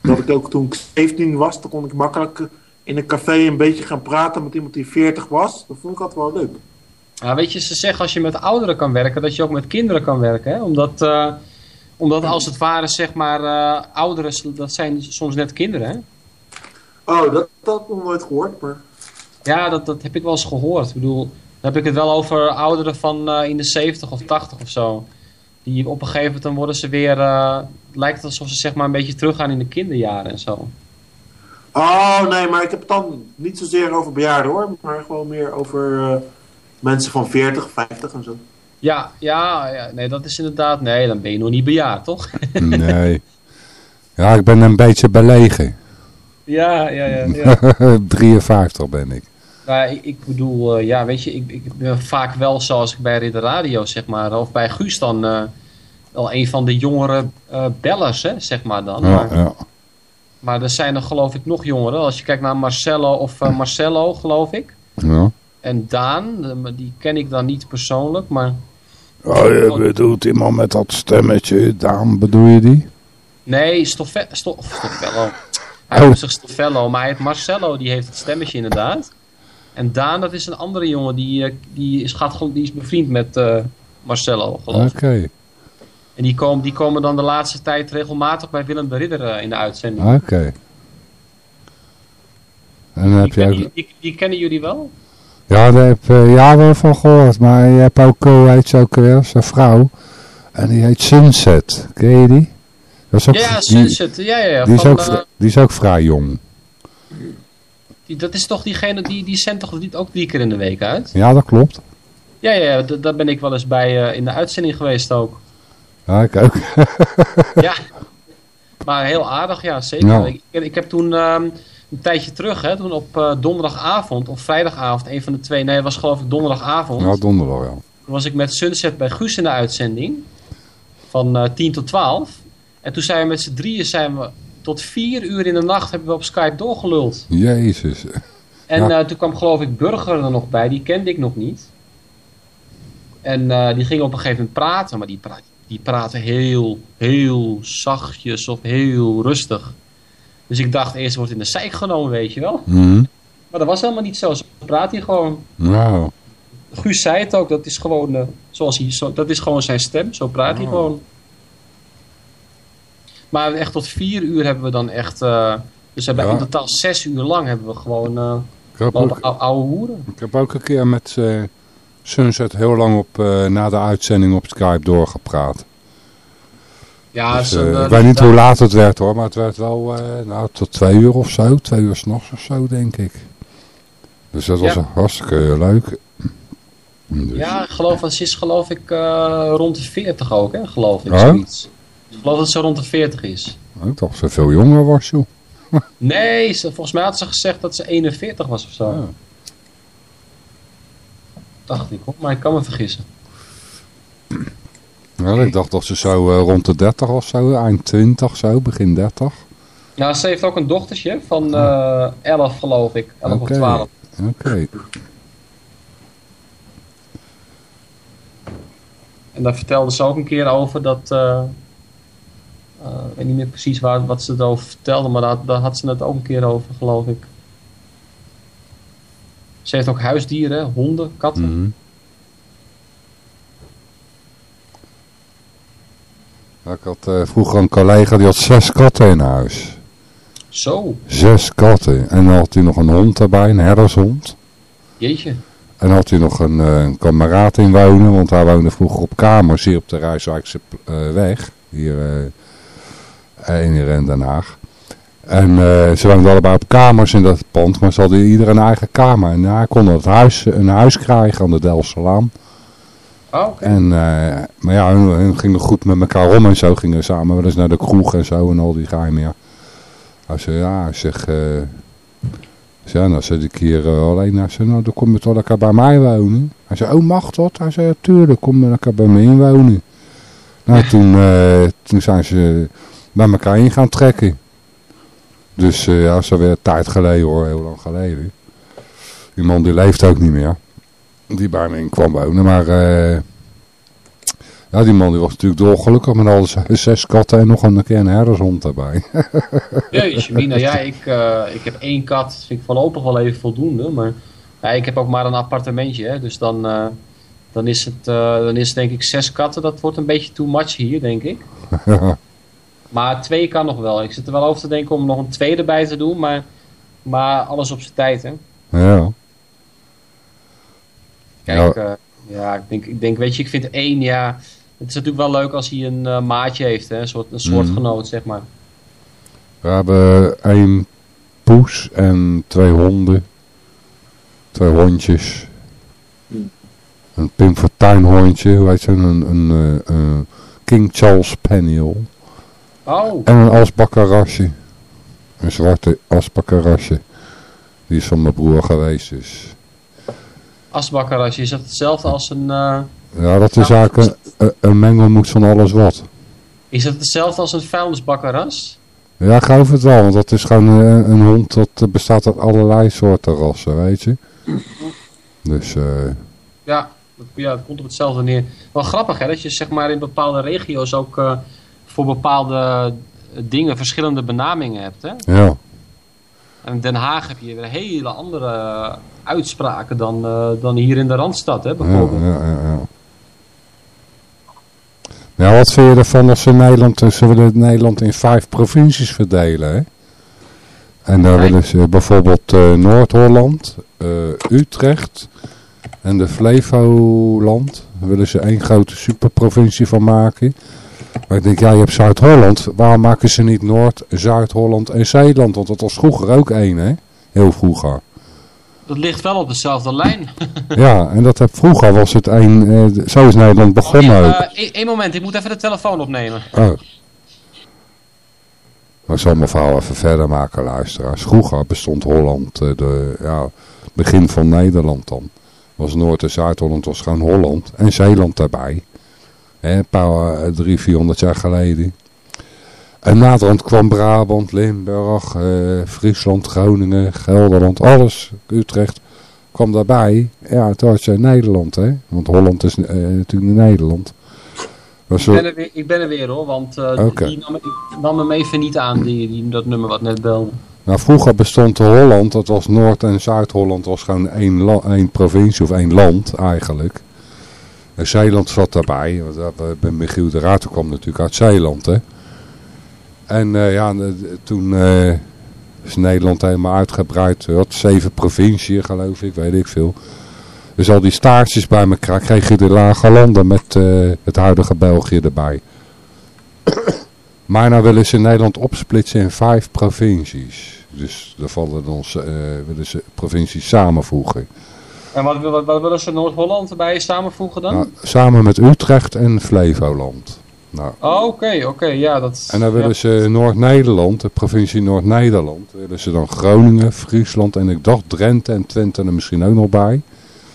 dat ik ook toen ik 17 was, dan kon ik makkelijk in een café een beetje gaan praten met iemand die 40 was. Dat vond ik altijd wel leuk. Ja, weet je, ze zeggen als je met ouderen kan werken, dat je ook met kinderen kan werken. Hè? Omdat, eh, omdat als het ware, zeg maar, eh, ouderen, dat zijn soms net kinderen. Hè? Oh, dat, dat heb ik nog nooit gehoord, maar... Ja, dat, dat heb ik wel eens gehoord. Ik bedoel, dan heb ik het wel over ouderen van eh, in de 70 of 80 of zo. Die op een gegeven moment, dan worden ze weer, lijkt het alsof ze zeg maar een beetje teruggaan in de kinderjaren en zo. Oh, nee, maar ik heb het dan niet zozeer over bejaarden hoor, maar gewoon meer over mensen van 40, 50 en zo. Ja, ja, ja, nee, dat is inderdaad, nee, dan ben je nog niet bejaard, toch? (laughs) nee. Ja, ik ben een beetje belegen. ja, ja, ja. ja. (laughs) 53 ben ik. Nou, ik, ik bedoel, eh, ja, weet je, ik, ik ben vaak wel zoals ik bij Ridder Radio, zeg maar, of bij Guus dan, eh, wel een van de jongere eh, bellers, hè, zeg maar dan. Ja, Maar, ja. maar er zijn er geloof ik nog jongeren. Als je kijkt naar Marcello of Marcello, geloof ik. ja. En Daan, eh, die ken ik dan niet persoonlijk, maar... Oh, je bedoelt iemand met dat stemmetje, Daan, bedoel je die? Nee, Stoffe, Sto, of Stoffello. Hij Oh. noemt zich Stoffello, maar hij heeft Marcello, die heeft het stemmetje inderdaad. En Daan, dat is een andere jongen, die, eh, die, is, gaat, die is bevriend met eh, Marcello, geloof Oké, ik. En die komen, die komen dan de laatste tijd regelmatig bij Willem de Ridder in de uitzending. oké. En dan Die, heb je die, die kennen jullie wel? Ja, daar heb ik ja, wel van gehoord. Maar je hebt ook, hoe heet ze ook weer, zijn vrouw. En die heet Sunset. Ken je die? Dat is ook, Ja, die- Sunset. Ja, ja, ja. Die, is ook, eh, die is ook vrij jong. die, dat is toch diegene, die, die zendt toch niet ook drie keer in de week uit? Ja, dat klopt. Ja, ja, daar ben ik wel eens bij eh, in de uitzending geweest ook. Ja, ik ook. (laughs) Ja. Maar heel aardig, ja, zeker. Ja. Ik, ik heb toen ehm, een tijdje terug, hè, toen op eh, donderdagavond of vrijdagavond, een van de twee, nee, was geloof ik donderdagavond. Ja, donderdag wel. Toen was ik met Sunset bij Guus in de uitzending. Van eh 10 tot 12. En toen zijn we met z'n drieën zijn we tot vier uur in de nacht hebben we op Skype doorgeluld. Jezus. En Ja. eh, toen kwam geloof ik Burger er nog bij, die kende ik nog niet. En die ging op een gegeven moment praten, maar die, die praten heel, heel zachtjes of heel rustig. Dus ik dacht eerst wordt in de zeik genomen, weet je wel. Mhm. Maar dat was helemaal niet zo. Zo praat hij gewoon. Guus zei het ook, dat is gewoon, eh, zoals hij, zo, dat is gewoon zijn stem, zo praat hij gewoon. Maar echt tot vier uur hebben we dan echt, eh, dus hebben Ja. in totaal zes uur lang hebben we gewoon eh ik heb, lopen ook, ou- ouwe hoeren. ik heb ook een keer met eh, Sunset heel lang op, eh, na de uitzending op Skype doorgepraat. Ja, Dus, eh, eh, ik weet niet hoe laat het werd hoor, maar het werd wel eh, nou, tot twee uur of zo. Twee uur s'nachts of zo, denk ik. Dus dat was Ja. hartstikke leuk. Dus, Ja, ik geloof, dat is geloof ik eh, rond de 40 ook, hè, geloof ik, Oh? zoiets. Ik geloof dat ze rond de 40 is. Ik dacht ze veel jonger was, joh. (laughs) Nee, ze, volgens mij had ze gezegd dat ze 41 was of zo. Ja. Dacht ik, hoor, maar ik kan me vergissen. Ja, ik dacht dat ze zo eh, rond de 30 of zo, eind 20 zo, begin 30. Nou, ze heeft ook een dochtertje van eh 11 geloof ik, 11 Oké. of 12. Oké. En daar vertelde ze ook een keer over dat... eh, eh, ik weet niet meer precies waar, wat ze erover vertelde, maar daar, daar had ze het ook een keer over, geloof ik. Ze heeft ook huisdieren, honden, katten. Ja, Ik had eh, vroeger een collega die had zes katten in huis. Zo, Zes katten. En dan had hij nog een hond erbij, een herdershond. jeetje. En dan had hij nog een, eh, een kameraad in wonen, want hij woonde vroeger op kamers hier op de Rijswijkse eh, weg. Hier in in Den Haag. En ze woonden allebei op kamers in dat pand, maar ze hadden ieder een eigen kamer. En hij kon het huis, een huis krijgen aan de Delfsalaan. Oh. En, eh, maar ja, hun, hun gingen goed met elkaar om en zo. Gingen samen wel eens naar de kroeg en zo en al die geheim, ja. Hij zei, ja, hij zegt... eh ik ja, dan zit ik hier eh, alleen. Hij zei, nou, dan kom je toch lekker bij mij wonen. Hij zei, oh, mag dat? Hij zei, ja, tuurlijk, kom je lekker bij me inwonen. Nou, toen, toen zijn ze bij elkaar in gaan trekken. Dus ja, dat is alweer een tijd geleden hoor, heel lang geleden. Die man die leeft ook niet meer die bij me in kwam wonen. Maar eh, ja, die man die was natuurlijk dolgelukkig met al zijn (laughs) zes katten en nog een keer een herdershond erbij. (laughs) Jeetje, Mina, ja, ik, eh, ik heb één kat. Dat vind ik voorlopig wel even voldoende. Maar ja, ik heb ook maar een appartementje. Hè, dus dan, eh, dan, is het, dan is het denk ik zes katten. Dat wordt een beetje too much hier, denk ik. (laughs) Maar twee kan nog wel. Ik zit er wel over te denken om nog een tweede bij te doen. Maar, maar alles op zijn tijd, hè. ja. Kijk, ja, ja ik, denk, ik denk, weet je, ik vind één, ja... Het is natuurlijk wel leuk als hij een eh, maatje heeft, hè. Een soort, een soortgenoot, zeg maar. We hebben één poes en twee honden. Twee hondjes. Een Pim Fortuyn hondje, hoe heet ze? Een, een, eh, een King Charles Spaniel. Oh, En een asbakkerasje. Een zwarte asbakkerasje. Die is van mijn broer geweest dus. Asbakkerasje. Is dat hetzelfde als een... eh, Ja, dat is eigenlijk een, een, een mengelmoes van alles wat. is dat hetzelfde als een vuilnisbakkerras? Ja, ik geloof het wel, want dat is gewoon een, een hond dat eh, bestaat uit allerlei soorten rassen, weet je. Dus, eh Ja, dat, ja, het komt op hetzelfde neer. Wel grappig hè, dat je zeg maar in bepaalde regio's ook eh, voor bepaalde eh, dingen verschillende benamingen hebt. Hè? ja. En in Den Haag heb je weer hele andere uitspraken dan, eh, dan hier in de Randstad, hè, bijvoorbeeld. ja, ja, ja. Ja, wat vind je ervan als ze Nederland, ze willen Nederland in vijf provincies verdelen, hè? En daar willen ze bijvoorbeeld eh, Noord-Holland, eh, Utrecht, En de Flevoland, willen ze één grote superprovincie van maken. Maar ik denk, ja, je hebt Zuid-Holland. Waarom maken ze niet Noord, Zuid-Holland en Zeeland? Want dat was vroeger ook één, hè? Heel vroeger. Dat ligt wel op dezelfde lijn. (laughs) Ja, en dat heb, vroeger was het één... eh, zo is Nederland begonnen ook. Eén moment, ik moet even de telefoon opnemen. Oh. Maar ik zal mijn verhaal even verder maken, luisteraars. Vroeger bestond Holland, eh, de, ja, begin van Nederland dan. Was Noord- en Zuid-Holland was gewoon Holland. En Zeeland daarbij. Hè, een paar, eh, drie, vierhonderd jaar geleden. En naderhand kwam Brabant, Limburg, eh, Friesland, Groningen, Gelderland, alles, Utrecht, kwam daarbij. Ja, toen had je Nederland, hè. Want Holland is eh, natuurlijk Nederland. Was Ik ben, er weer, ik ben er weer hoor, want eh, die nam, ik nam hem even niet aan, die, die, dat nummer wat net belde. Nou, vroeger bestond Holland, dat was Noord- en Zuid-Holland, was gewoon één, één provincie of één land eigenlijk. Zeeland zat daarbij, want bij Michiel de Raad kwam natuurlijk uit Zeeland, hè. En eh, ja, de- toen eh, is Nederland helemaal uitgebreid, had zeven provinciën geloof ik, weet ik veel. Dus al die staartjes bij elkaar kreeg je de lage landen met eh, het huidige België erbij. Maar nou willen ze Nederland opsplitsen in vijf provincies. Dus daar vallen eh, willen ze provincies samenvoegen. En wat, wat, wat willen ze Noord-Holland erbij samenvoegen dan? Nou, samen met Utrecht en Flevoland. Nou, Oh, oké, oké, ja, dat... en dan willen ja. ze Noord-Nederland, de provincie Noord-Nederland, willen ze dan Groningen, Friesland en ik dacht Drenthe en Twente er misschien ook nog bij.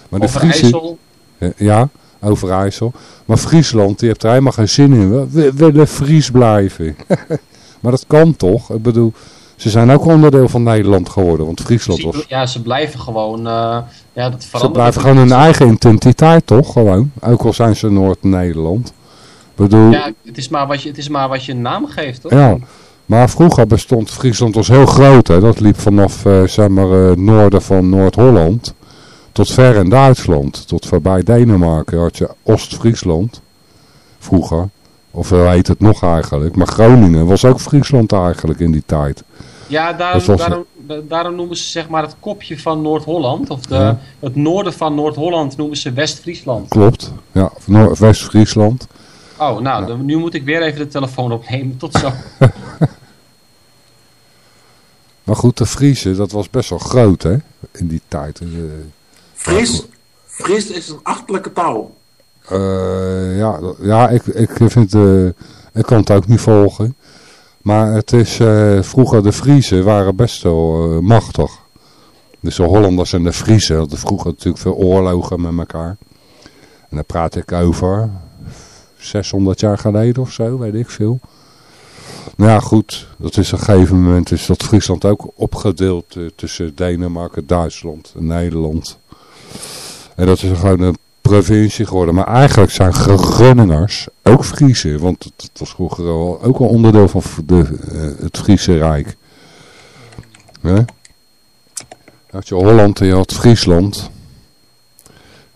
Maar de Friese, Overijssel. Eh, Ja, Overijssel. Maar Friesland, die heeft er helemaal geen zin in. We willen Fries blijven. (laughs) maar dat kan toch? Ik bedoel, ze zijn ook onderdeel van Nederland geworden. Want Friesland was... Ja, ze blijven gewoon... eh, ja, dat Ze blijven gewoon hun eigen identiteit, toch? Gewoon. Ook al zijn ze Noord-Nederland. Bedoel... Ja, het is, maar wat je, het is maar wat je een naam geeft, toch? Ja, maar vroeger bestond Friesland was heel groot. Hè? Dat liep vanaf eh, zeg maar, eh, het noorden van Noord-Holland tot ver in Duitsland. Tot voorbij Denemarken had je Oost-Friesland vroeger. Of hoe heet het nog eigenlijk. Maar Groningen was ook Friesland eigenlijk in die tijd. Ja, daarom, Dat was- daarom, da- daarom noemen ze zeg maar het kopje van Noord-Holland. Of de, Ja. het noorden van Noord-Holland noemen ze West-Friesland. Klopt. Ja, West-Friesland. Oh, nou, dan- nu moet ik weer even de telefoon opnemen. Tot zo. (laughs) Maar goed, de Friese, dat was best wel groot hè. In die tijd. Eh, Fries, Fries is een achterlijke taal. Eh, ja, ja ik, ik vind eh, ik kan het ook niet volgen. Maar het is, eh, vroeger de Friesen waren best wel machtig. Dus de Hollanders en de Friesen hadden vroeger natuurlijk veel oorlogen met elkaar. En daar praat ik over 600 jaar geleden of zo, weet ik veel. Nou ja, goed, dat is op een gegeven moment is dat Friesland ook opgedeeld tussen Denemarken, Duitsland en Nederland. En dat is gewoon een provincie geworden. Maar eigenlijk zijn Groningers ook Friese. Want het, was vroeger al, ook een onderdeel van de, eh, het Friese Rijk. Hè? Had je Holland en je had Friesland.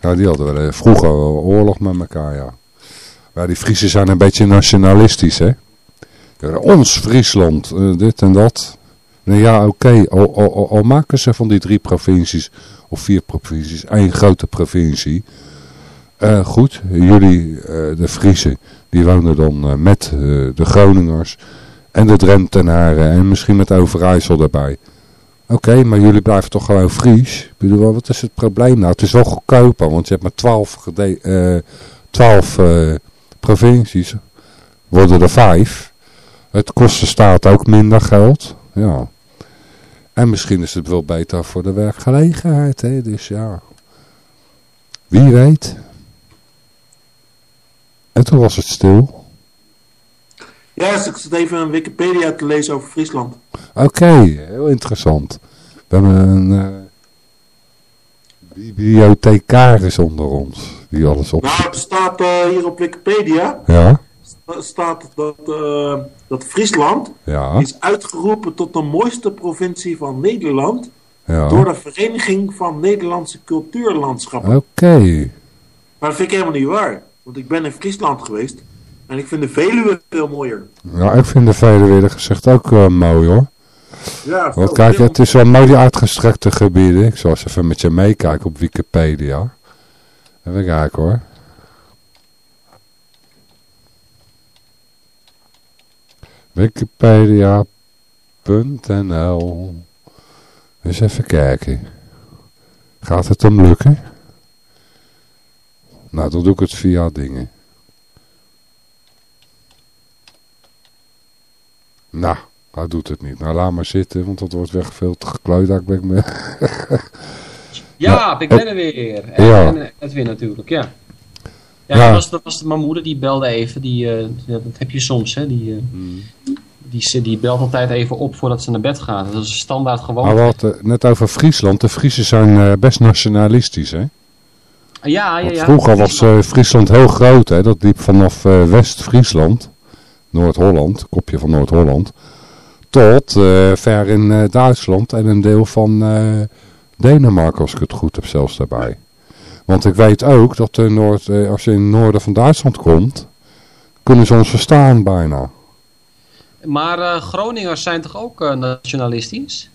Ja, die hadden wel eh, vroeger oorlog met elkaar, ja. Maar die Friesen zijn een beetje nationalistisch, hè. Ons Friesland, eh, dit en dat. Nou ja, oké, al, al, al- al maken ze van die drie provincies, of vier provincies, één grote provincie. Eh, goed, jullie, eh, de Friesen, die wonen dan eh, met de Groningers en de Drentenaren en misschien met Overijssel daarbij. Oké, maar jullie blijven toch gewoon Fries? Ik bedoel, wat is het probleem nou? Het is wel goedkoper, want je hebt maar twaalf, gede- eh, twaalf eh, provincies, worden er vijf. Het kost de staat ook minder geld, ja. En misschien is het wel beter voor de werkgelegenheid, hè? dus ja. Wie weet. En toen was het stil. Ja, dus ik zit even een Wikipedia te lezen over Friesland. Oké, heel interessant. We hebben een eh bibliothecaris onder ons. Die alles op... Nou, er staat eh, hier op Wikipedia Ja, sta- staat dat, eh, dat Friesland ja, is uitgeroepen tot de mooiste provincie van Nederland ja. door de Vereniging van Nederlandse Cultuurlandschappen. Oké. Maar dat vind ik helemaal niet waar. Want ik ben in Friesland geweest en ik vind de Veluwe veel mooier. Ja, ik vind de vele weer gezegd ook eh, mooi hoor. Ja, Want kijk, het is wel mooi die uitgestrekte gebieden. Ik zal eens even met je meekijken op Wikipedia. Even kijken hoor. Wikipedia.nl Eens even kijken. Gaat het hem lukken? Nou, dan doe ik het via dingen. Nou, hij doet het niet. Nou, laat maar zitten, want dat wordt weg veel te gekleurd. Ben ik me... (laughs) Ja, ik ben er weer. En, Ja. en Edwin natuurlijk, ja. Ja, Ja. Dat, was, dat was mijn moeder, die belde even. Die, eh, dat heb je soms, hè. Die, eh, die, ze- die belt altijd even op voordat ze naar bed gaat. Dat is een standaard gewoon. Maar we hadden het net over Friesland. De Friesen zijn eh, best nationalistisch, hè? Ja, ja, ja. vroeger was eh, Friesland heel groot, hè? Dat liep vanaf eh, West-Friesland, Noord-Holland, kopje van Noord-Holland, tot eh, ver in Duitsland en een deel van Denemarken, als ik het goed heb, zelfs daarbij. Want ik weet ook dat de Noord, als je in het noorden van Duitsland komt, kunnen ze ons verstaan bijna. Maar Groningers zijn toch ook nationalistisch?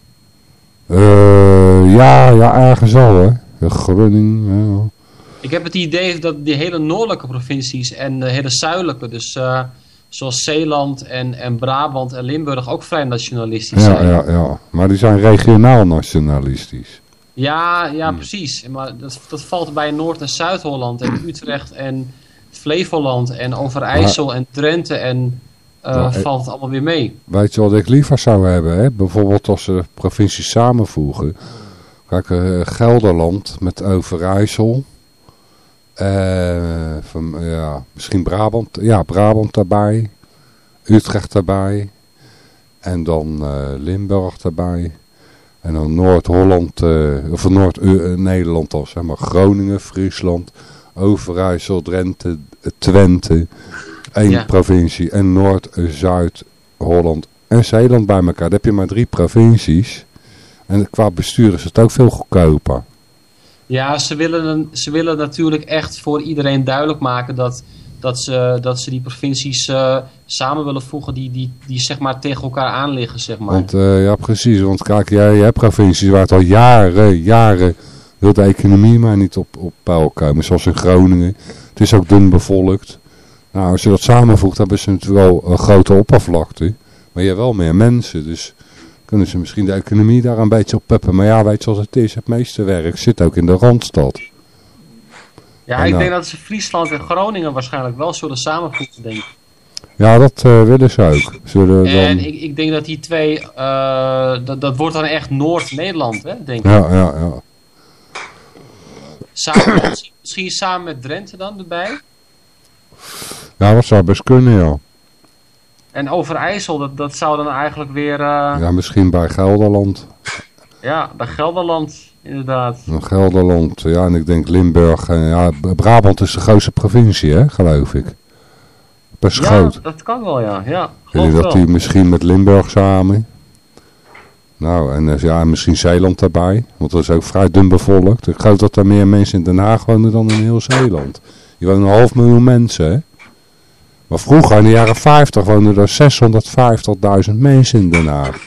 Ja, ja, ergens al, hè. Groningen, ja. Ik heb het idee dat die hele noordelijke provincies en de hele zuidelijke, dus eh, zoals Zeeland en, en Brabant en Limburg, ook vrij nationalistisch Ja, zijn. ja, ja. Maar die zijn regionaal nationalistisch. Ja, ja Hmm. precies. Maar dat, dat valt bij Noord- en Zuid-Holland en (clears throat) Utrecht en Flevoland en Overijssel en Drenthe en eh, eh, valt het allemaal weer mee. Weet je wat ik liever zou hebben? Hè? Bijvoorbeeld als ze provincies samenvoegen. Kijk, eh, Gelderland met Overijssel. Eh, van, ja, misschien Brabant. Ja, Brabant daarbij. Utrecht daarbij. En dan eh, Limburg daarbij. En dan Noord-Holland, eh, of Noord-Nederland al, zeg maar. Groningen, Friesland, Overijssel, Drenthe, Twente. Eén Ja. provincie. En Noord, Zuid, Holland en Zeeland bij elkaar. Dan heb je maar drie provincies. En qua bestuur is het ook veel goedkoper. Ja, ze willen, ze willen natuurlijk echt voor iedereen duidelijk maken dat, dat, ze, dat ze die provincies eh, samen willen voegen die, die, die zeg maar tegen elkaar aan liggen, zeg maar. Want eh, ja, precies. Want kijk, jij, jij hebt provincies waar het al jaren, jaren wil de economie maar niet op, op peil komen. Zoals in Groningen. Het is ook dun bevolkt. Nou, als je dat samenvoegt, hebben ze natuurlijk wel een grote oppervlakte. Maar je hebt wel meer mensen. Dus kunnen ze misschien de economie daar een beetje op peppen. Maar ja, weet je zoals het is. Het meeste werk zit ook in de Randstad. ja, en ik nou- denk dat ze Friesland en Groningen waarschijnlijk wel zullen samenvoegen, denk ik. Ja, dat eh, willen ze ook. Zullen dan... En ik, ik denk dat die twee, eh, dat, dat wordt dan echt Noord-Nederland, hè, denk ik. Ja, ja, ja. Samen, misschien- misschien samen met Drenthe dan erbij. Ja, dat zou best kunnen, ja. En Overijssel, dat, dat zou dan eigenlijk weer, eh, Ja, misschien bij Gelderland. ja, bij Gelderland, inderdaad. Gelderland, ja, en ik denk Limburg. En, ja, B- Brabant is de grootste provincie, hè, geloof ik. Best Ja, groot. dat kan wel, ja. ja Weet je dat die misschien met Limburg samen? Nou, en eh, ja, misschien Zeeland daarbij. Want dat is ook vrij dun bevolkt. Ik geloof dat er meer mensen in Den Haag wonen dan in heel Zeeland. Hier wonen een half miljoen mensen, hè. Maar vroeger, in de jaren 50, woonden er 650.000 mensen in Den Haag.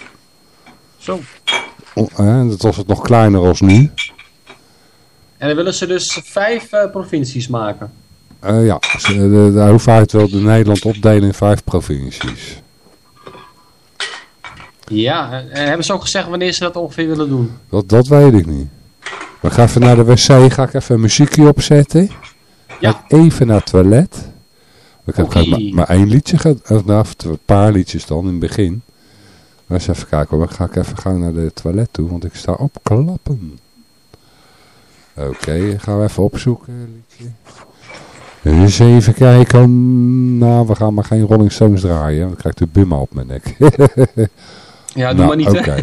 Zo. Hè, dat was het nog kleiner als nu. En dan willen ze dus vijf eh, provincies maken. Eh, ja, ze- de, de overheid wilde Nederland opdelen in vijf provincies. Ja, en, en hebben ze ook gezegd wanneer ze dat ongeveer willen doen? Dat, dat weet ik niet. We gaan even naar de wc, ga ik even een muziekje opzetten. Ja. Ga even naar het toilet. Ik heb maar, maar één liedje, ge- of nou, of een paar liedjes dan in het begin. Maar eens even kijken hoor, dan ga ik even gaan naar de toilet toe, want ik sta op klappen. Oké, gaan we even opzoeken, liedje. Eens even kijken. Nou, we gaan maar geen Rolling Stones draaien, want dan krijg ik de bumma op mijn nek. (laughs) Ja, doe Nou, maar niet, hè.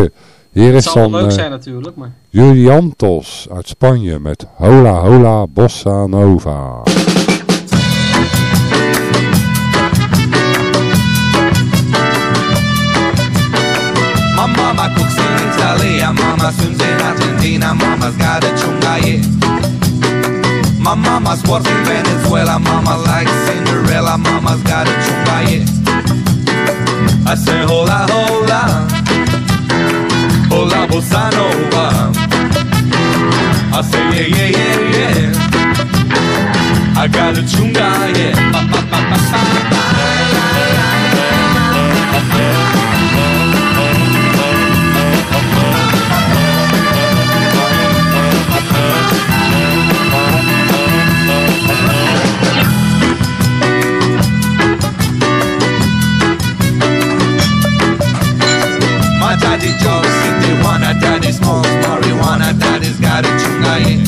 (laughs) Hier Het is zal wel leuk eh, zijn natuurlijk, maar... Juliantos uit Spanje met Hola Hola Bossa Nova. Mama cooks in Italy, mama swims in Argentina, mama's got a chunga, yeah. My mama's works in Venezuela, mama likes Cinderella, mama's got a chunga, yeah. I say hola, hola, hola bossa nova. I say yeah, yeah, yeah, yeah. I got a chunga, yeah. Ba, ba, ba, daddy Joe, city wanna daddy smokes marijuana, daddy's got a chunga.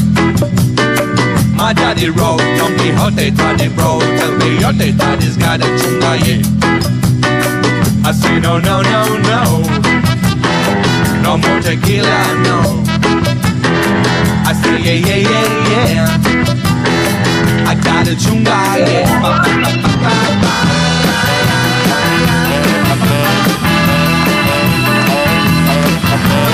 My daddy wrote Don Quixote, daddy bro, tell me your daddy's got a chunga, yeah. I say no, no, no, no, no more tequila, no. I say yeah, yeah, yeah, yeah. I got a chunga, yeah. Oh,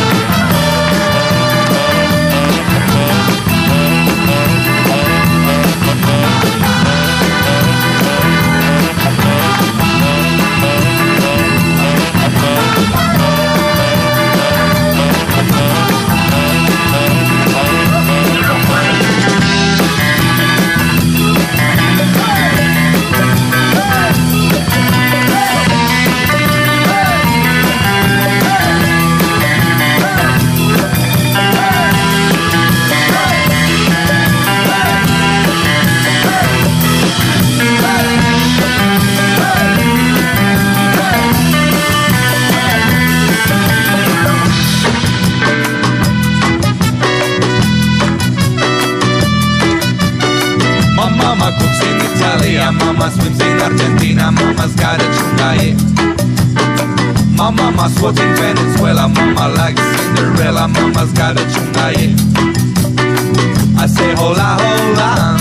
mama cooks in Italy, mama swims in Argentina, mama's got a chunga. My mama swims in Venezuela, mama likes Cinderella, mama's got a chunga. I say hola, hola,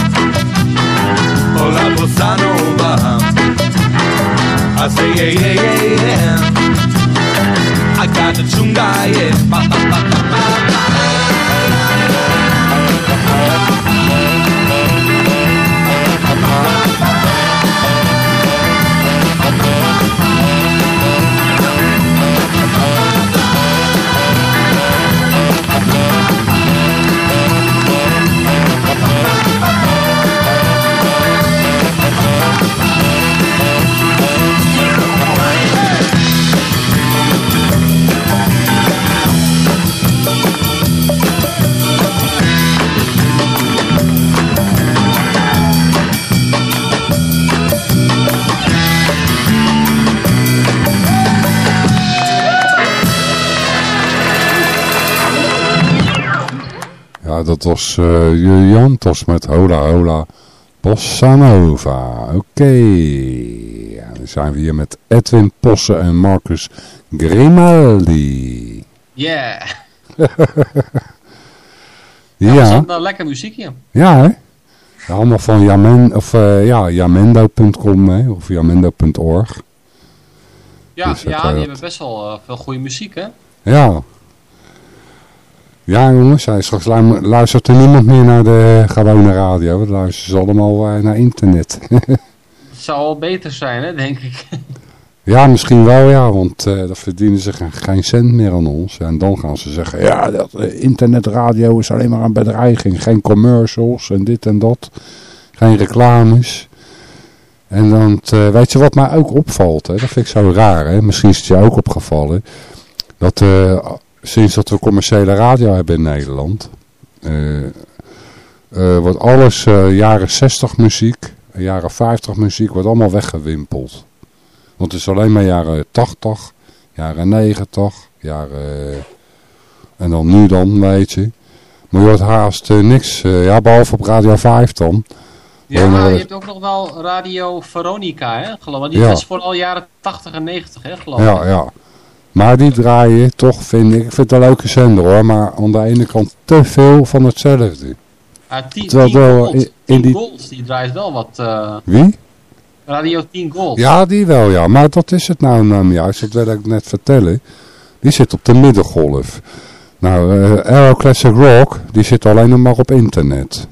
hola bossa nova. I say yeah, yeah, yeah, yeah. I got a chunga, yeah. Ba, ba, ba, ba, ba, ba. Ja, dat was eh Julian Tos met Hola Hola Bossa Nova. Oké. Ja, dan zijn we hier met Edwin Posse en Marcus Grimaldi. Yeah. (laughs) Ja, Ja, een eh, lekker muziekje. ja hè? Ja, allemaal van Jamen, of, eh, ja, jamendo.com of jamendo.org. Ja, Dus ja eh, die dat- hebben best wel eh, veel goede muziek, hè? Ja. Ja jongens, hij straks lu- luistert er niemand meer naar de gewone radio. Dan luisteren ze allemaal eh, naar internet. Het (laughs) zou wel beter zijn, hè, denk ik. (laughs) ja, misschien wel ja, want eh dan verdienen ze geen, cent meer aan ons. En dan gaan ze zeggen, ja, dat eh, internetradio is alleen maar een bedreiging. Geen commercials en dit en dat. Geen reclames. En dan, weet je wat mij ook opvalt, hè? dat vind ik zo raar. Hè? Misschien is het je ook opgevallen. Dat eh, sinds dat we commerciële radio hebben in Nederland, eh, eh, wordt alles eh, jaren 60 muziek, jaren 50 muziek, wordt allemaal weggewimpeld. Want het is alleen maar jaren 80, jaren 90, jaren... en dan nu dan, weet je. Maar je hoort haast niks, eh, ja, behalve op Radio 5 dan. Ja, maar je hebt ook nog wel Radio Veronica, hè, geloof ik. Die Ja. is vooral jaren 80 en 90, hè, geloof ik. Ja, ja. Maar die draaien toch, vind ik, ik vind het een leuke zender hoor, maar aan de ene kant te veel van hetzelfde. Ah, 10 Terwijl 10 wel Gold, in- in 10 die- Gold, die draait wel wat. eh, Wie? Radio 10 Gold. Ja, die wel ja, maar dat is het nou, nou juist, dat wil ik net vertellen. Die zit op de middengolf. Nou, eh Aero Classic Rock, die zit alleen nog maar op internet.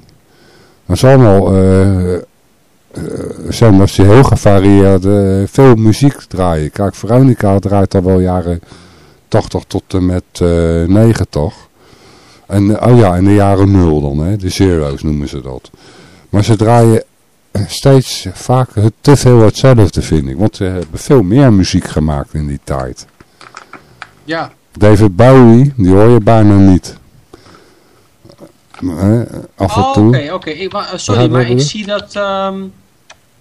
Dat is allemaal eh, eh, zenders die heel gevarieerd eh, veel muziek draaien. Kijk, Veronica draait al wel jaren 80 tot en met eh 90. En, eh, oh ja, in de jaren nul dan, hè, de zero's noemen ze dat. Maar ze draaien steeds vaker te veel hetzelfde, vind ik. Want ze hebben veel meer muziek gemaakt in die tijd. Ja, David Bowie, die hoor je bijna niet. Af en Oh, toe. oké, oké. Maar, eh, Sorry, maar ik zie dat... ehm,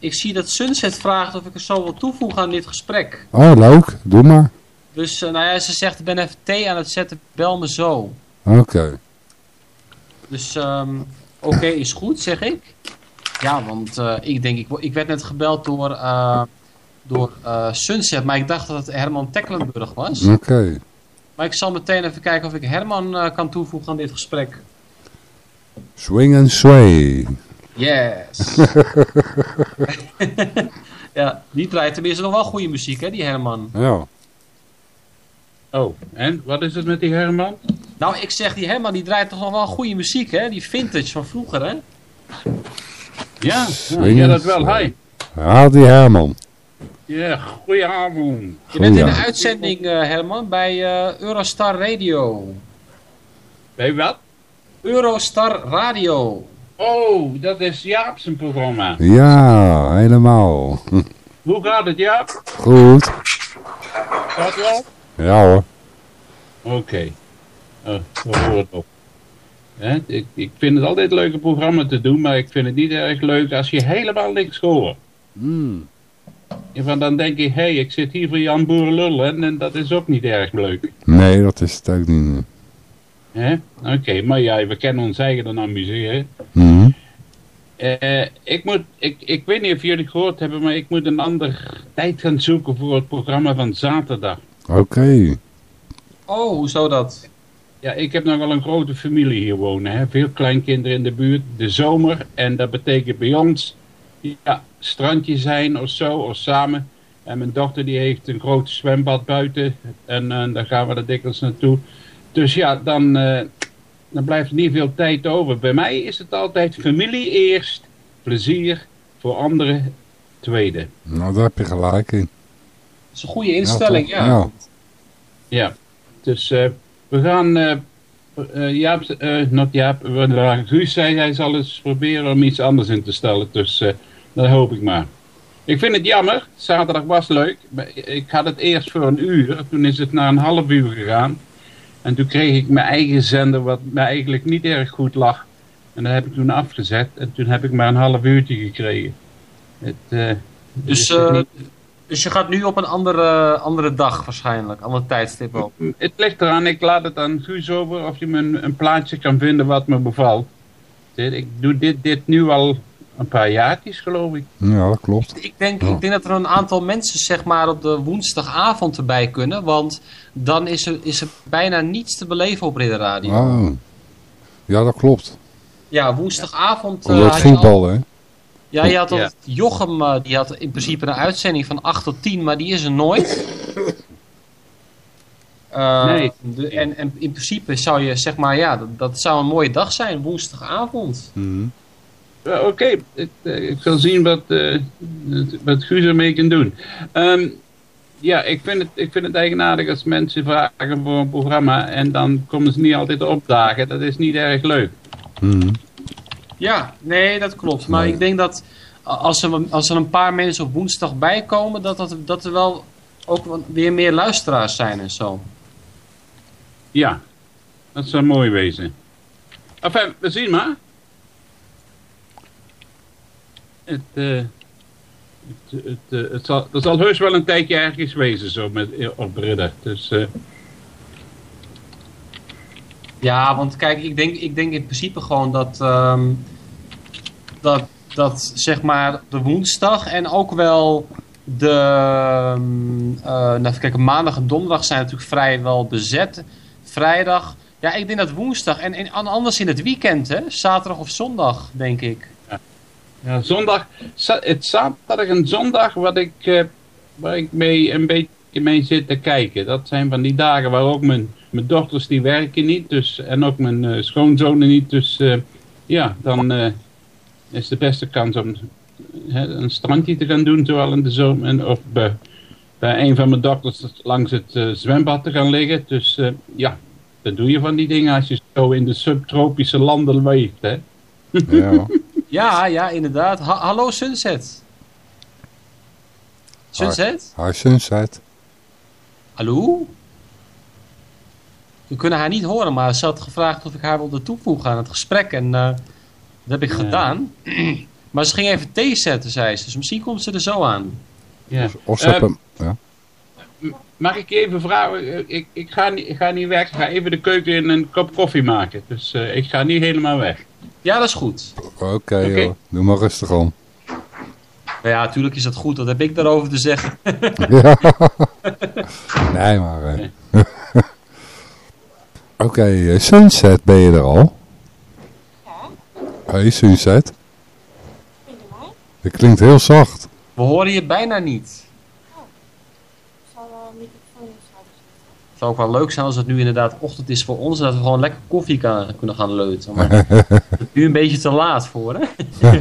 ik zie dat Sunset vraagt of ik er zo wil toevoegen aan dit gesprek. Oh, leuk. Doe maar. Dus, eh, nou ja, ze zegt, ik ben even thee aan het zetten, bel me zo. Oké. Dus, ehm, oké, is goed, zeg ik. Ja, want eh, ik denk, ik, ik werd net gebeld door, eh, door Sunset, maar ik dacht dat het Herman Tecklenburg was. Oké. Maar ik zal meteen even kijken of ik Herman kan toevoegen aan dit gesprek. Swing and sway. Yes. (laughs) ja, die draait tenminste nog wel goede muziek, hè, die Herman. Ja. Oh, en wat is het met die Herman? Nou, ik zeg, die Herman die draait toch nog wel goede muziek, hè? Die vintage van vroeger, hè? Ja, ja, Swing ja dat wel. Hi. Ja, die Herman. Ja, goedenavond. Je bent in Goeie. de uitzending, eh, Herman, bij eh, Eurostar Radio. Bij wat? Eurostar Radio. Oh, dat is Jaap's programma. Ja, helemaal. Hoe gaat het, Jaap? Goed. Gaat wel? Ja hoor. Oké. Oh, we horen het op. Hè, ik, ik vind het altijd leuk een programma te doen, maar ik vind het niet erg leuk als je helemaal niks hoort. Hmm. En van dan denk je, hé, hey, ik zit hier voor Jan Boerenlul en, en dat is ook niet erg leuk. Nee, dat is het ook niet. Oké, maar ja, we kennen ons eigen dan amuseren. Mhm. Eh, ik, moet, ik, ik weet niet of jullie het gehoord hebben, maar ik moet een ander tijd gaan zoeken voor het programma van zaterdag. Oké. Oh, hoezo dat? Ja, ik heb nogal een grote familie hier wonen. Hè? Veel kleinkinderen in de buurt. De zomer. En dat betekent bij ons ja, strandje zijn of zo. Of samen. En mijn dochter die heeft een groot zwembad buiten. En eh, daar gaan we er dikwijls naartoe. Dus ja, dan, eh, dan blijft er niet veel tijd over. Bij mij is het altijd familie eerst. Plezier voor anderen tweede. Nou, daar heb je gelijk in. Dat is een goede instelling, ja. Ja. Ja, dus eh, we gaan, eh eh, Jaap, eh not Jaap, Guus zei hij zal eens proberen om iets anders in te stellen, dus eh dat hoop ik maar. Ik vind het jammer, zaterdag was leuk, ik had het eerst voor een uur, toen is het naar een half uur gegaan. En toen kreeg ik mijn eigen zender, wat mij eigenlijk niet erg goed lag. En dat heb ik toen afgezet en toen heb ik maar een half uurtje gekregen. Het, eh, Dus, eh, niet- dus je gaat nu op een andere, andere dag waarschijnlijk, ander tijdstip ook. Het ligt eraan, ik laat het aan Guus over of je me een, een plaatje kan vinden wat me bevalt. Ik doe dit, dit nu al een paar jaartjes geloof ik. Ja, dat klopt. Ik denk, ik denk dat er een aantal mensen zeg maar op de woensdagavond erbij kunnen, want dan is er, is er bijna niets te beleven op Ridder Radio. Ja, dat klopt. Ja, woensdagavond... eh, het had al- voetbal, hè? Ja, je had Ja. altijd Jochem, eh, die had in principe een uitzending van 8 tot 10, maar die is er nooit. (laughs) Eh, Nee. de- en, en in principe zou je, zeg maar, ja, dat, dat zou een mooie dag zijn, woensdagavond. Mhm. Ja, Oké, ik, eh, ik zal zien wat, eh, wat Guus ermee kan doen. Ehm, ja, ik vind, het, ik vind het eigenaardig als mensen vragen voor een programma en dan komen ze niet altijd opdagen. Dat is niet erg leuk. Mhm. Ja, nee, dat klopt. Maar Nee. ik denk dat als er, als er een paar mensen op woensdag bijkomen, dat, dat, dat er wel ook weer meer luisteraars zijn en zo. Ja, dat zou mooi wezen. Enfin, we zien maar. Het, eh, het, het, eh, het zal, er zal heus wel een tijdje ergens wezen zo met, eh, op. Dus Ja, want kijk, ik denk, ik denk in principe gewoon dat, ehm, dat, dat zeg maar de woensdag en ook wel de kijken, maandag en donderdag zijn natuurlijk vrijwel bezet. Vrijdag, ja, ik denk dat woensdag en, en anders in het weekend, hè, zaterdag of zondag, denk ik. Ja, zondag, het zaterdag en zondag wat ik, eh, waar ik mee een beetje mee zit te kijken. Dat zijn van die dagen waar ook mijn, mijn dochters die werken niet. Dus, en ook mijn eh, schoonzonen niet. Dus eh, ja, dan is de beste kans om een strandje te gaan doen. Zowel in de zomer en, of bij, bij een van mijn dochters langs het zwembad te gaan liggen. Dus ja, dat doe je van die dingen als je zo in de subtropische landen leeft. Hè? Ja. Ja, ja, inderdaad. Ha- hallo Sunset. Sunset? Hi Sunset. Hallo? We kunnen haar niet horen, maar ze had gevraagd of ik haar wilde toevoegen aan het gesprek. En eh, dat heb ik gedaan. (clears throat) maar ze ging even thee zetten, zei ze. Dus misschien komt ze er zo aan. Ja. Of ze Eh, hem... Ja. Mag ik je even vragen? Eh, Ik, ik, ga niet, ik ga niet weg. Ik ga even de keuken in een kop koffie maken. Dus eh, ik ga niet helemaal weg. Ja, dat is goed. Oké, joh. doe maar rustig om. Nou ja, natuurlijk is dat goed. Wat heb ik daarover te zeggen? (laughs) Ja. (laughs) nee, maar... eh. (laughs) Oké, eh, Sunset, ben je er al? Ja. Hey Sunset. Het klinkt heel zacht. We horen je bijna niet. Het zou ook wel leuk zijn als het nu inderdaad ochtend is voor ons. en Dat we gewoon lekker koffie kan, kunnen gaan leuten. Maar (laughs) het is nu een beetje te laat voor, hè? (laughs)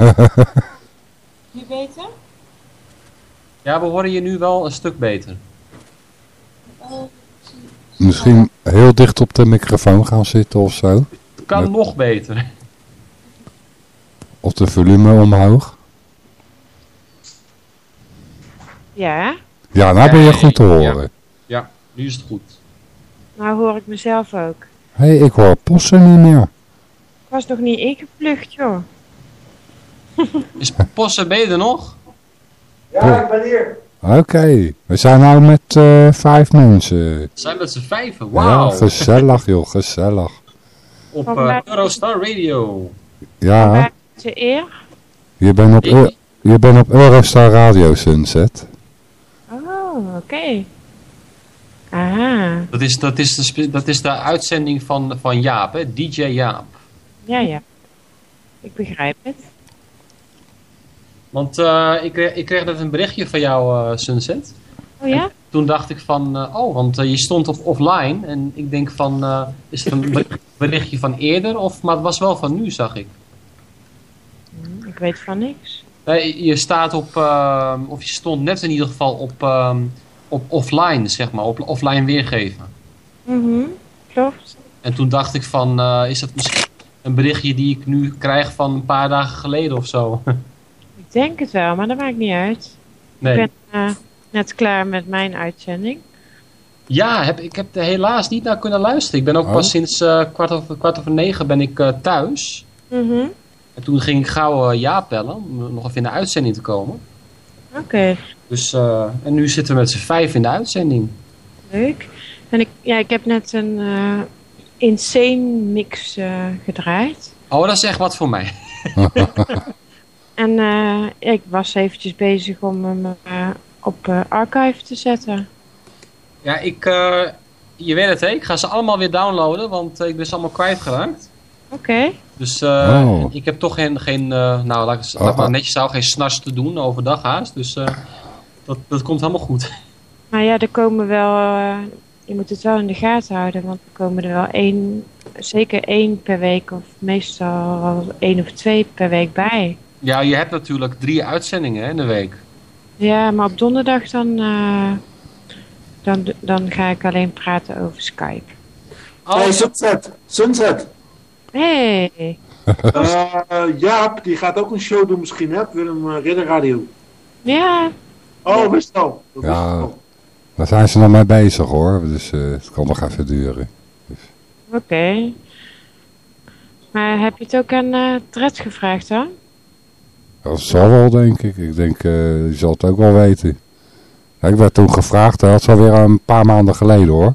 Nu beter? Ja, we horen je nu wel een stuk beter. Misschien heel dicht op de microfoon gaan zitten of zo. Het kan Met- nog beter. Of de volume omhoog. Ja, Ja, nou ben je goed te ja. horen. Ja, nu is het goed. Nou hoor ik mezelf ook. Hé, hey, ik hoor possen niet meer. Ik was nog niet ingeplucht, joh. Is Posse, ben je er nog? Ja, ik ben hier. Oké, we zijn nou met eh, vijf mensen. We zijn met z'n vijven. Wauw. Ja, gezellig joh, gezellig. Op eh, Eurostar Radio. Ja, de eer? je bent op, je bent op Eurostar Radio Sunset. Oh, oké. Aha, Dat is, dat is, de, dat is de uitzending van, van Jaap, hè? DJ Jaap. ja, ja. Ik begrijp het. Want eh, ik, kreeg, ik kreeg net een berichtje van jou, eh, Sunset. Oh ja? Toen dacht ik van, eh, oh, want je stond op offline. En ik denk van, is het een ber- berichtje van eerder? Of, maar het was wel van nu, zag ik. Hm, Ik weet van niks. Nee, je staat op, of je stond net in ieder geval op, eh, op offline, zeg maar. Op offline weergeven. Mhm, klopt. En toen dacht ik van, eh, is dat misschien een berichtje die ik nu krijg van een paar dagen geleden of zo? (laughs) Ik denk het wel, maar dat maakt niet uit. Nee. Ik ben eh, net klaar met mijn uitzending. Ja, heb, ik heb er helaas niet naar kunnen luisteren. Ik ben ook Oh. pas sinds eh, kwart, over, kwart over negen ben ik eh, thuis. Mhm, En toen ging ik gauw uh, ja bellen, om nog even in de uitzending te komen. Oké, Dus, eh, en nu zitten we met z'n vijf in de uitzending. leuk. En ik, ja, ik heb net een eh, insane mix eh, gedraaid. Oh, dat is echt wat voor mij. (laughs) En eh, ik was eventjes bezig om hem eh, op eh, archive te zetten. Ja, ik, eh, je weet het hè, ik ga ze allemaal weer downloaden, want ik ben ze allemaal kwijtgeraakt. Oké, Dus eh, Oh. ik heb toch geen, geen eh, nou laat ik, laat ik Oh, maar oh. netjes houden, geen snars te doen overdag haast. Dus eh, dat, dat komt helemaal goed. maar ja, er komen wel... eh, je moet het wel in de gaten houden, want er komen er wel één, zeker één per week of meestal wel één of twee per week bij. Ja, je hebt natuurlijk drie uitzendingen hè, in de week. Ja, maar op donderdag dan, eh, dan, dan ga ik alleen praten over Skype. Oh, Hey, Sunset. Sunset. Hey, (laughs) Eh, Jaap, die gaat ook een show doen misschien, hè? op Willem uh, Ridder Radio. ja, Oh, wist al. Dat Ja, daar zijn ze nog mee bezig hoor. Dus eh, het kan nog even duren. oké. Maar heb je het ook aan eh Dred gevraagd dan? Dat zal wel denk ik. Ik denk, eh die zal het ook wel weten. Ja, ik werd toen gevraagd, dat was alweer een paar maanden geleden hoor.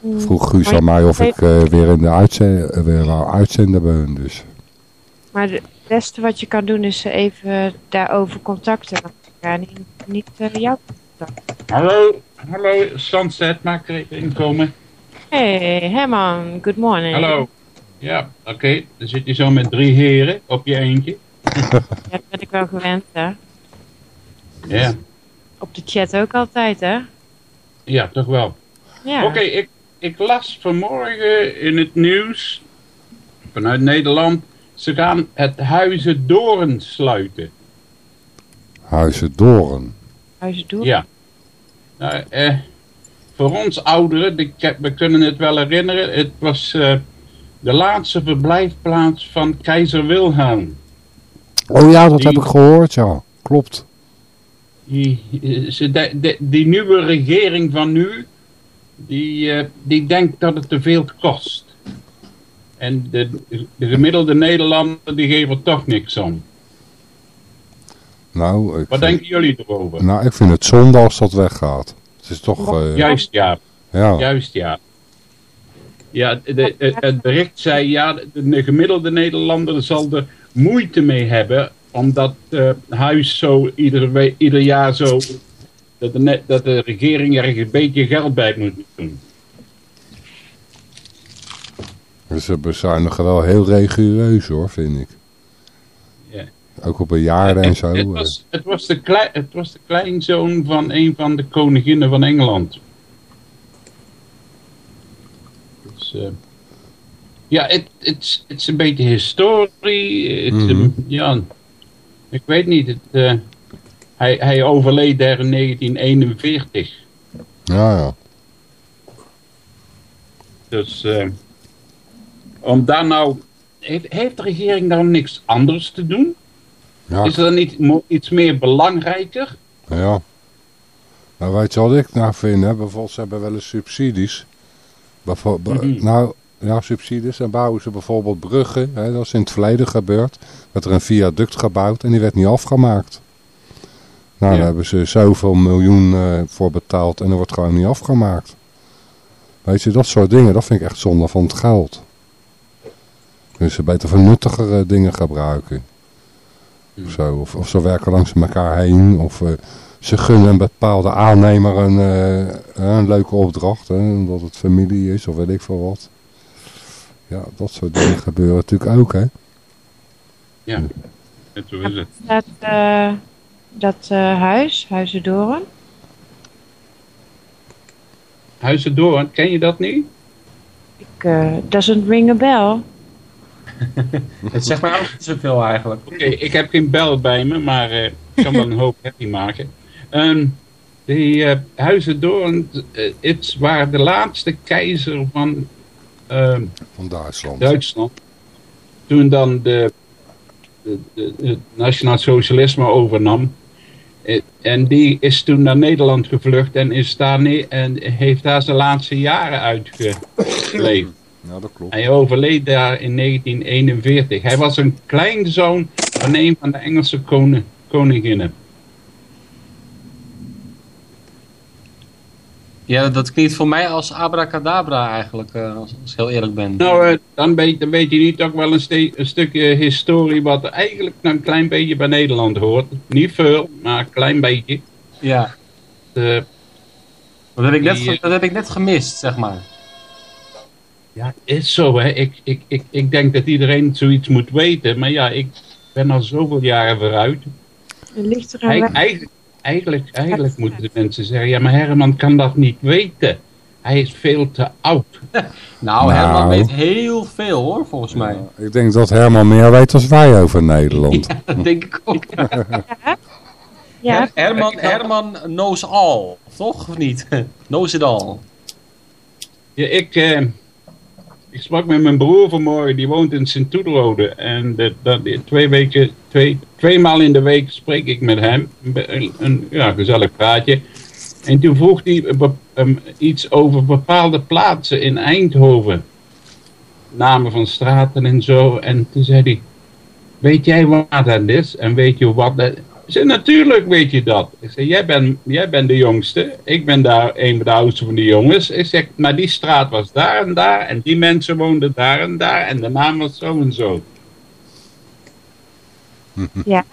Hmm. Vroeg Guus aan mij of je- ik eh, weer in de uitzend, weer wou uitzenden bij hun. Dus. Maar het beste wat je kan doen is even daarover contacten. Ga niet, niet eh, jou contacten. Hallo, hallo, Sunset, maak er even inkomen. Hey, Herman, good morning. Hallo. Ja, oké, dan zit je zo met drie heren op je eentje. (laughs) Ja, dat ben ik wel gewend, hè. Ja, Op de chat ook altijd, hè. ja toch wel. Ja. Oké, ik, ik las vanmorgen in het nieuws vanuit Nederland. Ze gaan het Huizen Doren sluiten. Huizen Doren. Huizen doen. Ja. Nou, eh, voor ons ouderen, de- we kunnen het wel herinneren, het was eh, de laatste verblijfplaats van keizer Wilhelm. Oh ja, dat Die- heb ik gehoord, ja. Klopt. Die, eh, ze de- de- die nieuwe regering van nu, die, eh, die denkt dat het te veel kost. En de, de gemiddelde Nederlander, die geeft er toch niks om. Nou, ik, Wat denken jullie erover? nou, ik vind het zonde als dat weggaat. Het is toch... eh, Juist ja. Ja. Juist ja. Ja, de, de- het bericht zei ja, de, de gemiddelde Nederlander zal er moeite mee hebben, omdat het huis zo ieder, ieder jaar zo, dat de, dat de regering er een beetje geld bij moet doen. Dus ze bezuinigen wel heel rigoureus hoor, vind ik. Ook op bejaarden en zo. Het eh. was, het, was de klei, het was de kleinzoon van een van de koninginnen van Engeland. Dus, eh, ja, het het is- het is een beetje historie. Het, Mhm. ja, ik weet niet. Het, eh, hij, hij overleed daar in 1941. Ja, ja. Dus om daar nou... Heeft, heeft de regering daar niks anders te doen? Ja. Is er niet iets meer belangrijker? Ja. Nou, weet je wat ik nou vind? Hè? Bijvoorbeeld, ze hebben wel eens subsidies. Mhm. Nou, ja, subsidies. Dan bouwen ze bijvoorbeeld bruggen. Hè? Dat is in het verleden gebeurd. werd er een viaduct gebouwd en die werd niet afgemaakt. Nou, Ja. daar hebben ze zoveel miljoen eh, voor betaald en dat wordt gewoon niet afgemaakt. Weet je, dat soort dingen, dat vind ik echt zonde van het geld. Dus ze beter voor nuttigere dingen gebruiken. Of, zo. Of, of ze werken langs elkaar heen. Of eh, ze gunnen een bepaalde aannemer een, eh, een leuke opdracht. Hè, omdat het familie is of weet ik veel wat. Ja, dat soort dingen gebeuren natuurlijk ook, hè. Ja, en zo is het. Dat, eh, dat eh, huis, Huizendoren. Huizendoorn, ken je dat niet? Ik, eh, doesn't ring a bell. (laughs) Het zegt mij ook niet zoveel eigenlijk. Oké, ik heb geen bel bij me, maar eh, ik kan wel een hoop (laughs) happy maken. Ehm die eh Huizendoorn, eh, het waren de laatste keizer van ehm, Van Duitsland. Duitsland. Toen dan de, de, de, het nationaal socialisme overnam. En die is toen naar Nederland gevlucht en, is daar en heeft daar zijn laatste jaren uitgeleefd. Ja, dat klopt. Hij overleed daar in 1941. Hij was een kleinzoon van een van de Engelse koning, koninginnen. Ja, dat klinkt voor mij als abracadabra eigenlijk, eh, als, als ik heel eerlijk ben. Nou, eh, dan, weet, dan weet je niet ook wel een, ste- een stukje historie wat eigenlijk een klein beetje bij Nederland hoort. Niet veel, maar een klein beetje. Ja. De, Dat heb ik net, eh, dat heb ik net gemist, zeg maar. Ja, het is zo hè. Ik, ik, ik, ik denk dat iedereen zoiets moet weten. Maar ja, ik ben al zoveel jaren vooruit. Het ligt er aan Eigen- waar- eigenlijk, eigenlijk, eigenlijk moeten de mensen zeggen, ja maar Herman kan dat niet weten. Hij is veel te oud. (laughs) Nou, Herman Nou. weet heel veel hoor, volgens mij. Ik denk dat Herman meer weet als wij over Nederland. (laughs) Dat denk ik ook. Ja, Her- Herman, Herman knows all, toch? Of niet? (laughs) knows it all. Ja, ik, eh, ik sprak met mijn broer vanmorgen, die woont in Sint-Toederode. En de, dat, twee, weken, twee, twee maal in de week spreek ik met hem. Een, ja, gezellig praatje. En toen vroeg hij iets over bepaalde plaatsen in Eindhoven. Namen van straten en zo. En toen zei hij, weet jij wat dat is? En weet je wat dat zei, natuurlijk weet je dat. Ik zei, jij bent, jij bent de jongste. Ik ben daar een van de oudste van de jongens. Ik zeg, maar die straat was daar en daar. En die mensen woonden daar en daar. En de naam was zo en zo. ja,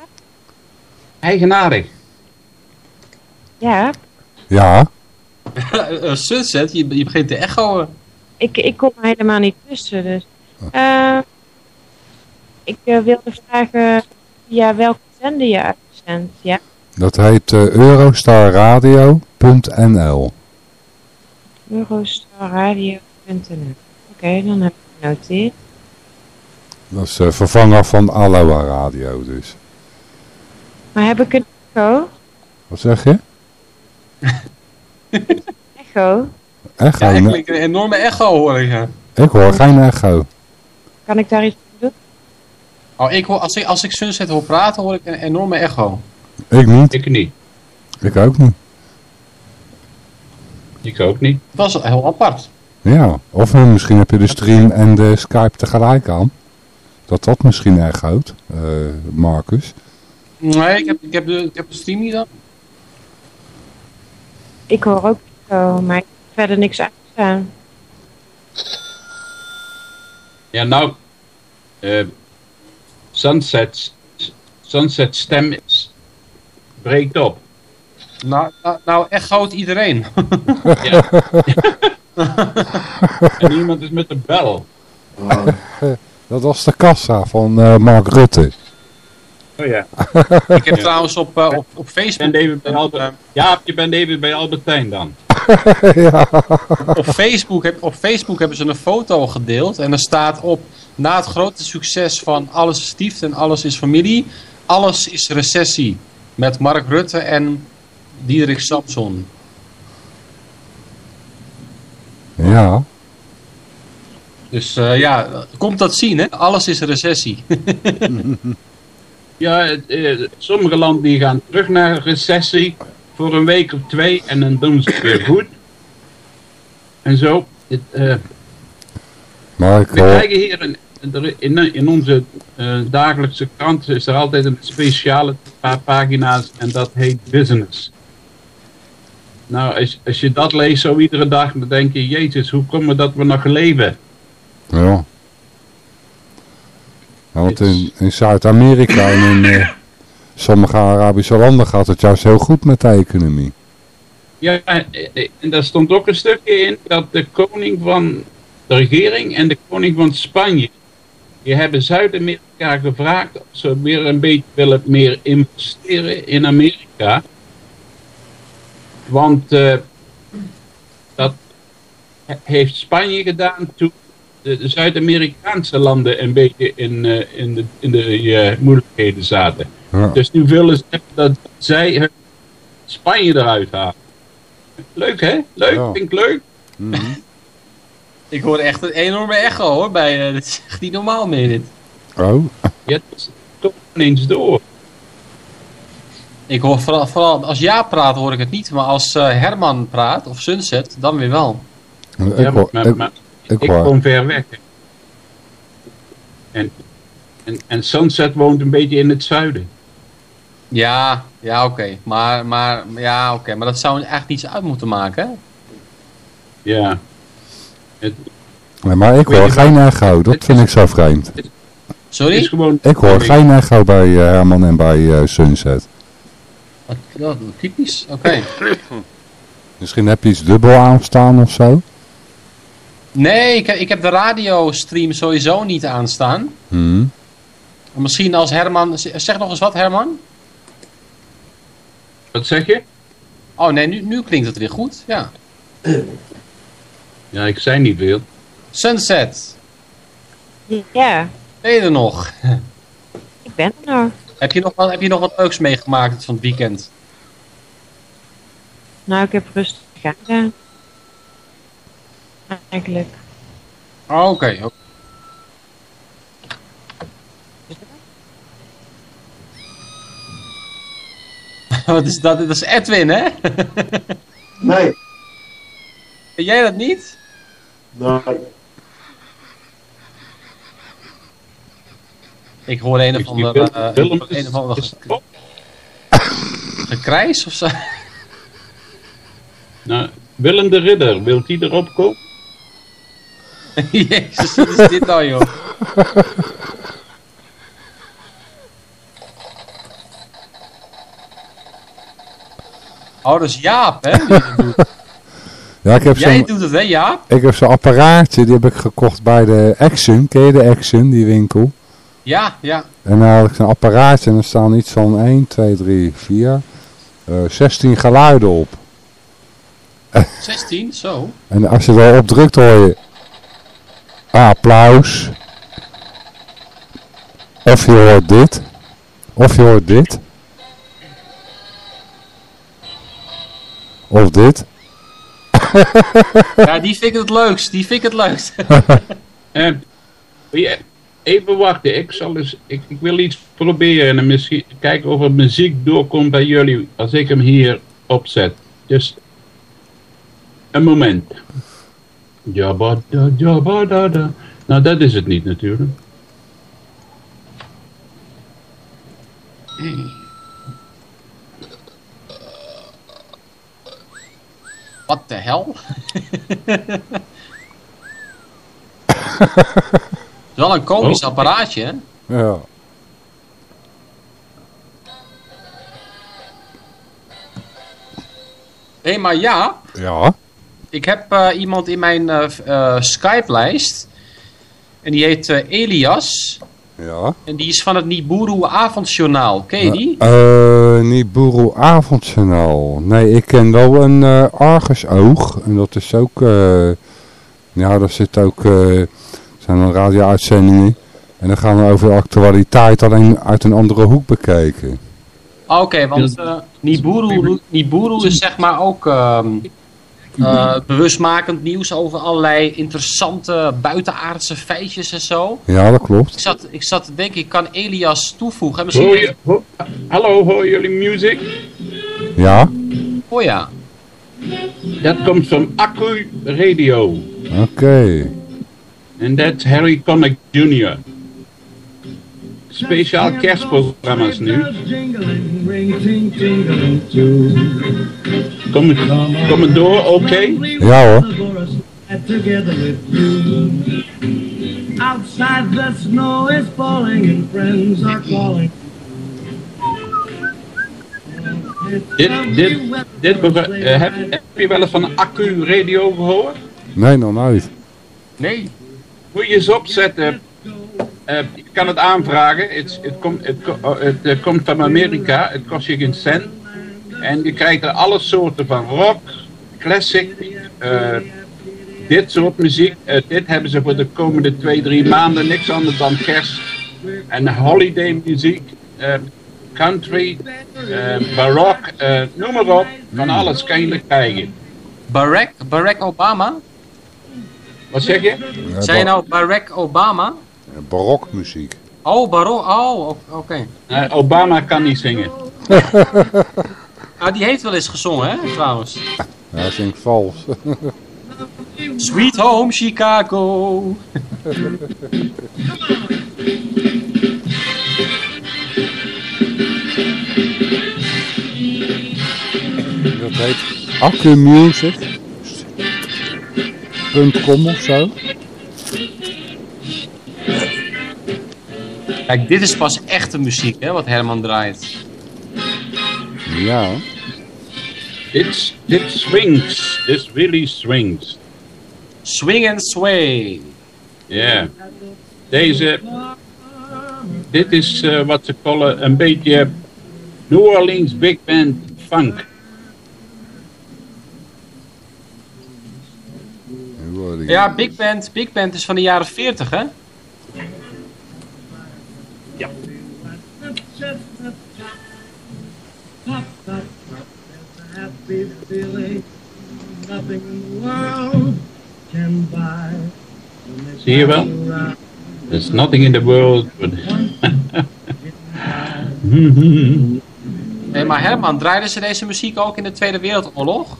Eigenaardig. ja. Ja, Eh, Sunset, je, je begint te echoen. Ik, ik kom er helemaal niet tussen. Dus. Eh, ik eh, wilde vragen via welke zender je Ja, dat heet eh, eurostarradio.nl. eurostarradio.nl. Oké, dan heb ik genoteerd. Dat is de vervanger van Aloha Radio dus. Maar heb ik een echo? Wat zeg je? (laughs) Echo? Echo? Ja, een enorme echo hoor ik. ja. ik hoor geen echo. Kan ik daar iets? Oh, ik hoor, als, ik, als ik Sunset hoor praten, hoor ik een enorme echo. Ik niet. Ik niet. Ik ook niet. Ik ook niet. Dat is heel apart. Ja, of eh, misschien heb je de stream en de Skype tegelijk aan. Dat dat misschien erg houdt, eh, Marcus. Nee, ik heb, ik heb, de, ik heb de stream niet aan. Ik hoor ook zo, maar ik heb verder niks uitstaan. Ja, nou, eh, Sunset, Sunset stem is, breekt op. Nou, nou, nou echt houdt iedereen. Ja. (laughs) en iemand is met de bel. Dat was de kassa van eh, Mark Rutte. Oh ja. ik heb trouwens op, eh, op, op Facebook... Ben bij Albert, ja, je bent even bij Albertijn dan. (laughs) ja. op, Facebook heb, op Facebook hebben ze een foto gedeeld en er staat op... Na het grote succes van Alles is Stieft en Alles is Familie... Alles is Recessie. Met Mark Rutte en Diederik Samson. Ja. Dus eh, ja, komt dat zien hè? Alles is recessie. (laughs) Ja, eh, sommige landen die gaan terug naar recessie voor een week of twee en dan doen ze het weer goed. En zo. Het, eh, Maar ik we krijgen hier in, in, in onze eh, dagelijkse krant is er altijd een speciale paar pagina's en dat heet business. Nou, als, als je dat leest zo iedere dag, dan denk je, jezus, hoe komen we dat we nog leven? Ja. Ja, want in, in Zuid-Amerika en in eh, sommige Arabische landen gaat het juist heel goed met de economie. Ja, eh, eh, en daar stond ook een stukje in dat de koning van de regering en de koning van Spanje, die hebben Zuid-Amerika gevraagd of ze weer een beetje willen meer investeren in Amerika. Want eh, dat he- heeft Spanje gedaan toen de, Zuid-Amerikaanse landen een beetje in, eh, in de, in de eh, moeilijkheden zaten. Ja. Dus nu willen ze dat zij Spanje eruit halen. Leuk hè? Leuk, Ja. vind ik leuk. Ik hoor echt een enorme echo hoor. Bij, eh, dit is echt niet normaal meer dit. Oh. Ja, het komt ineens door. Ik hoor vooral, vooral als Jaap praat hoor ik het niet. Maar als eh, Herman praat of Sunset, dan weer wel. Ik Ja, hoor, maar, ik, maar ik ik hoor. woon ver weg. En, en, en Sunset woont een beetje in het zuiden. Ja, ja oké. Maar, maar, ja, oké. maar dat zou echt niets uit moeten maken hè? Ja. Het, Nee, maar ik hoor geen echo, dat vind ik zo vreemd. Sorry? is gewoon... Ik hoor geen echo bij eh, Herman en bij eh, Sunset. Wat, wat typisch, oké. (laughs) Misschien heb je iets dubbel aanstaan of zo? Nee, ik, heb- ik heb de radiostream sowieso niet aanstaan. Hm. Misschien als Herman... Zeg nog eens wat, Herman? Wat zeg je? Oh nee, nu, nu klinkt het weer goed. Ja. (clears throat) Ja, ik zei niet veel. Sunset, Ja, ben je er nog? (laughs) ik ben er nog. heb, je nog wat, heb je nog wat leuks meegemaakt van het weekend? Nou, ik heb rustig gedaan. Eigenlijk. Oh, Oké. oké. (laughs) Wat is dat? Dat is Edwin, hè? (laughs) Nee. Ben jij dat niet? Nee. Ik hoor een of Ik zie ander, Willem- eh, een of ander is ge- gekrijs of zo. (laughs) Nou, Willem de Ridder, wilt hij erop komen? (laughs) Jezus, wat is dit nou, joh? Oh, dat is Jaap, hè? Ja, ik heb Jij doet het, hè, Jaap? ik heb zo'n apparaatje, die heb ik gekocht bij de Action. Ken je de Action, die winkel? Ja, ja. En dan had ik zo'n apparaatje en er staan iets van 1, 2, 3, 4, eh 16 geluiden op. 16, zo. En als je erop drukt hoor je applaus. Of je hoort dit. Of je hoort dit. Of dit. Ja, die vind ik het leukst. Die vind ik het leukst. (laughs) Eh, even wachten. Ik, zal eens, ik, ik wil iets proberen en misschien kijken of er muziek doorkomt bij jullie als ik hem hier opzet. Dus een moment. Jabba da jabba da da. Nou, dat is het niet natuurlijk. Wat de hel? (laughs) Wel een komisch Oh. apparaatje, hè? Ja. Hé, maar ja, Ja. ik heb eh, iemand in mijn eh, eh, Skype-lijst. En die heet Elias. Ja. En die is van het Nibiru Avondjournaal. Ken je die? Eh, niet Boeroe Avondjournaal. Nee, ik ken wel een eh Argusoog. En dat is ook... eh ja, daar zit ook... eh zijn dan radio-uitzendingen. En dan gaan we over de actualiteit alleen uit een andere hoek bekijken. Ah, Oké, want eh Nibiru, Nibiru is zeg maar ook ehm, eh, bewustmakend nieuws over allerlei interessante buitenaardse feitjes en zo. Ja, dat Ik klopt. zat, ik zat te denken, ik kan Elias toevoegen. Misschien Hoor je, ho- hallo, horen jullie muziek? Ja? Oh ja. Dat komt van Accu Radio. Oké. En dat is Harry Connick Jr. Speciaal kerstprogramma's nu. Kom, kom het door, oké? Ja hoor. Outside the snow is falling and friends are calling. Dit, dit, dit eh, heb, heb je wel eens van Accu Radio gehoord? Nee, nog nooit. Nee. Moet je eens opzetten. Je kan het aanvragen. Het, komt, het, oh, het eh, komt van Amerika. Het kost je geen cent. En je krijgt er alle soorten van rock, classic, eh, dit soort muziek. Eh, dit hebben ze voor de komende twee, drie maanden. Niks anders dan kerst en holiday muziek. country, barok, noem maar op. Van alles kan je er krijgen. Barack, Barack Obama? Wat zeg je? Zei je nou Barack Obama? Barokmuziek. Oh, Barack, oh, oké. Eh, Obama kan niet zingen. Nou, (laughs) die heeft wel eens gezongen, hè, trouwens. Ja, zingt vals. Sweet Home Chicago. Dat heet accumusic.com of zo. Kijk, dit is pas echte muziek, hè, wat Herman draait. Ja. Dit, dit swings. This really swings. Swing and sway. Ja. Deze. Dit is eh, wat ze callen een beetje New Orleans Big Band funk. Ja, Big Band, Big Band is van de jaren 40, hè? Ja. Happy feeling, nothing in the world can buy. Zie je wel? There's nothing in the world but... Nee, maar Herman, draaiden ze deze muziek ook in de Tweede Wereldoorlog?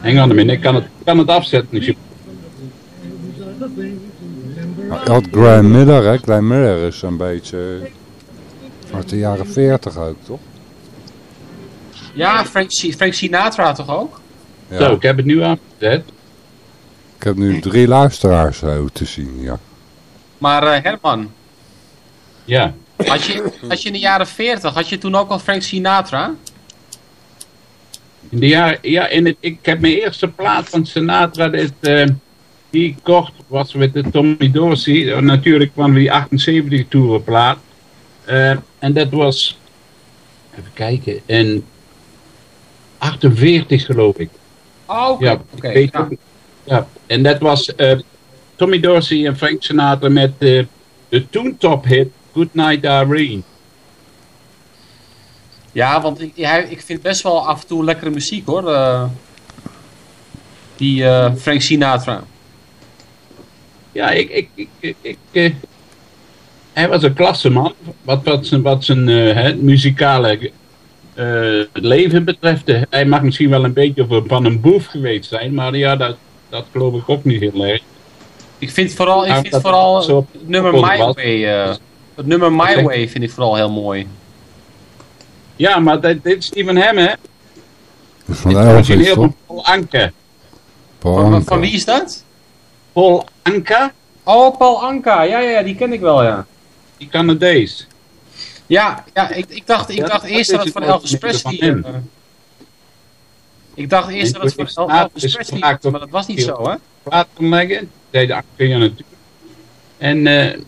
Hang on a minute, ik kan het, kan het afzetten. Had Graham Miller, hè. Graham Miller is een beetje eh, uit de jaren 40 ook, toch? Ja, Frank, Frank Sinatra toch ook? Ja. Zo, ik heb het nu afgezet. Ik heb nu drie luisteraars zo te zien, ja. Maar eh, Herman, Ja. had je, had je in de jaren 40, had je toen ook al Frank Sinatra? In de jaren, ja, in het, ik heb mijn eerste plaat van Sinatra, dit, eh, die kocht, was met de Tommy Dorsey. Eh, Natuurlijk kwam die 78 toeren plaat. En dat was, even kijken, in 48 geloof ik. Oh, oké. Ja. En dat was eh, Tommy Dorsey en Frank Sinatra met de Toontop hit Good Night Irene. Ja, want ik, ja, ik vind best wel af en toe lekkere muziek hoor. eh, die Frank Sinatra. Ja, ik, ik, ik, ik, ik, eh, hij was een klasseman, wat, wat zijn, wat zijn eh, muzikale eh, leven betreft. Hij mag misschien wel een beetje van- een boef geweest zijn, maar ja, dat, dat geloof ik ook niet heel erg. Ik vind vooral, ik Nou, vind vooral het nummer was. My Way, eh, het nummer My. Way vind ik vooral heel mooi. Ja, maar dit, dit is niet van hem, hè? (laughs) Dat is van Elvis, van Paul. Paul Van, van wie is dat? Paul Anka, Oh, Paul Anka. Ja, ja, ja, die ken ik wel, ja. die Canadees. Ja, ja ik, ik dacht, ik Ja, dacht dat eerst dat het van Elvis Presley... eh, ik dacht eerst dat het van Elvis is Presley was, maar dat was niet zo, hè? Plaat kon leggen, zei de Anka natuurlijk. En eh,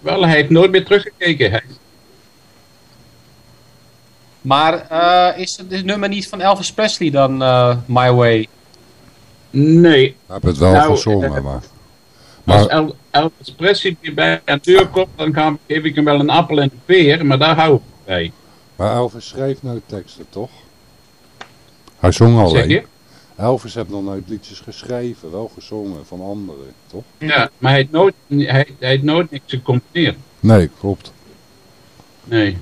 wel, hij heeft nooit meer teruggekeken. Hij, Maar eh, is het nummer niet van Elvis Presley dan, My Way? Nee, Hij heeft het wel Nou, gezongen, eh, maar... Als El Elvis Presley bij de deur komt, dan geef ik hem wel een appel en een peer, maar daar hou ik bij. Maar Elvis schreef nooit teksten, toch? Hij zong Zeg alleen. je? Elvis heeft nog nooit liedjes geschreven, wel gezongen van anderen, toch? Ja, maar hij heeft nooit, hij, hij heeft nooit niks gecomponeerd. Nee, klopt. Nee.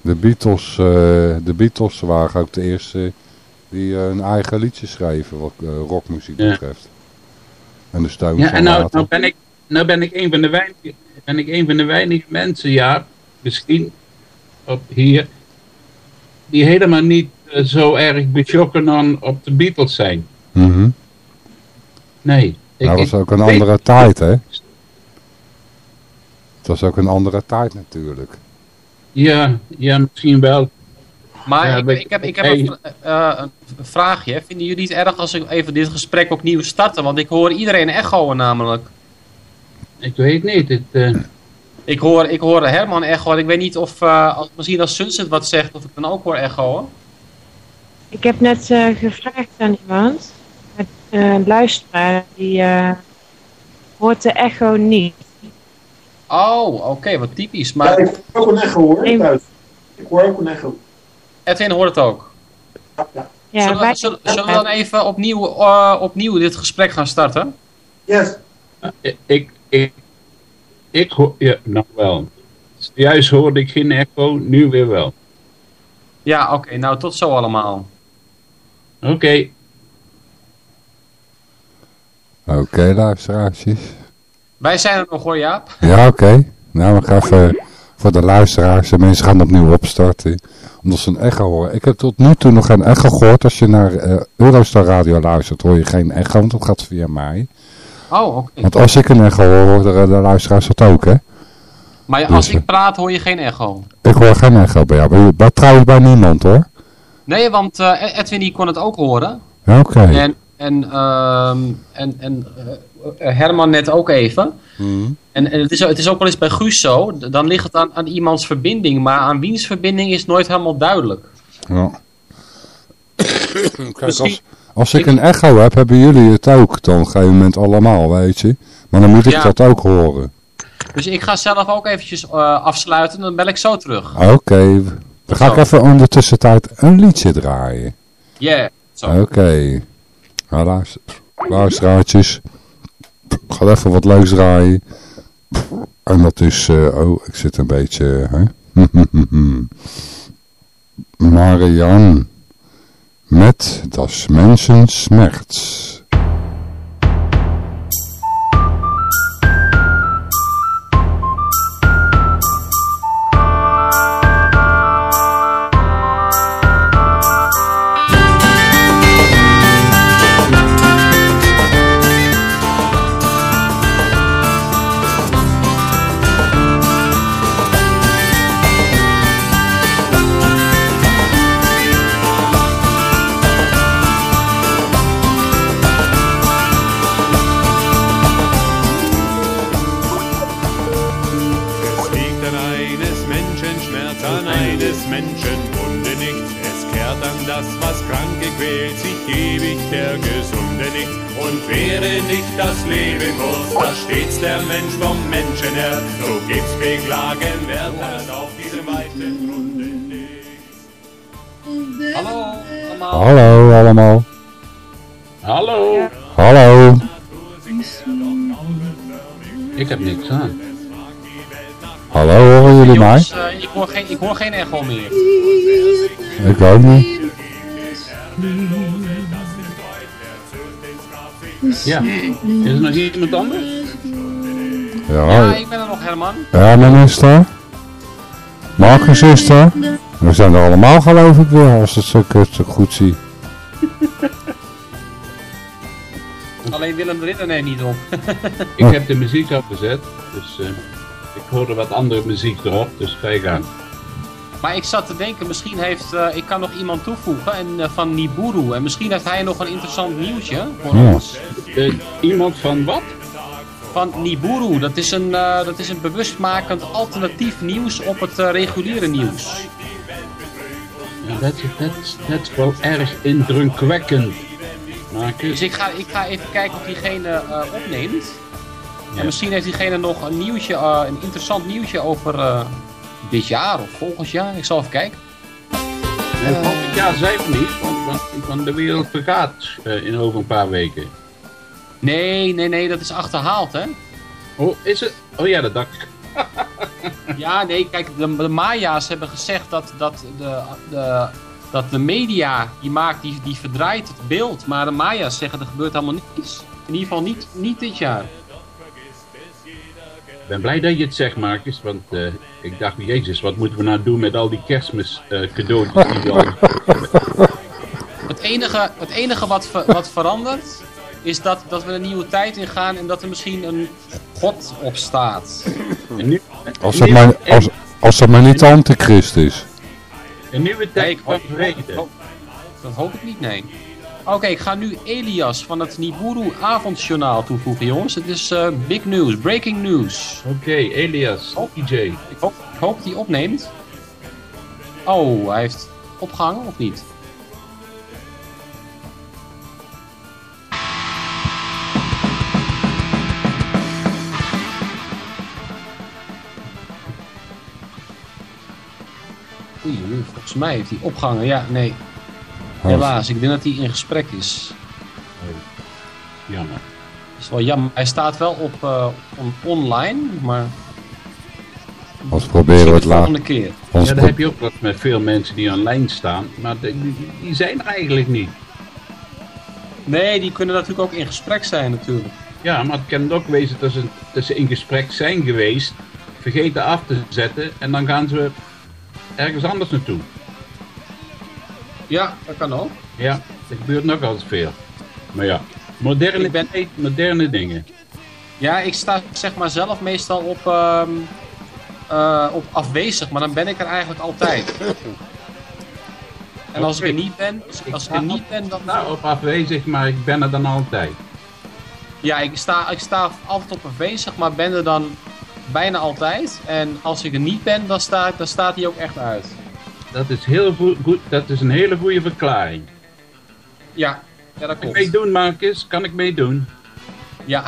De Beatles, eh, de Beatles waren ook de eerste die eh, een eigen liedje schreven wat eh, rockmuziek betreft. En de Stones Ja, en nou, later. nou, ben ik, nou ben ik een van de weinige, ben ik een van de weinige mensen, ja, misschien op hier, die helemaal niet eh, zo erg beschokken aan op de Beatles zijn. Mhm. Nee. Ik, dat was ook een weet- andere tijd, hè? Het was ook een andere tijd natuurlijk. Ja, ja, misschien wel. Maar Ja, ik, ik heb, ik heb hey. een, eh, een vraagje. Vinden jullie het erg als ik even dit gesprek opnieuw starten? Want ik hoor iedereen echoen namelijk. Ik weet niet. Het, eh, Ik hoor, ik hoor Herman echoen. Ik weet niet of, eh, als, misschien als Sunset wat zegt, of ik dan ook hoor echoen. Ik heb net eh, gevraagd aan iemand, met, eh, een luisteraar, die eh, hoort de echo niet. Oh, oké, wat typisch. Ja, Maar ik hoor ook een echo hoor, thuis. Ik hoor ook een echo. Edwin hoort het ook. Ja, zullen, wij- we, zullen, zullen we dan even opnieuw, eh, opnieuw dit gesprek gaan starten? Yes. ik, ik, ik, ik hoor, ja, nog wel. Juist hoorde ik geen echo, nu weer wel. Ja, oké. nou, tot zo allemaal. Oké. Oké, luisteraartjes. Wij zijn er nog hoor, Jaap. Ja, oké. Nou, we gaan even voor de luisteraars. De mensen gaan opnieuw opstarten. Omdat ze een echo horen. Ik heb tot nu toe nog geen echo gehoord. Als je naar eh, Eurostar Radio luistert, hoor je geen echo. Want dat gaat via mij. Oh, oké. Want als ik een echo hoor, horen de, luisteraars dat ook, hè? Maar ja, als Dus, ik praat, hoor je geen echo. Ik hoor geen echo bij jou. Bij, bij, trouwens bij niemand, hoor. Nee, want eh, Edwin die kon het ook horen. Ja, Oké. En, en, ehm, en, en eh, Herman net ook even. Mhm. En, en het, is, het is ook wel eens bij Guus zo. Dan ligt het aan, aan iemands verbinding. Maar aan wiens verbinding is nooit helemaal duidelijk. Ja. (coughs) Kijk, als, als ik een echo heb, hebben jullie het ook. Dan op een gegeven moment allemaal, weet je. Maar dan moet ik Ja. dat ook horen. Dus ik ga zelf ook eventjes eh, afsluiten. Dan bel ik zo terug. Oké. Dan ga ik even in de tussentijd een liedje draaien. Yeah. Zo. Oké. Nou, luister, luisteraartjes. Ga even wat leuks draaien. En dat is... eh, oh, ik zit een beetje... Hè? (laughs) Marianne. Met das Menschen Schmerz. Der Mensch vom Menschen her. So gibt's beklagen, wer hat auf diesem weiten Grunde nichts. Hallo allemaal. Hallo allemaal. Hallo. Hallo. Ik heb niks aan. Hallo, horen jullie mij? Jongens, eh, ik, hoor geen, ik hoor geen echo meer. Ik ook niet. Ja. Is er nog iemand anders? Ja, Ja, ik ben er nog, Herman. Herman is er. Marcus is er. We zijn er allemaal geloof ik weer, als het zo, zo goed zie. (laughs) Alleen Willem de Ridder neemt niet op. (laughs) Ik heb de muziek afgezet, dus eh, ik hoorde wat andere muziek erop, dus ga je gang. Maar ik zat te denken, misschien heeft, eh, ik kan nog iemand toevoegen en, eh, van Niburu. En misschien heeft hij nog een interessant nieuwtje voor Ja. ons. Iemand van wat? Van Niburu, dat is een, eh, dat is een bewustmakend alternatief nieuws op het eh, reguliere nieuws. Dat, is- is wel erg indrukwekkend. Marcus. Dus ik ga, ik ga even kijken of diegene eh, opneemt. En misschien heeft diegene nog een nieuwtje, een interessant nieuwtje over dit jaar of volgend jaar. Ik zal even kijken. En volgend jaar zijn we niet, want, want, want de wereld vergaat in over een paar weken. Nee, nee, nee, dat is achterhaald, hè? Oh, is het? Oh ja, dat dacht ik. Ja, nee, kijk, de, de Maya's hebben gezegd dat, dat, de, de, dat de media die maakt, die, die verdraait het beeld. Maar de Maya's zeggen er gebeurt helemaal niets. In ieder geval niet, niet dit jaar. Ik ben blij dat je het zegt, Marcus, want eh, ik dacht, jezus, wat moeten we nou doen met al die kerstmis eh, cadeautjes die we al... (laughs) Het enige, het enige wat, ver- wat verandert is dat, dat we een nieuwe tijd ingaan en dat er misschien een God op staat. Een, nieuw, Als het maar, als, als het maar niet de antichrist is. een nieuwe tijd Nee, van vrede. Dat hoop ik niet, nee. Oké, ik ga nu Elias van het Niburu avondjournaal toevoegen, jongens. Het is eh, big news, breaking news. Oké, Elias, DJ. Ik hoop, ik hoop die opneemt. Oh, hij heeft opgehangen of niet? Oei, oei, volgens mij heeft hij opgehangen. Ja, nee. Helaas, ik denk dat hij in gesprek is. Jammer. Dat is wel jammer. Hij staat wel op eh, on- online, maar Als proberen we het later. volgende keer. Ons Ja, daar heb je ook wat met veel mensen die online staan, maar die, die- die zijn er eigenlijk niet. Nee, die kunnen natuurlijk ook in gesprek zijn natuurlijk. Ja, maar het kan ook wezen dat ze, dat ze in gesprek zijn geweest, vergeten af te zetten en dan gaan ze ergens anders naartoe. Ja, dat kan ook. Ja, dat gebeurt nog altijd veel. Maar ja, moderne, Ik ben- tijd, moderne dingen. Ja, ik sta zeg maar zelf meestal op, ehm, eh, op afwezig, maar dan ben ik er eigenlijk altijd. En als ik er niet ben, als ik er niet ben, dan... Nou, op afwezig, maar ik ben er dan altijd. Ja, ik sta, ik sta altijd op afwezig, maar ben er dan bijna altijd. En als ik er niet ben, dan, sta, dan staat hij ook echt uit. Dat is, heel goed, dat is een hele goede verklaring. Ja, ja dat Kan ik klopt. meedoen, Marcus? Kan ik meedoen? Ja.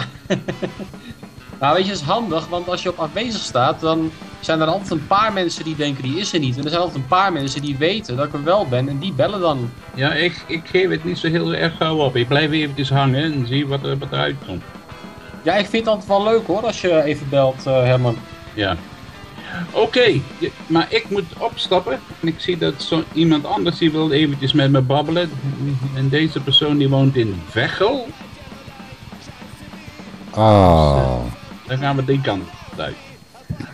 (laughs) nou, weet je, het is handig, want als je op afwezig staat, dan zijn er altijd een paar mensen die denken die is er niet. En er zijn altijd een paar mensen die weten dat ik er wel ben en die bellen dan. Ja, ik, ik geef het niet zo heel erg gauw op. Ik blijf eventjes hangen en zie wat er, wat eruit komt. Ja, ik vind het altijd wel leuk hoor, als je even belt, eh, Herman. Ja. Oké, maar ik moet opstappen. En ik zie dat zo iemand anders die wil eventjes met me babbelen. En deze persoon die woont in Veghel. Ah. Dan gaan we die kant uit.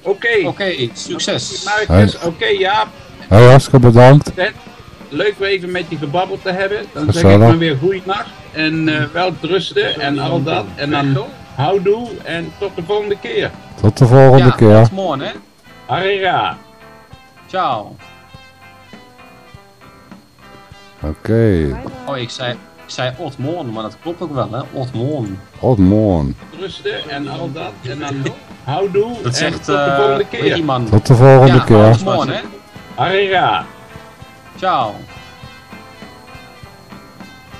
Oké. Oké, succes. Oké Jaap. Hey, hartstikke bedankt. Leuk weer even met je gebabbeld te hebben. Dan zeg ik maar weer goeienacht. En eh wel rusten en al dat. En dan houdoe en tot de volgende keer. Tot de volgende ja, keer. tot morgen hè. Harira. Ciao. Oké. Oh, ik zei, ik zei Otmorn, maar dat klopt ook wel hè, Otmorn. Goedemorgen. Rusten en al dat. En dan houdoe Dat en zegt tot de eh, volgende keer. die man. Tot de volgende ja, keer. Otmorn hè. Harira. Ciao.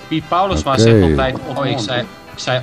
Piet Paulusma Oké. zegt altijd, oh ik zei, ik zei